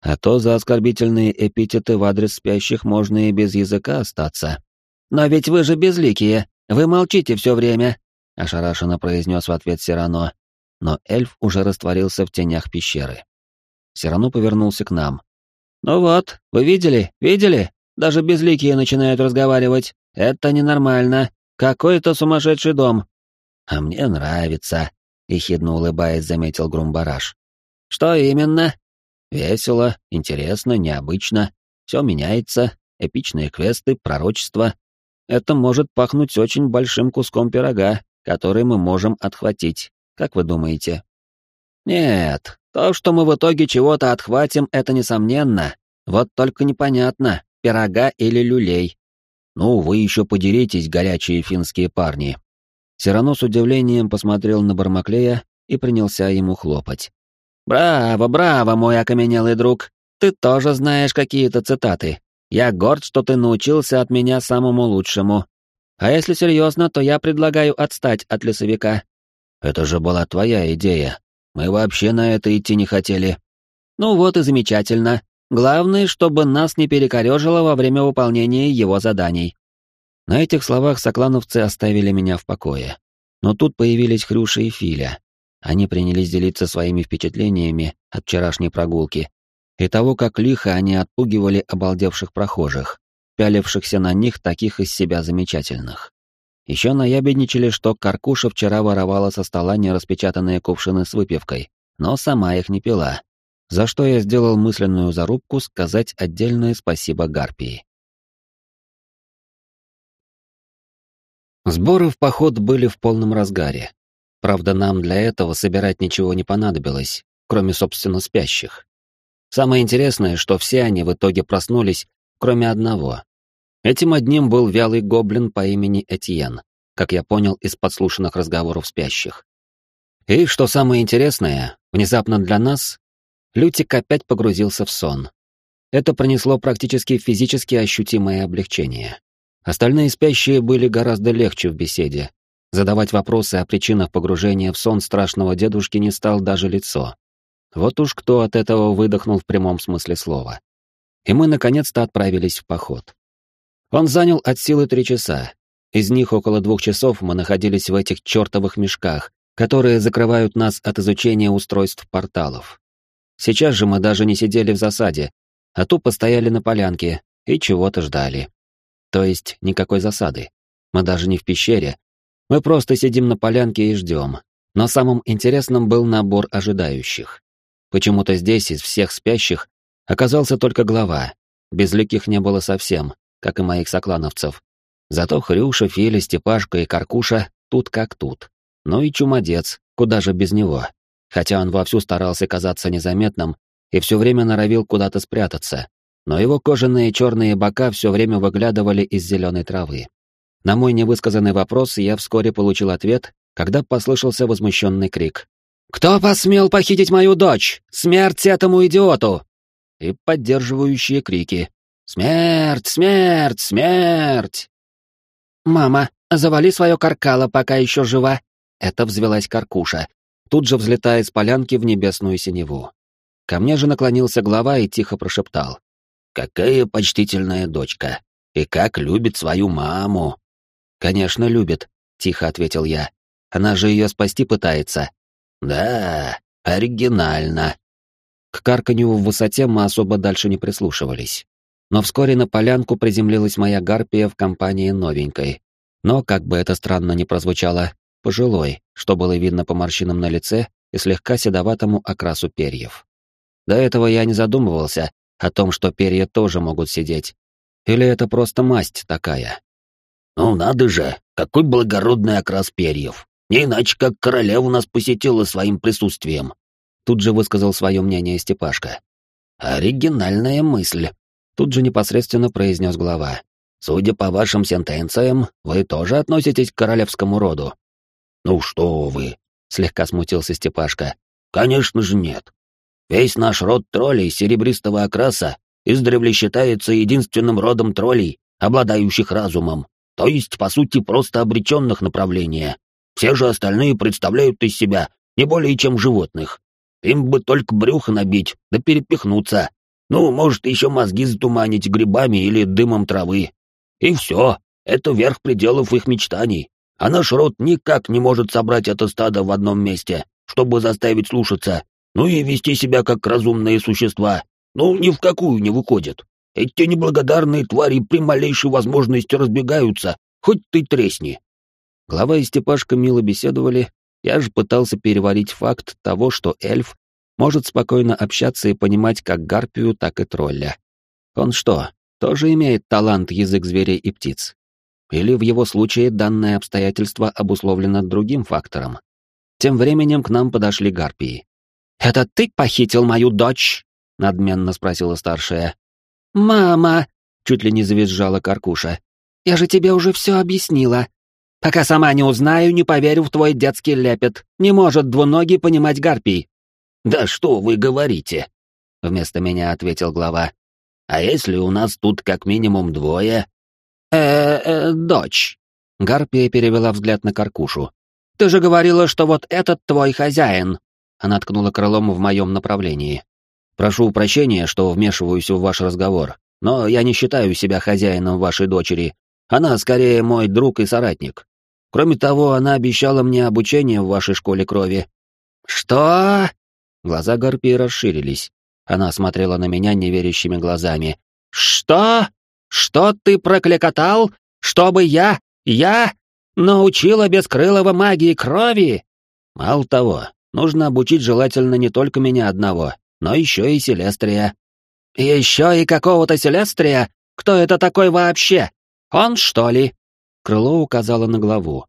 А то за оскорбительные эпитеты в адрес спящих можно и без языка остаться. «Но ведь вы же безликие, вы молчите все время», — ошарашенно произнес в ответ Сирано. Но эльф уже растворился в тенях пещеры. Сирано повернулся к нам. «Ну вот, вы видели, видели? Даже безликие начинают разговаривать. Это ненормально. Какой-то сумасшедший дом. А мне нравится, ехидно улыбаясь, заметил Грумбараш. Что именно? Весело, интересно, необычно. Все меняется, эпичные квесты, пророчества. это может пахнуть очень большим куском пирога, который мы можем отхватить. Как вы думаете? Нет, то, что мы в итоге чего-то отхватим, это несомненно. Вот только непонятно, пирога или люлей. Ну, вы еще подеритесь, горячие финские парни. Сирано с удивлением посмотрел на Бармаклея и принялся ему хлопать. «Браво, браво, мой окаменелый друг! Ты тоже знаешь какие-то цитаты. Я горд, что ты научился от меня самому лучшему. А если серьезно, то я предлагаю отстать от лесовика». «Это же была твоя идея. Мы вообще на это идти не хотели». «Ну вот и замечательно. Главное, чтобы нас не перекорежило во время выполнения его заданий». На этих словах соклановцы оставили меня в покое. Но тут появились Хрюша и Филя. Они принялись делиться своими впечатлениями от вчерашней прогулки и того, как лихо они отпугивали обалдевших прохожих, пялившихся на них таких из себя замечательных. Еще наябедничали, что Каркуша вчера воровала со стола нераспечатанные кувшины с выпивкой, но сама их не пила, за что я сделал мысленную зарубку сказать отдельное спасибо Гарпии. Сборы в поход были в полном разгаре. Правда, нам для этого собирать ничего не понадобилось, кроме, собственно, спящих. Самое интересное, что все они в итоге проснулись, кроме одного. Этим одним был вялый гоблин по имени Этьен, как я понял из подслушанных разговоров спящих. И, что самое интересное, внезапно для нас, Лютик опять погрузился в сон. Это принесло практически физически ощутимое облегчение. Остальные спящие были гораздо легче в беседе. Задавать вопросы о причинах погружения в сон страшного дедушки не стал даже лицо. Вот уж кто от этого выдохнул в прямом смысле слова. И мы наконец-то отправились в поход. Он занял от силы три часа. Из них около двух часов мы находились в этих чертовых мешках, которые закрывают нас от изучения устройств порталов. Сейчас же мы даже не сидели в засаде, а тупо стояли на полянке и чего-то ждали. То есть никакой засады. Мы даже не в пещере. Мы просто сидим на полянке и ждем. Но самым интересным был набор ожидающих. Почему-то здесь из всех спящих оказался только глава. Безликих не было совсем, как и моих соклановцев. Зато Хрюша, Филя, Степашка и Каркуша тут как тут. Ну и Чумодец, куда же без него. Хотя он вовсю старался казаться незаметным и все время норовил куда-то спрятаться. Но его кожаные черные бока все время выглядывали из зеленой травы. На мой невысказанный вопрос я вскоре получил ответ, когда послышался возмущенный крик. «Кто посмел похитить мою дочь? Смерть этому идиоту!» И поддерживающие крики. «Смерть! Смерть! Смерть!» «Мама, завали свое каркало, пока еще жива!» Это взвелась каркуша, тут же взлетая с полянки в небесную синеву. Ко мне же наклонился глава и тихо прошептал. «Какая почтительная дочка! И как любит свою маму!» «Конечно, любит», — тихо ответил я. «Она же ее спасти пытается. Да, оригинально. К карканью в высоте мы особо дальше не прислушивались. Но вскоре на полянку приземлилась моя гарпия в компании новенькой. Но, как бы это странно ни прозвучало, пожилой, что было видно по морщинам на лице и слегка седоватому окрасу перьев. До этого я не задумывался о том, что перья тоже могут сидеть. Или это просто масть такая? «Ну надо же, какой благородный окрас перьев!» Не иначе, как королева нас посетила своим присутствием. Тут же высказал свое мнение Степашка. Оригинальная мысль. Тут же непосредственно произнес глава. Судя по вашим сентенциям, вы тоже относитесь к королевскому роду. Ну что вы, слегка смутился Степашка. Конечно же нет. Весь наш род троллей серебристого окраса издревле считается единственным родом троллей, обладающих разумом, то есть, по сути, просто обреченных направления. Все же остальные представляют из себя не более чем животных. Им бы только брюхо набить, да перепихнуться. Ну, может, еще мозги затуманить грибами или дымом травы. И все, это верх пределов их мечтаний. А наш род никак не может собрать это стадо в одном месте, чтобы заставить слушаться, ну и вести себя как разумные существа. Ну, ни в какую не выходит. Эти неблагодарные твари при малейшей возможности разбегаются, хоть ты тресни. Глава и Степашка мило беседовали, я же пытался переварить факт того, что эльф может спокойно общаться и понимать как гарпию, так и тролля. Он что, тоже имеет талант язык зверей и птиц? Или в его случае данное обстоятельство обусловлено другим фактором? Тем временем к нам подошли гарпии. «Это ты похитил мою дочь?» — надменно спросила старшая. «Мама!» — чуть ли не завизжала Каркуша. «Я же тебе уже все объяснила. Пока сама не узнаю, не поверю в твой детский лепет. Не может двуногий понимать гарпий». «Да что вы говорите?» — вместо меня ответил глава. «А если у нас тут как минимум двое?» «Э-э, дочь». Гарпия перевела взгляд на Каркушу. «Ты же говорила, что вот этот твой хозяин». Она ткнула крылом в моем направлении. «Прошу прощения, что вмешиваюсь в ваш разговор, но я не считаю себя хозяином вашей дочери. Она скорее мой друг и соратник. Кроме того, она обещала мне обучение в вашей школе крови». «Что?» Глаза Гарпии расширились. Она смотрела на меня неверящими глазами. «Что? Что ты прокликотал? Чтобы я, я научила Бескрылого магии крови?» «Мало того, нужно обучить желательно не только меня одного, но еще и Селестрия». «Еще и какого-то Селестрия? Кто это такой вообще? Он, что ли?» Крыло указало на главу.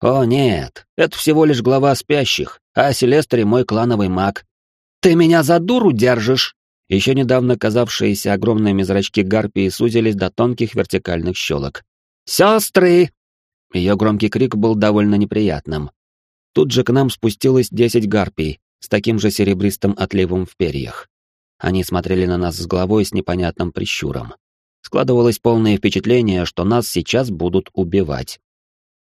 «О, нет, это всего лишь глава спящих, а Селестри мой клановый маг. Ты меня за дуру держишь?» Еще недавно казавшиеся огромными зрачки гарпии сузились до тонких вертикальных щелок. «Сестры!» Ее громкий крик был довольно неприятным. Тут же к нам спустилось десять гарпий с таким же серебристым отливом в перьях. Они смотрели на нас с головой с непонятным прищуром. Складывалось полное впечатление, что нас сейчас будут убивать.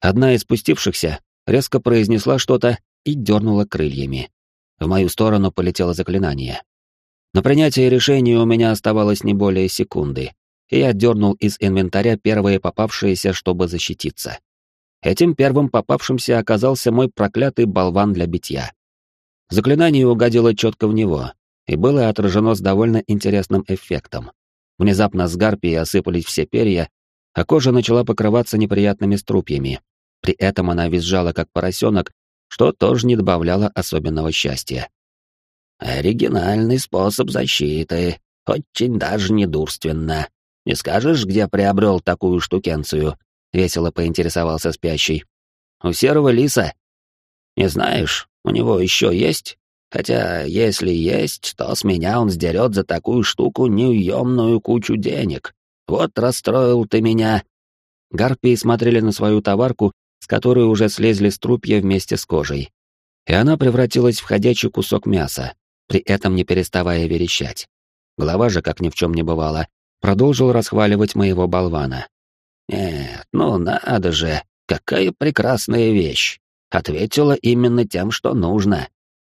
Одна из спустившихся резко произнесла что-то и дернула крыльями. В мою сторону полетело заклинание. На принятие решения у меня оставалось не более секунды, и я дернул из инвентаря первые попавшиеся, чтобы защититься. Этим первым попавшимся оказался мой проклятый болван для битья. Заклинание угодило четко в него, и было отражено с довольно интересным эффектом. Внезапно с гарпии осыпались все перья, а кожа начала покрываться неприятными струпьями. При этом она визжала, как поросенок, что тоже не добавляло особенного счастья. «Оригинальный способ защиты, очень даже недурственно. Не скажешь, где приобрел такую штукенцию?» — весело поинтересовался спящий. «У серого лиса?» «Не знаешь, у него еще есть?» Хотя, если есть, то с меня он сдерет за такую штуку неуемную кучу денег. Вот расстроил ты меня. Гарпии смотрели на свою товарку, с которой уже слезли струпья вместе с кожей. И она превратилась в ходячий кусок мяса, при этом не переставая верещать. Голова же, как ни в чем не бывало, продолжил расхваливать моего болвана. «Нет, ну надо же, какая прекрасная вещь!» Ответила именно тем, что нужно.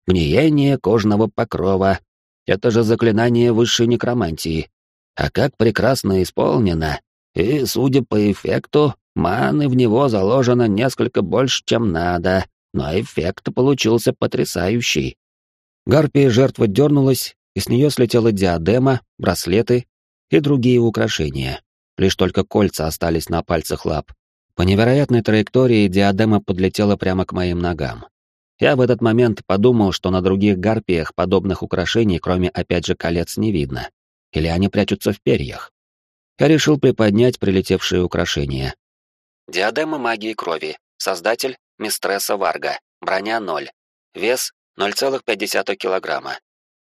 Гниение кожного покрова. Это же заклинание высшей некромантии. А как прекрасно исполнено. И, судя по эффекту, маны в него заложено несколько больше, чем надо, но эффект получился потрясающий. Гарпия жертва дернулась, и с нее слетела диадема, браслеты и другие украшения. Лишь только кольца остались на пальцах лап. По невероятной траектории диадема подлетела прямо к моим ногам. Я в этот момент подумал, что на других гарпиях подобных украшений, кроме опять же колец, не видно. Или они прячутся в перьях. Я решил приподнять прилетевшие украшения. Диадема магии крови. Создатель — Мистресса Варга. Броня 0. Вес — 0,5 килограмма.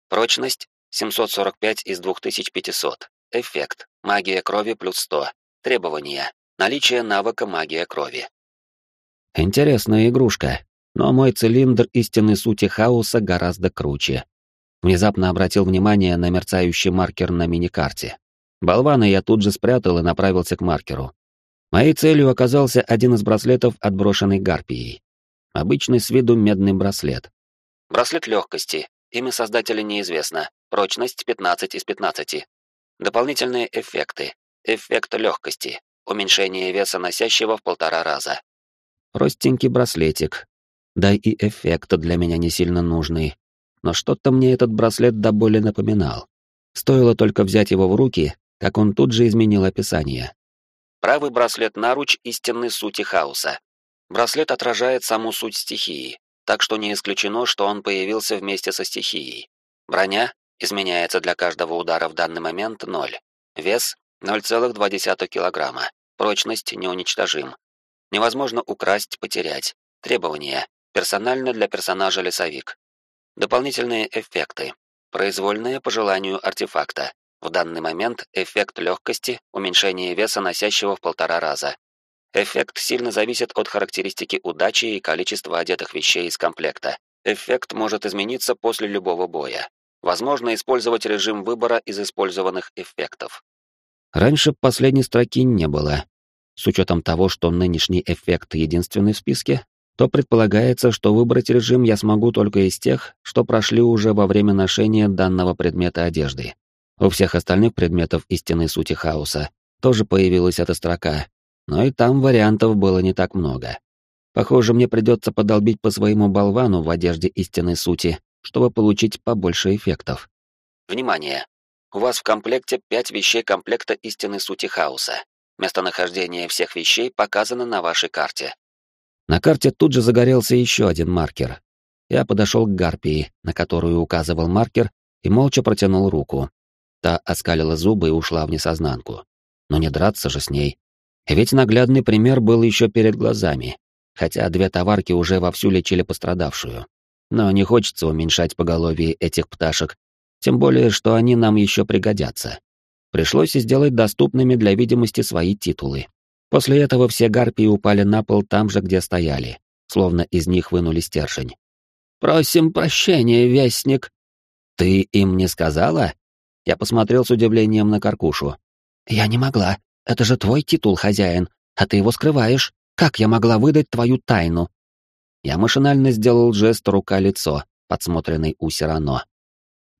Прочность — 745 из 2500. Эффект — магия крови плюс 100. Требования — наличие навыка магия крови. Интересная игрушка, но мой цилиндр истинной сути хаоса гораздо круче. Внезапно обратил внимание на мерцающий маркер на миникарте. Болвана я тут же спрятал и направился к маркеру. Моей целью оказался один из браслетов, отброшенный гарпией. Обычный с виду медный браслет. Браслет легкости. Имя создателя неизвестно. Прочность 15 из 15. Дополнительные эффекты. Эффект легкости. Уменьшение веса носящего в полтора раза. Простенький браслетик, да и эффект для меня не сильно нужный. Но что-то мне этот браслет до боли напоминал. Стоило только взять его в руки, как он тут же изменил описание. Правый браслет наруч истинной сути хаоса. Браслет отражает саму суть стихии, так что не исключено, что он появился вместе со стихией. Броня изменяется для каждого удара в данный момент 0. Вес 0,2 килограмма. Прочность неуничтожим. Невозможно украсть, потерять. Требования. Персонально для персонажа лесовик. Дополнительные эффекты. Произвольные по желанию артефакта. В данный момент эффект легкости, уменьшение веса носящего в полтора раза. Эффект сильно зависит от характеристики удачи и количества одетых вещей из комплекта. Эффект может измениться после любого боя. Возможно использовать режим выбора из использованных эффектов. Раньше последней строки не было. С учетом того, что нынешний эффект единственный в списке, то предполагается, что выбрать режим я смогу только из тех, что прошли уже во время ношения данного предмета одежды. У всех остальных предметов истинной сути хаоса тоже появилась эта строка, но и там вариантов было не так много. Похоже, мне придется подолбить по своему болвану в одежде истинной сути, чтобы получить побольше эффектов. Внимание! У вас в комплекте пять вещей комплекта истинной сути хаоса. Местонахождение всех вещей показано на вашей карте. На карте тут же загорелся еще один маркер. Я подошел к гарпии, на которую указывал маркер, и молча протянул руку. Та оскалила зубы и ушла в несознанку. Но не драться же с ней. Ведь наглядный пример был еще перед глазами, хотя две товарки уже вовсю лечили пострадавшую. Но не хочется уменьшать поголовье этих пташек, тем более, что они нам еще пригодятся. Пришлось сделать доступными для видимости свои титулы. После этого все гарпии упали на пол там же, где стояли, словно из них вынули стержень. «Просим прощения, вестник!» «Ты им не сказала?» Я посмотрел с удивлением на Каркушу. «Я не могла. Это же твой титул, хозяин, а ты его скрываешь. Как я могла выдать твою тайну?» Я машинально сделал жест рука-лицо, подсмотренный у Сирано.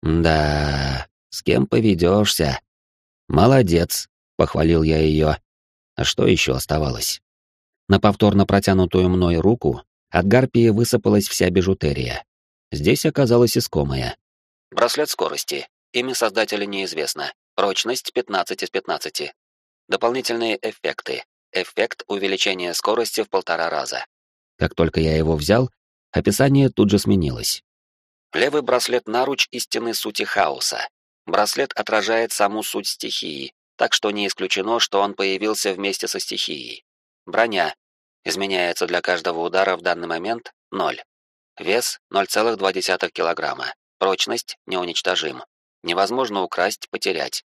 «Да, с кем поведешься?» «Молодец», — похвалил я ее. А что еще оставалось? На повторно протянутую мной руку от гарпии высыпалась вся бижутерия. Здесь оказалась искомая. Браслет скорости. Имя создателя неизвестно. Прочность 15 из 15. Дополнительные эффекты. Эффект увеличения скорости в полтора раза. Как только я его взял, описание тут же сменилось. Левый браслет наруч истинной сути хаоса. Браслет отражает саму суть стихии, так что не исключено, что он появился вместе со стихией. Броня. Изменяется для каждого удара в данный момент 0. Вес 0,2 килограмма. Прочность неуничтожим. Невозможно украсть, потерять.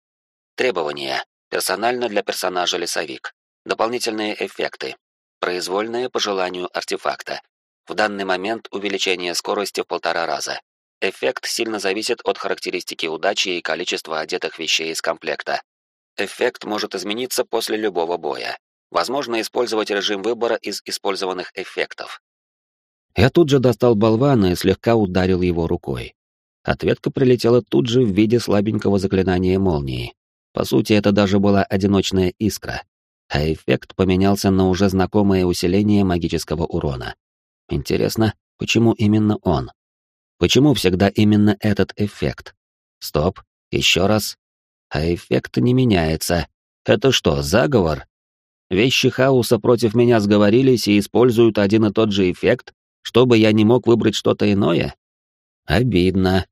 Требования. Персонально для персонажа лесовик. Дополнительные эффекты. Произвольные по желанию артефакта. В данный момент увеличение скорости в полтора раза. Эффект сильно зависит от характеристики удачи и количества одетых вещей из комплекта. Эффект может измениться после любого боя. Возможно использовать режим выбора из использованных эффектов. Я тут же достал болвана и слегка ударил его рукой. Ответка прилетела тут же в виде слабенького заклинания молнии. По сути, это даже была одиночная искра, а эффект поменялся на уже знакомое усиление магического урона. Интересно, почему именно он? Почему всегда именно этот эффект? Стоп, еще раз. А эффект не меняется. Это что, заговор? Вещи хаоса против меня сговорились и используют один и тот же эффект, чтобы я не мог выбрать что-то иное? Обидно.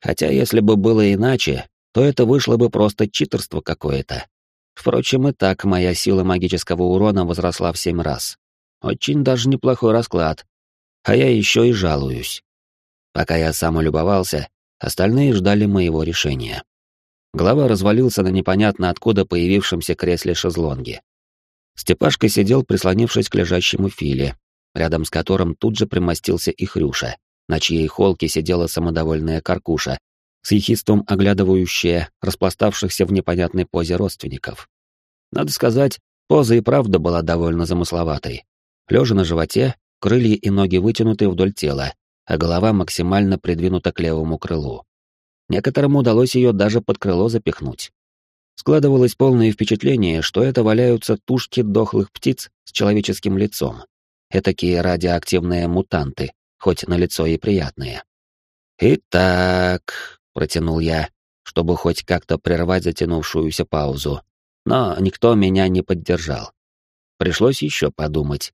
Хотя если бы было иначе, то это вышло бы просто читерство какое-то. Впрочем, и так моя сила магического урона возросла в семь раз. Очень даже неплохой расклад. А я еще и жалуюсь. Пока я сам улюбовался, остальные ждали моего решения. Глава развалился на непонятно откуда появившемся кресле шезлонге. Степашка сидел, прислонившись к лежащему Филе, рядом с которым тут же примостился и Хрюша, на чьей холке сидела самодовольная каркуша, с ехидством оглядывающая распластавшихся в непонятной позе родственников. Надо сказать, поза и правда была довольно замысловатой. Лежа на животе, крылья и ноги вытянуты вдоль тела, а голова максимально придвинута к левому крылу. Некоторым удалось ее даже под крыло запихнуть. Складывалось полное впечатление, что это валяются тушки дохлых птиц с человеческим лицом. Этакие радиоактивные мутанты, хоть на лицо и приятные. «Итак», протянул я, чтобы хоть как-то прервать затянувшуюся паузу. Но никто меня не поддержал. Пришлось еще подумать.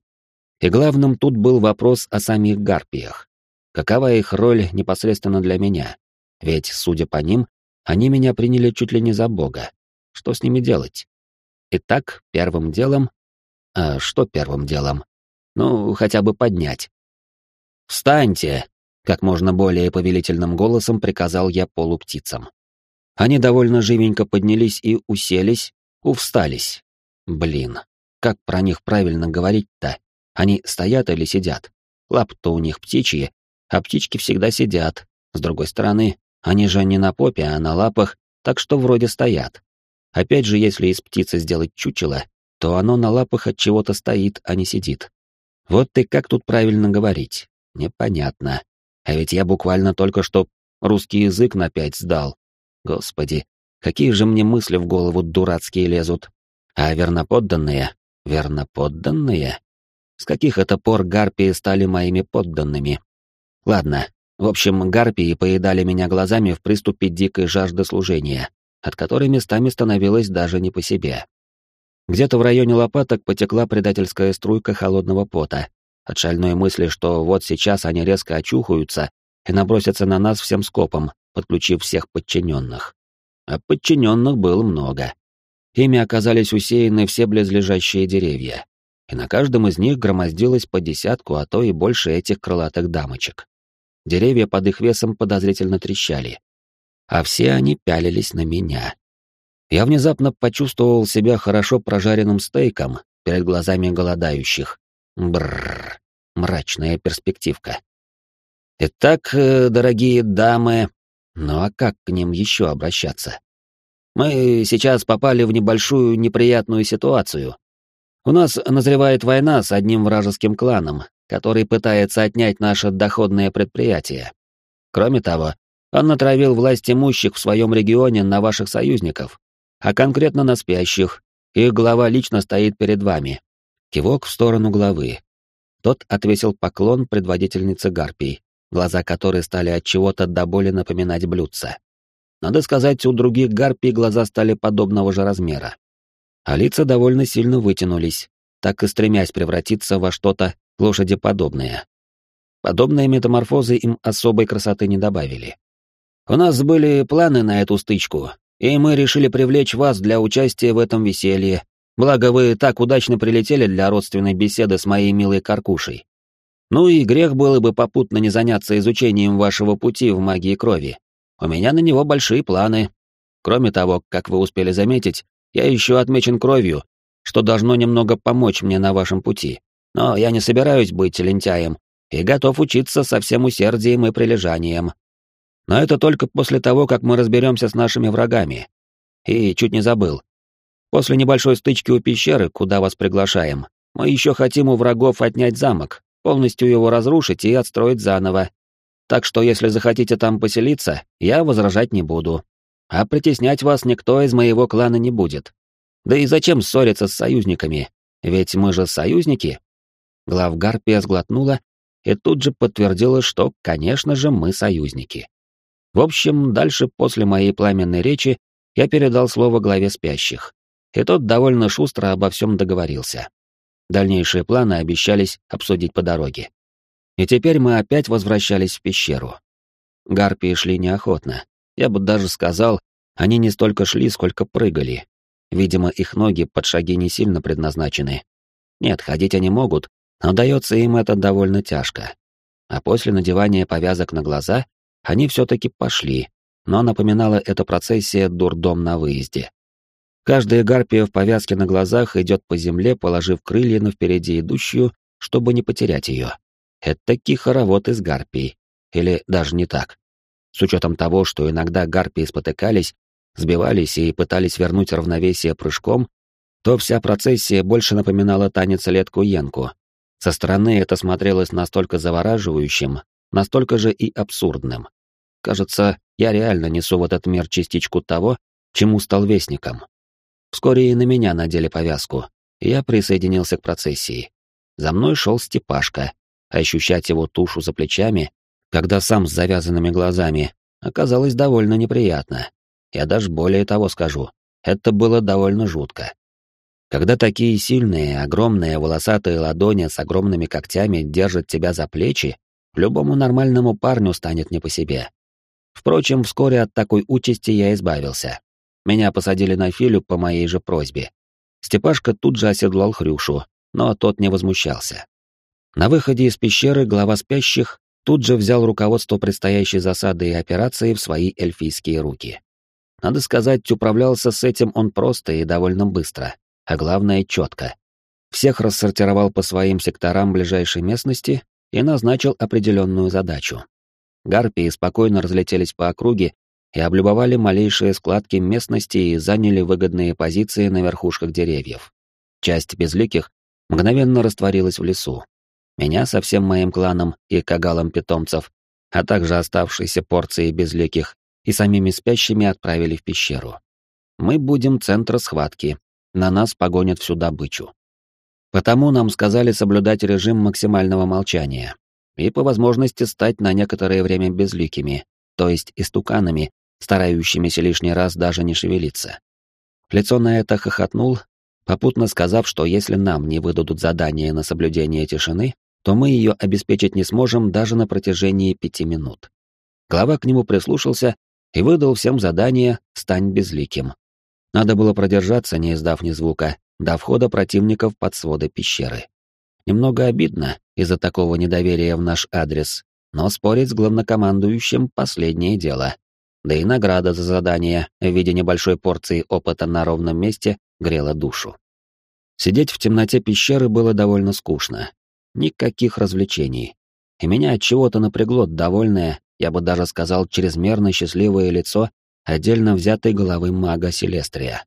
И главным тут был вопрос о самих гарпиях. Какова их роль непосредственно для меня? Ведь, судя по ним, они меня приняли чуть ли не за бога. Что с ними делать? Итак, первым делом... А что первым делом? Ну, хотя бы поднять. «Встаньте!» — как можно более повелительным голосом приказал я полуптицам. Они довольно живенько поднялись и уселись, увстались. Блин, как про них правильно говорить-то? Они стоят или сидят? Лап-то у них птичьи, а птички всегда сидят. С другой стороны, они же не на попе, а на лапах, так что вроде стоят. Опять же, если из птицы сделать чучело, то оно на лапах от чего-то стоит, а не сидит. Вот ты как тут правильно говорить? Непонятно. А ведь я буквально только что русский язык на пять сдал. Господи, какие же мне мысли в голову дурацкие лезут. А верноподданные? Верноподданные? С каких это пор гарпии стали моими подданными? Ладно, в общем, гарпии поедали меня глазами в приступе дикой жажды служения, от которой местами становилось даже не по себе. Где-то в районе лопаток потекла предательская струйка холодного пота, от шальной мысли, что вот сейчас они резко очухаются и набросятся на нас всем скопом, подключив всех подчиненных. А подчиненных было много. Ими оказались усеяны все близлежащие деревья, и на каждом из них громоздилось по десятку, а то и больше этих крылатых дамочек. Деревья под их весом подозрительно трещали. А все они пялились на меня. Я внезапно почувствовал себя хорошо прожаренным стейком перед глазами голодающих. Бррр, мрачная перспективка. Итак, э, дорогие дамы, ну а как к ним еще обращаться? Мы сейчас попали в небольшую неприятную ситуацию. У нас назревает война с одним вражеским кланом, который пытается отнять наше доходное предприятие. Кроме того, он натравил власть имущих в своем регионе на ваших союзников, а конкретно на спящих. Их глава лично стоит перед вами. Кивок в сторону главы. Тот отвесил поклон предводительнице Гарпий, глаза которой стали от чего-то до боли напоминать блюдца. Надо сказать, у других Гарпий глаза стали подобного же размера. А лица довольно сильно вытянулись, так и стремясь превратиться во что-то лошадеподобные. Подобные метаморфозы им особой красоты не добавили. У нас были планы на эту стычку, и мы решили привлечь вас для участия в этом веселье, благо вы так удачно прилетели для родственной беседы с моей милой Каркушей. Ну и грех было бы попутно не заняться изучением вашего пути в магии крови. У меня на него большие планы. Кроме того, как вы успели заметить, я еще отмечен кровью, что должно немного помочь мне на вашем пути. Но я не собираюсь быть лентяем и готов учиться со всем усердием и прилежанием. Но это только после того, как мы разберемся с нашими врагами. И чуть не забыл. После небольшой стычки у пещеры, куда вас приглашаем, мы еще хотим у врагов отнять замок, полностью его разрушить и отстроить заново. Так что если захотите там поселиться, я возражать не буду. А притеснять вас никто из моего клана не будет. Да и зачем ссориться с союзниками? Ведь мы же союзники, Главгарпия сглотнула и тут же подтвердила, что, конечно же, мы союзники. В общем, дальше после моей пламенной речи я передал слово главе спящих, и тот довольно шустро обо всем договорился. Дальнейшие планы обещались обсудить по дороге. И теперь мы опять возвращались в пещеру. Гарпии шли неохотно. Я бы даже сказал, они не столько шли, сколько прыгали. Видимо, их ноги под шаги не сильно предназначены. Нет, ходить они могут, но дается им это довольно тяжко. А после надевания повязок на глаза они все-таки пошли, но напоминала эта процессия дурдом на выезде. Каждая гарпия в повязке на глазах идет по земле, положив крылья на впереди идущую, чтобы не потерять ее. Это хоровод из гарпий. Или даже не так. С учетом того, что иногда гарпии спотыкались, сбивались и пытались вернуть равновесие прыжком, то вся процессия больше напоминала танец летку-янку, со стороны это смотрелось настолько завораживающим, настолько же и абсурдным. Кажется, я реально несу в этот мир частичку того, чему стал вестником. Вскоре и на меня надели повязку, и я присоединился к процессии. За мной шел Степашка, а ощущать его тушу за плечами, когда сам с завязанными глазами, оказалось довольно неприятно. Я даже более того скажу, это было довольно жутко. Когда такие сильные, огромные волосатые ладони с огромными когтями держат тебя за плечи, любому нормальному парню станет не по себе. Впрочем, вскоре от такой участи я избавился. Меня посадили на филю по моей же просьбе. Степашка тут же оседлал Хрюшу, но тот не возмущался. На выходе из пещеры глава спящих тут же взял руководство предстоящей засады и операции в свои эльфийские руки. Надо сказать, управлялся с этим он просто и довольно быстро, а главное — четко. Всех рассортировал по своим секторам ближайшей местности и назначил определенную задачу. Гарпии спокойно разлетелись по округе и облюбовали малейшие складки местности и заняли выгодные позиции на верхушках деревьев. Часть безликих мгновенно растворилась в лесу. Меня со всем моим кланом и кагалом питомцев, а также оставшиеся порции безликих и самими спящими отправили в пещеру. Мы будем центр схватки, на нас погонят всю добычу. Потому нам сказали соблюдать режим максимального молчания и по возможности стать на некоторое время безликими, то есть истуканами, старающимися лишний раз даже не шевелиться. Лицо на это хохотнул, попутно сказав, что если нам не выдадут задание на соблюдение тишины, то мы ее обеспечить не сможем даже на протяжении пяти минут. Глава к нему прислушался и выдал всем задание «Стань безликим». Надо было продержаться, не издав ни звука, до входа противников под своды пещеры. Немного обидно из-за такого недоверия в наш адрес, но спорить с главнокомандующим — последнее дело. Да и награда за задание в виде небольшой порции опыта на ровном месте грела душу. Сидеть в темноте пещеры было довольно скучно. Никаких развлечений. И меня от чего-то напрягло довольное, я бы даже сказал, чрезмерно счастливое лицо отдельно взятой головы мага Селестрия.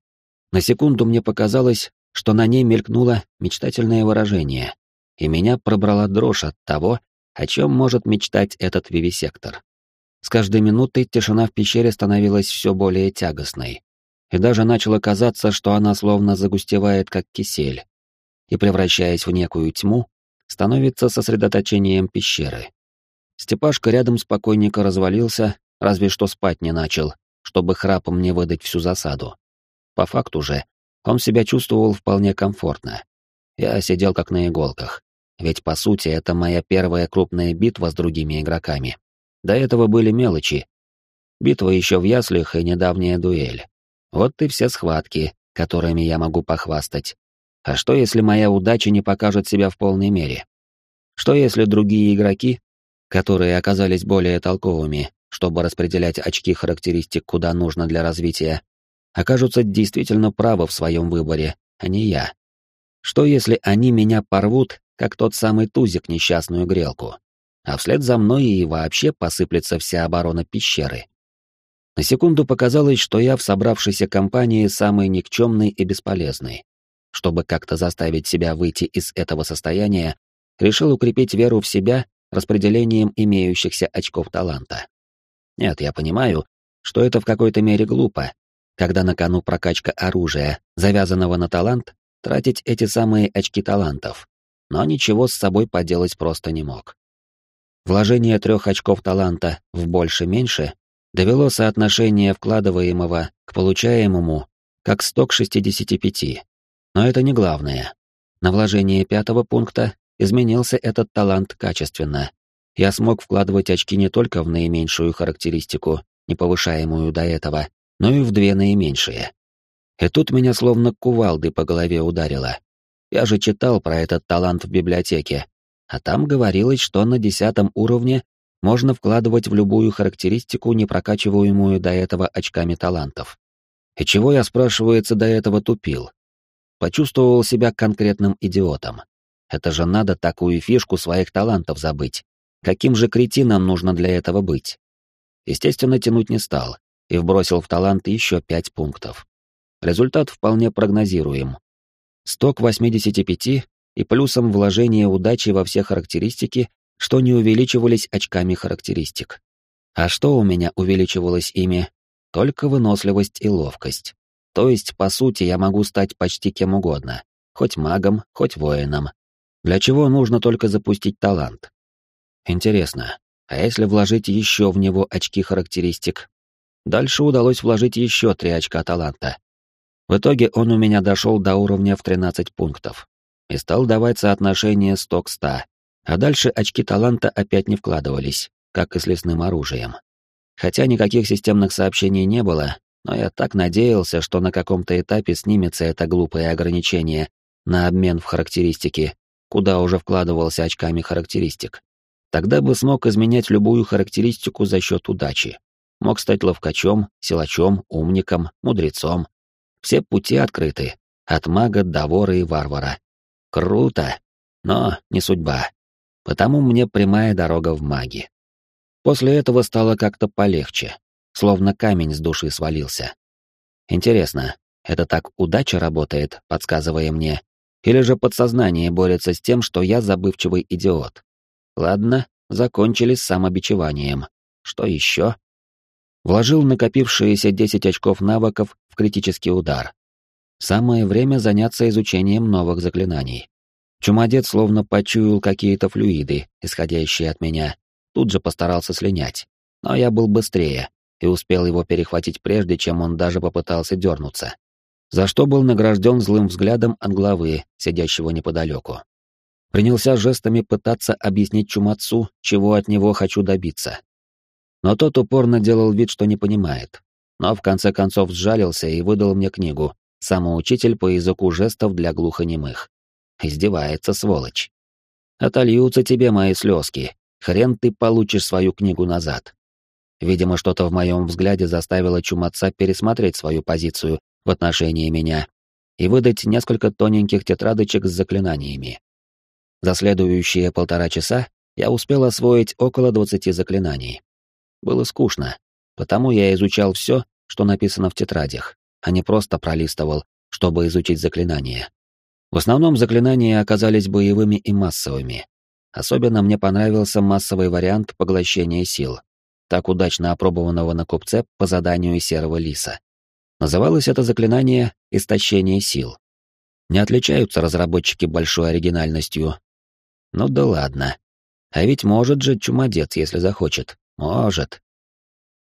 На секунду мне показалось, что на ней мелькнуло мечтательное выражение, и меня пробрала дрожь от того, о чем может мечтать этот вивисектор. С каждой минутой тишина в пещере становилась все более тягостной, и даже начало казаться, что она словно загустевает, как кисель, и, превращаясь в некую тьму, становится сосредоточением пещеры. Степашка рядом спокойненько развалился, разве что спать не начал, чтобы храпом не выдать всю засаду. По факту же, он себя чувствовал вполне комфортно. Я сидел как на иголках, ведь по сути это моя первая крупная битва с другими игроками. До этого были мелочи. Битва еще в яслях и недавняя дуэль. Вот и все схватки, которыми я могу похвастать. А что если моя удача не покажет себя в полной мере? Что если другие игроки которые оказались более толковыми, чтобы распределять очки характеристик куда нужно для развития, окажутся действительно правы в своем выборе, а не я. Что если они меня порвут, как тот самый тузик несчастную грелку, а вслед за мной и вообще посыплется вся оборона пещеры? На секунду показалось, что я в собравшейся компании самый никчемный и бесполезный. Чтобы как-то заставить себя выйти из этого состояния, решил укрепить веру в себя распределением имеющихся очков таланта. Нет, я понимаю, что это в какой-то мере глупо, когда на кону прокачка оружия, завязанного на талант, тратить эти самые очки талантов. Но ничего с собой поделать просто не мог. Вложение трех очков таланта в больше-меньше довело соотношение вкладываемого к получаемому как 100 к 65. Но это не главное. На вложение пятого пункта изменился этот талант качественно. Я смог вкладывать очки не только в наименьшую характеристику, не повышаемую до этого, но и в две наименьшие. И тут меня словно кувалды по голове ударило. Я же читал про этот талант в библиотеке, а там говорилось, что на десятом уровне можно вкладывать в любую характеристику, не прокачиваемую до этого очками талантов. И чего я, спрашивается, до этого тупил? Почувствовал себя конкретным идиотом. Это же надо такую фишку своих талантов забыть. Каким же кретином нужно для этого быть? Естественно, тянуть не стал и вбросил в талант еще пять пунктов. Результат вполне прогнозируем. 100 к 85 и плюсом вложение удачи во все характеристики, что не увеличивались очками характеристик. А что у меня увеличивалось ими? Только выносливость и ловкость. То есть, по сути, я могу стать почти кем угодно. Хоть магом, хоть воином, для чего нужно только запустить талант. Интересно, а если вложить еще в него очки характеристик? Дальше удалось вложить еще три очка таланта. В итоге он у меня дошел до уровня в 13 пунктов и стал давать соотношение 100 к 100, а дальше очки таланта опять не вкладывались, как и с лесным оружием. Хотя никаких системных сообщений не было, но я так надеялся, что на каком-то этапе снимется это глупое ограничение на обмен в характеристики, куда уже вкладывался очками характеристик. Тогда бы смог изменять любую характеристику за счет удачи. Мог стать ловкачом, силачом, умником, мудрецом. Все пути открыты, от мага до вора и варвара. Круто, но не судьба. Потому мне прямая дорога в маги. После этого стало как-то полегче, словно камень с души свалился. Интересно, это так удача работает, подсказывая мне, или же подсознание борется с тем, что я забывчивый идиот? Ладно, закончили с самобичеванием. Что еще? Вложил накопившиеся 10 очков навыков в критический удар. Самое время заняться изучением новых заклинаний. Чумодед словно почуял какие-то флюиды, исходящие от меня, тут же постарался слинять. Но я был быстрее и успел его перехватить прежде, чем он даже попытался дернуться. За что был награжден злым взглядом от главы, сидящего неподалеку. Принялся жестами пытаться объяснить Чумацу, чего от него хочу добиться. Но тот упорно делал вид, что не понимает. Но в конце концов сжалился и выдал мне книгу «Самоучитель по языку жестов для глухонемых». Издевается, сволочь. «Отольются тебе мои слезки, хрен ты получишь свою книгу назад. Видимо, что-то в моем взгляде заставило чумаца пересмотреть свою позицию в отношении меня и выдать несколько тоненьких тетрадочек с заклинаниями. За следующие полтора часа я успел освоить около двадцати заклинаний. Было скучно, потому я изучал все, что написано в тетрадях, а не просто пролистывал, чтобы изучить заклинания. В основном заклинания оказались боевыми и массовыми, Особенно мне понравился массовый вариант поглощения сил, так удачно опробованного на купце по заданию серого лиса. Называлось это заклинание «Истощение сил». Не отличаются разработчики большой оригинальностью. Ну да ладно. А ведь может же чумодец, если захочет. Может.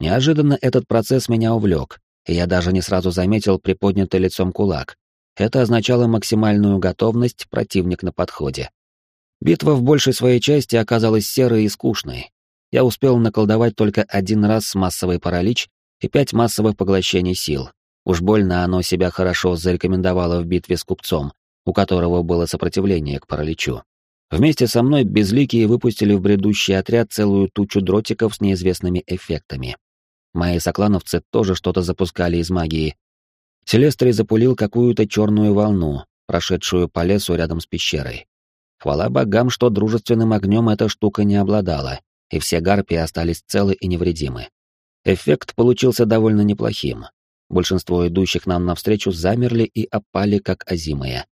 Неожиданно этот процесс меня увлек, и я даже не сразу заметил приподнятый лицом кулак. Это означало максимальную готовность противник на подходе. Битва в большей своей части оказалась серой и скучной. Я успел наколдовать только один раз массовый паралич и пять массовых поглощений сил. Уж больно оно себя хорошо зарекомендовало в битве с купцом, у которого было сопротивление к параличу. Вместе со мной безликие выпустили в бредущий отряд целую тучу дротиков с неизвестными эффектами. Мои соклановцы тоже что-то запускали из магии. Селестрий запулил какую-то черную волну, прошедшую по лесу рядом с пещерой. Хвала богам, что дружественным огнем эта штука не обладала, и все гарпии остались целы и невредимы. Эффект получился довольно неплохим. Большинство идущих нам навстречу замерли и опали, как озимые.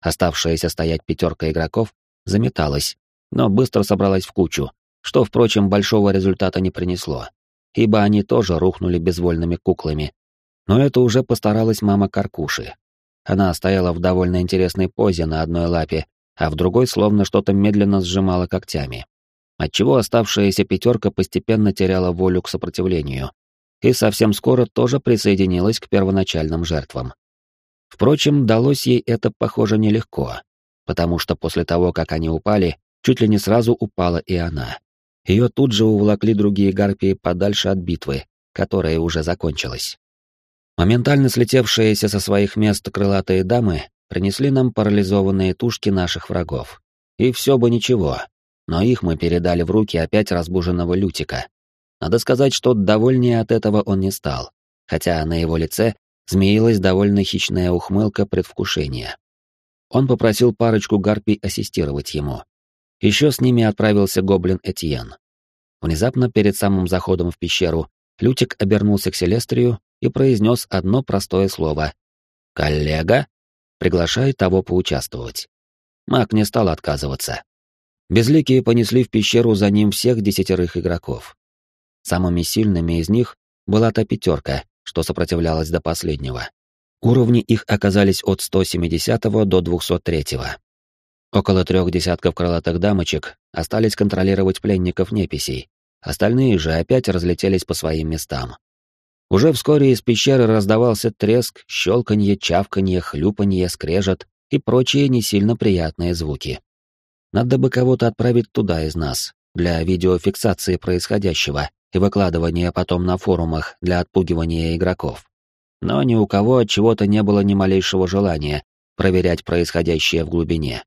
Оставшаяся стоять пятерка игроков заметалась, но быстро собралась в кучу, что, впрочем, большого результата не принесло, ибо они тоже рухнули безвольными куклами. Но это уже постаралась мама Каркуши. Она стояла в довольно интересной позе на одной лапе а в другой словно что-то медленно сжимало когтями. Отчего оставшаяся пятерка постепенно теряла волю к сопротивлению и совсем скоро тоже присоединилась к первоначальным жертвам. Впрочем, далось ей это, похоже, нелегко, потому что после того, как они упали, чуть ли не сразу упала и она. Ее тут же уволокли другие гарпии подальше от битвы, которая уже закончилась. Моментально слетевшиеся со своих мест крылатые дамы принесли нам парализованные тушки наших врагов. И все бы ничего, но их мы передали в руки опять разбуженного Лютика. Надо сказать, что довольнее от этого он не стал, хотя на его лице змеилась довольно хищная ухмылка предвкушения. Он попросил парочку гарпий ассистировать ему. Еще с ними отправился гоблин Этьен. Внезапно, перед самым заходом в пещеру, Лютик обернулся к Селестрию и произнес одно простое слово. «Коллега?» приглашая того поучаствовать. Маг не стал отказываться. Безликие понесли в пещеру за ним всех десятерых игроков. Самыми сильными из них была та пятерка, что сопротивлялась до последнего. Уровни их оказались от 170 до 203. Около трех десятков крылатых дамочек остались контролировать пленников неписей, остальные же опять разлетелись по своим местам. Уже вскоре из пещеры раздавался треск, щелканье, чавканье, хлюпанье, скрежет и прочие не сильно приятные звуки. Надо бы кого-то отправить туда из нас, для видеофиксации происходящего и выкладывания потом на форумах для отпугивания игроков. Но ни у кого от чего-то не было ни малейшего желания проверять происходящее в глубине.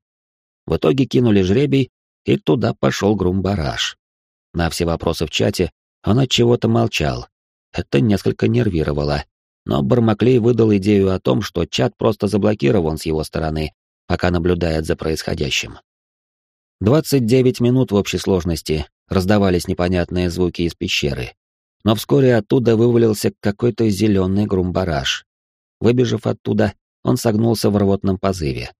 В итоге кинули жребий, и туда пошел Грумбараш. На все вопросы в чате он от чего-то молчал. Это несколько нервировало, но Бармаклей выдал идею о том, что чат просто заблокирован с его стороны, пока наблюдает за происходящим. 29 минут в общей сложности раздавались непонятные звуки из пещеры, но вскоре оттуда вывалился какой-то зеленый грумбараж. Выбежав оттуда, он согнулся в рвотном позыве.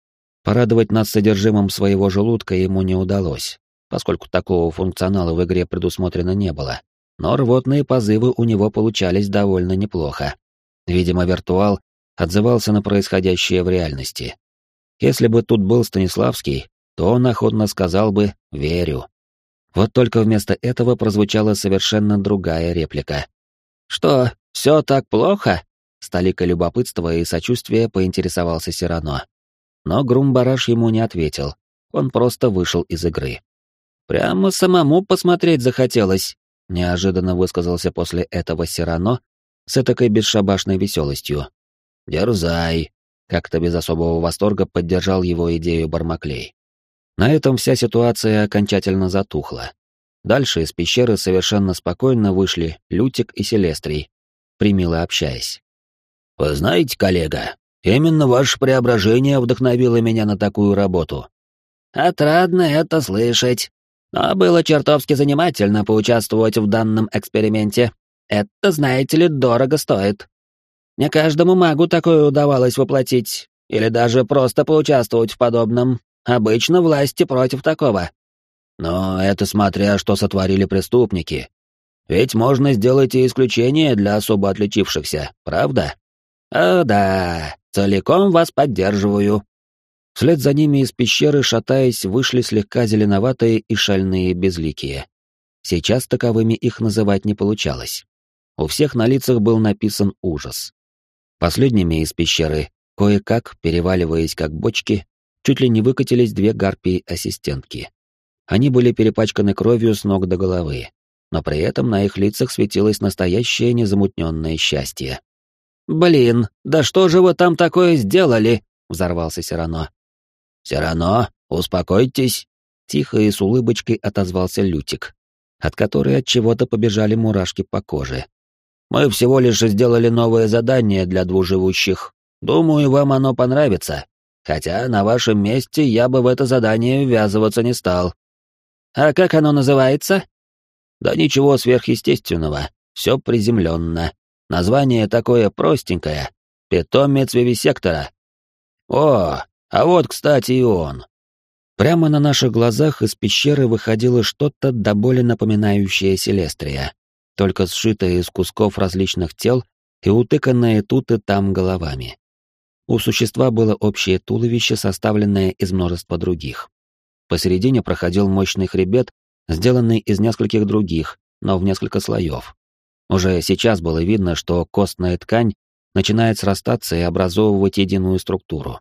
Порадовать нас содержимым своего желудка ему не удалось, поскольку такого функционала в игре предусмотрено не было. Но рвотные позывы у него получались довольно неплохо. Видимо, виртуал отзывался на происходящее в реальности. Если бы тут был Станиславский, то он охотно сказал бы «верю». Вот только вместо этого прозвучала совершенно другая реплика. «Что, все так плохо?» Столика любопытства и сочувствия поинтересовался Сирано. Но Грумбараш ему не ответил. Он просто вышел из игры. «Прямо самому посмотреть захотелось», — неожиданно высказался после этого Сирано с этакой бесшабашной веселостью. «Дерзай», — как-то без особого восторга поддержал его идею Бармаклей. На этом вся ситуация окончательно затухла. Дальше из пещеры совершенно спокойно вышли Лютик и Селестрий, примило общаясь. «Вы знаете, коллега, Именно ваше преображение вдохновило меня на такую работу. Отрадно это слышать. Но было чертовски занимательно поучаствовать в данном эксперименте. Это, знаете ли, дорого стоит. Не каждому магу такое удавалось воплотить, или даже просто поучаствовать в подобном. Обычно власти против такого. Но это смотря, что сотворили преступники. Ведь можно сделать и исключение для особо отличившихся, правда? О, да, целиком вас поддерживаю. Вслед за ними из пещеры, шатаясь, вышли слегка зеленоватые и шальные безликие. Сейчас таковыми их называть не получалось. У всех на лицах был написан ужас. Последними из пещеры, кое-как, переваливаясь как бочки, чуть ли не выкатились две гарпии-ассистентки. Они были перепачканы кровью с ног до головы, но при этом на их лицах светилось настоящее незамутненное счастье. «Блин, да что же вы там такое сделали?» — взорвался Сирано. «Сирано, успокойтесь!» — тихо и с улыбочкой отозвался Лютик, от которой от чего-то побежали мурашки по коже. «Мы всего лишь сделали новое задание для двуживущих. Думаю, вам оно понравится. Хотя на вашем месте я бы в это задание ввязываться не стал». «А как оно называется?» «Да ничего сверхъестественного, все приземленно. Название такое простенькое. Питомец вивисектора. О, а вот, кстати, и он. Прямо на наших глазах из пещеры выходило что-то до боли напоминающее Селестрия, только сшитое из кусков различных тел и утыканное тут и там головами. У существа было общее туловище, составленное из множества других. Посередине проходил мощный хребет, сделанный из нескольких других, но в несколько слоев. Уже сейчас было видно, что костная ткань начинает срастаться и образовывать единую структуру.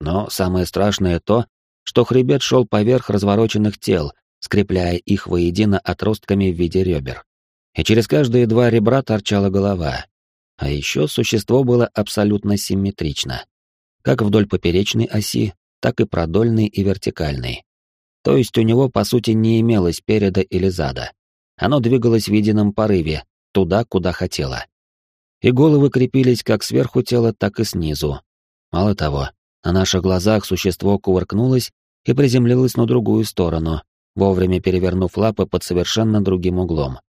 Но самое страшное то, что хребет шел поверх развороченных тел, скрепляя их воедино отростками в виде ребер. И через каждые два ребра торчала голова. А еще существо было абсолютно симметрично. Как вдоль поперечной оси, так и продольной и вертикальной. То есть у него, по сути, не имелось переда или зада. Оно двигалось в едином порыве, туда, куда хотела. И головы крепились как сверху тела, так и снизу. Мало того, на наших глазах существо кувыркнулось и приземлилось на другую сторону, вовремя перевернув лапы под совершенно другим углом.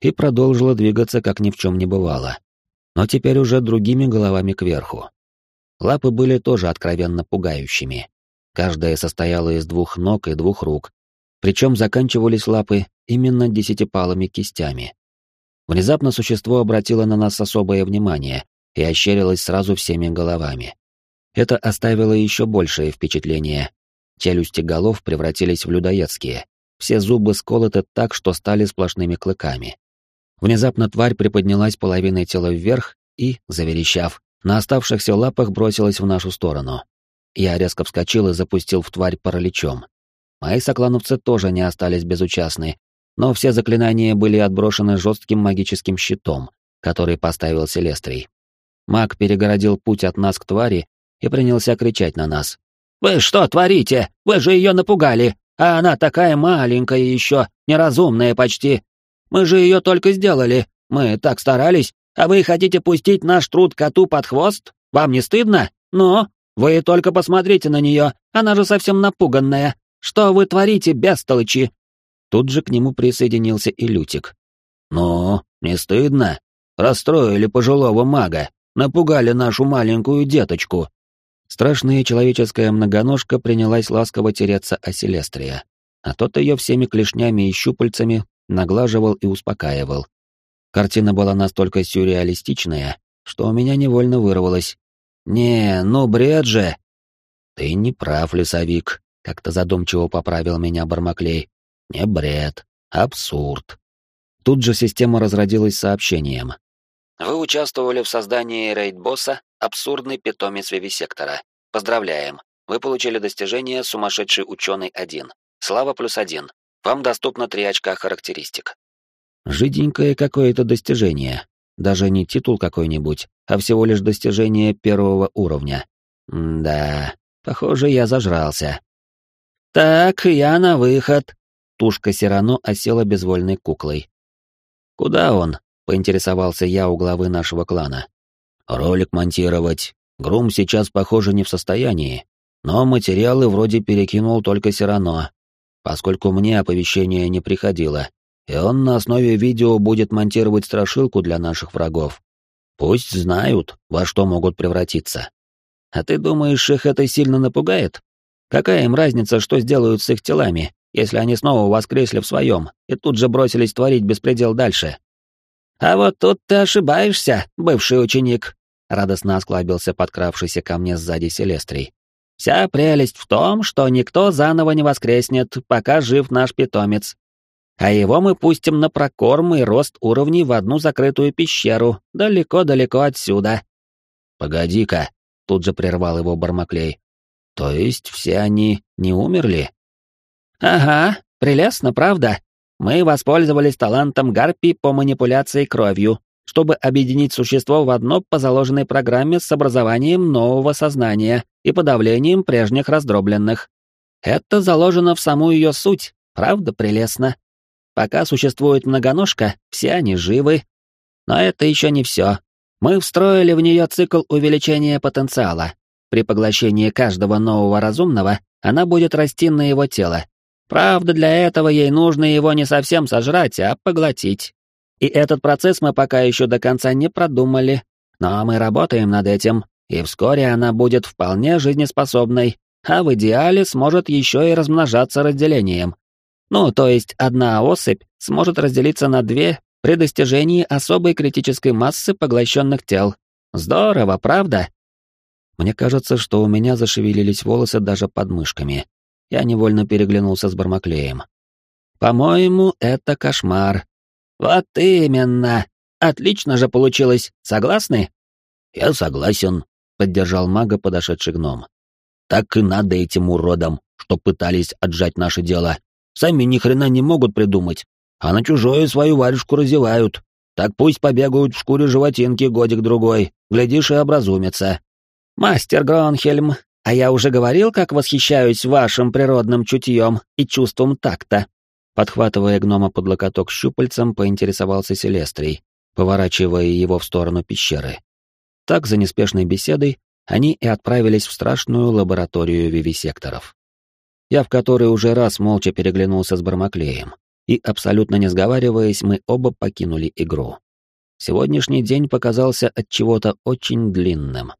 И продолжило двигаться, как ни в чем не бывало. Но теперь уже другими головами кверху. Лапы были тоже откровенно пугающими. Каждая состояла из двух ног и двух рук, причем заканчивались лапы именно десятипалыми кистями. Внезапно существо обратило на нас особое внимание и ощерилось сразу всеми головами. Это оставило еще большее впечатление. Челюсти голов превратились в людоедские. Все зубы сколоты так, что стали сплошными клыками. Внезапно тварь приподнялась половиной тела вверх и, заверещав, на оставшихся лапах бросилась в нашу сторону. Я резко вскочил и запустил в тварь параличом. Мои соклановцы тоже не остались безучастны но все заклинания были отброшены жестким магическим щитом, который поставил Селестрий. Маг перегородил путь от нас к твари и принялся кричать на нас. «Вы что творите? Вы же ее напугали! А она такая маленькая еще, неразумная почти. Мы же ее только сделали. Мы так старались, а вы хотите пустить наш труд коту под хвост? Вам не стыдно? Ну, вы только посмотрите на нее, она же совсем напуганная. Что вы творите, бестолочи?» Тут же к нему присоединился и Лютик. «Ну, не стыдно? Расстроили пожилого мага, напугали нашу маленькую деточку». Страшная человеческая многоножка принялась ласково тереться о Селестрия, а тот ее всеми клешнями и щупальцами наглаживал и успокаивал. Картина была настолько сюрреалистичная, что у меня невольно вырвалось. «Не, ну бред же!» «Ты не прав, лесовик», — как-то задумчиво поправил меня Бармаклей. «Не бред, абсурд». Тут же система разродилась сообщением. Вы участвовали в создании рейд-босса «Абсурдный питомец Вивисектора». Поздравляем! Вы получили достижение «Сумасшедший ученый 1». Слава плюс один. Вам доступно три очка характеристик. Жиденькое какое-то достижение. Даже не титул какой-нибудь, а всего лишь достижение первого уровня. М да, похоже, я зажрался. «Так, я на выход», — тушка Сирано осела безвольной куклой. «Куда он?» — поинтересовался я у главы нашего клана. «Ролик монтировать. Грум сейчас, похоже, не в состоянии, но материалы вроде перекинул только Сирано, поскольку мне оповещение не приходило, и он на основе видео будет монтировать страшилку для наших врагов. Пусть знают, во что могут превратиться. А ты думаешь, их это сильно напугает? Какая им разница, что сделают с их телами, если они снова воскресли в своем и тут же бросились творить беспредел дальше? «А вот тут ты ошибаешься, бывший ученик», — радостно осклабился подкравшийся ко мне сзади Селестрий. «Вся прелесть в том, что никто заново не воскреснет, пока жив наш питомец. А его мы пустим на прокорм и рост уровней в одну закрытую пещеру, далеко-далеко отсюда». «Погоди-ка», — тут же прервал его Бармаклей. «То есть все они не умерли?» «Ага, прелестно, правда?» Мы воспользовались талантом Гарпи по манипуляции кровью, чтобы объединить существо в одно по заложенной программе с образованием нового сознания и подавлением прежних раздробленных. Это заложено в саму ее суть, правда прелестно. Пока существует многоножка, все они живы. Но это еще не все. Мы встроили в нее цикл увеличения потенциала. При поглощении каждого нового разумного она будет расти на его тело, Правда, для этого ей нужно его не совсем сожрать, а поглотить. И этот процесс мы пока еще до конца не продумали, но мы работаем над этим, и вскоре она будет вполне жизнеспособной, а в идеале сможет еще и размножаться разделением. Ну, то есть одна особь сможет разделиться на две при достижении особой критической массы поглощенных тел. Здорово, правда? Мне кажется, что у меня зашевелились волосы даже под мышками. Я невольно переглянулся с Бармаклеем. «По-моему, это кошмар». «Вот именно! Отлично же получилось, согласны?» «Я согласен», — поддержал мага подошедший гном. «Так и надо этим уродам, что пытались отжать наше дело. Сами ни хрена не могут придумать, а на чужое свою варежку разевают. Так пусть побегают в шкуре животинки годик-другой, глядишь и образумятся». «Мастер Гронхельм, а я уже говорил, как восхищаюсь вашим природным чутьем и чувством такта. Подхватывая гнома под локоток щупальцем, поинтересовался Селестрий, поворачивая его в сторону пещеры. Так, за неспешной беседой, они и отправились в страшную лабораторию вивисекторов. Я в которой уже раз молча переглянулся с Бармаклеем, и, абсолютно не сговариваясь, мы оба покинули игру. Сегодняшний день показался от чего-то очень длинным.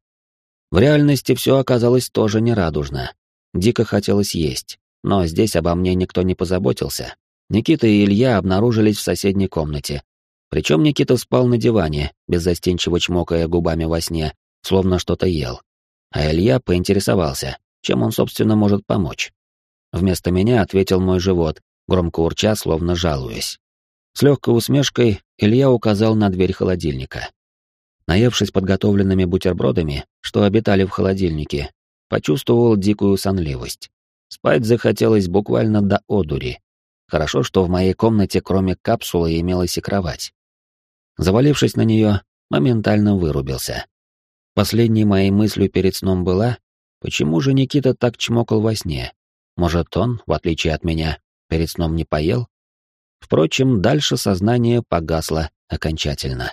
В реальности все оказалось тоже нерадужно. Дико хотелось есть, но здесь обо мне никто не позаботился. Никита и Илья обнаружились в соседней комнате. Причем Никита спал на диване, беззастенчиво чмокая губами во сне, словно что-то ел. А Илья поинтересовался, чем он, собственно, может помочь. Вместо меня ответил мой живот, громко урча, словно жалуясь. С легкой усмешкой Илья указал на дверь холодильника. Наевшись подготовленными бутербродами, что обитали в холодильнике, почувствовал дикую сонливость. Спать захотелось буквально до одури. Хорошо, что в моей комнате кроме капсулы имелась и кровать. Завалившись на нее, моментально вырубился. Последней моей мыслью перед сном была, почему же Никита так чмокал во сне? Может, он, в отличие от меня, перед сном не поел? Впрочем, дальше сознание погасло окончательно.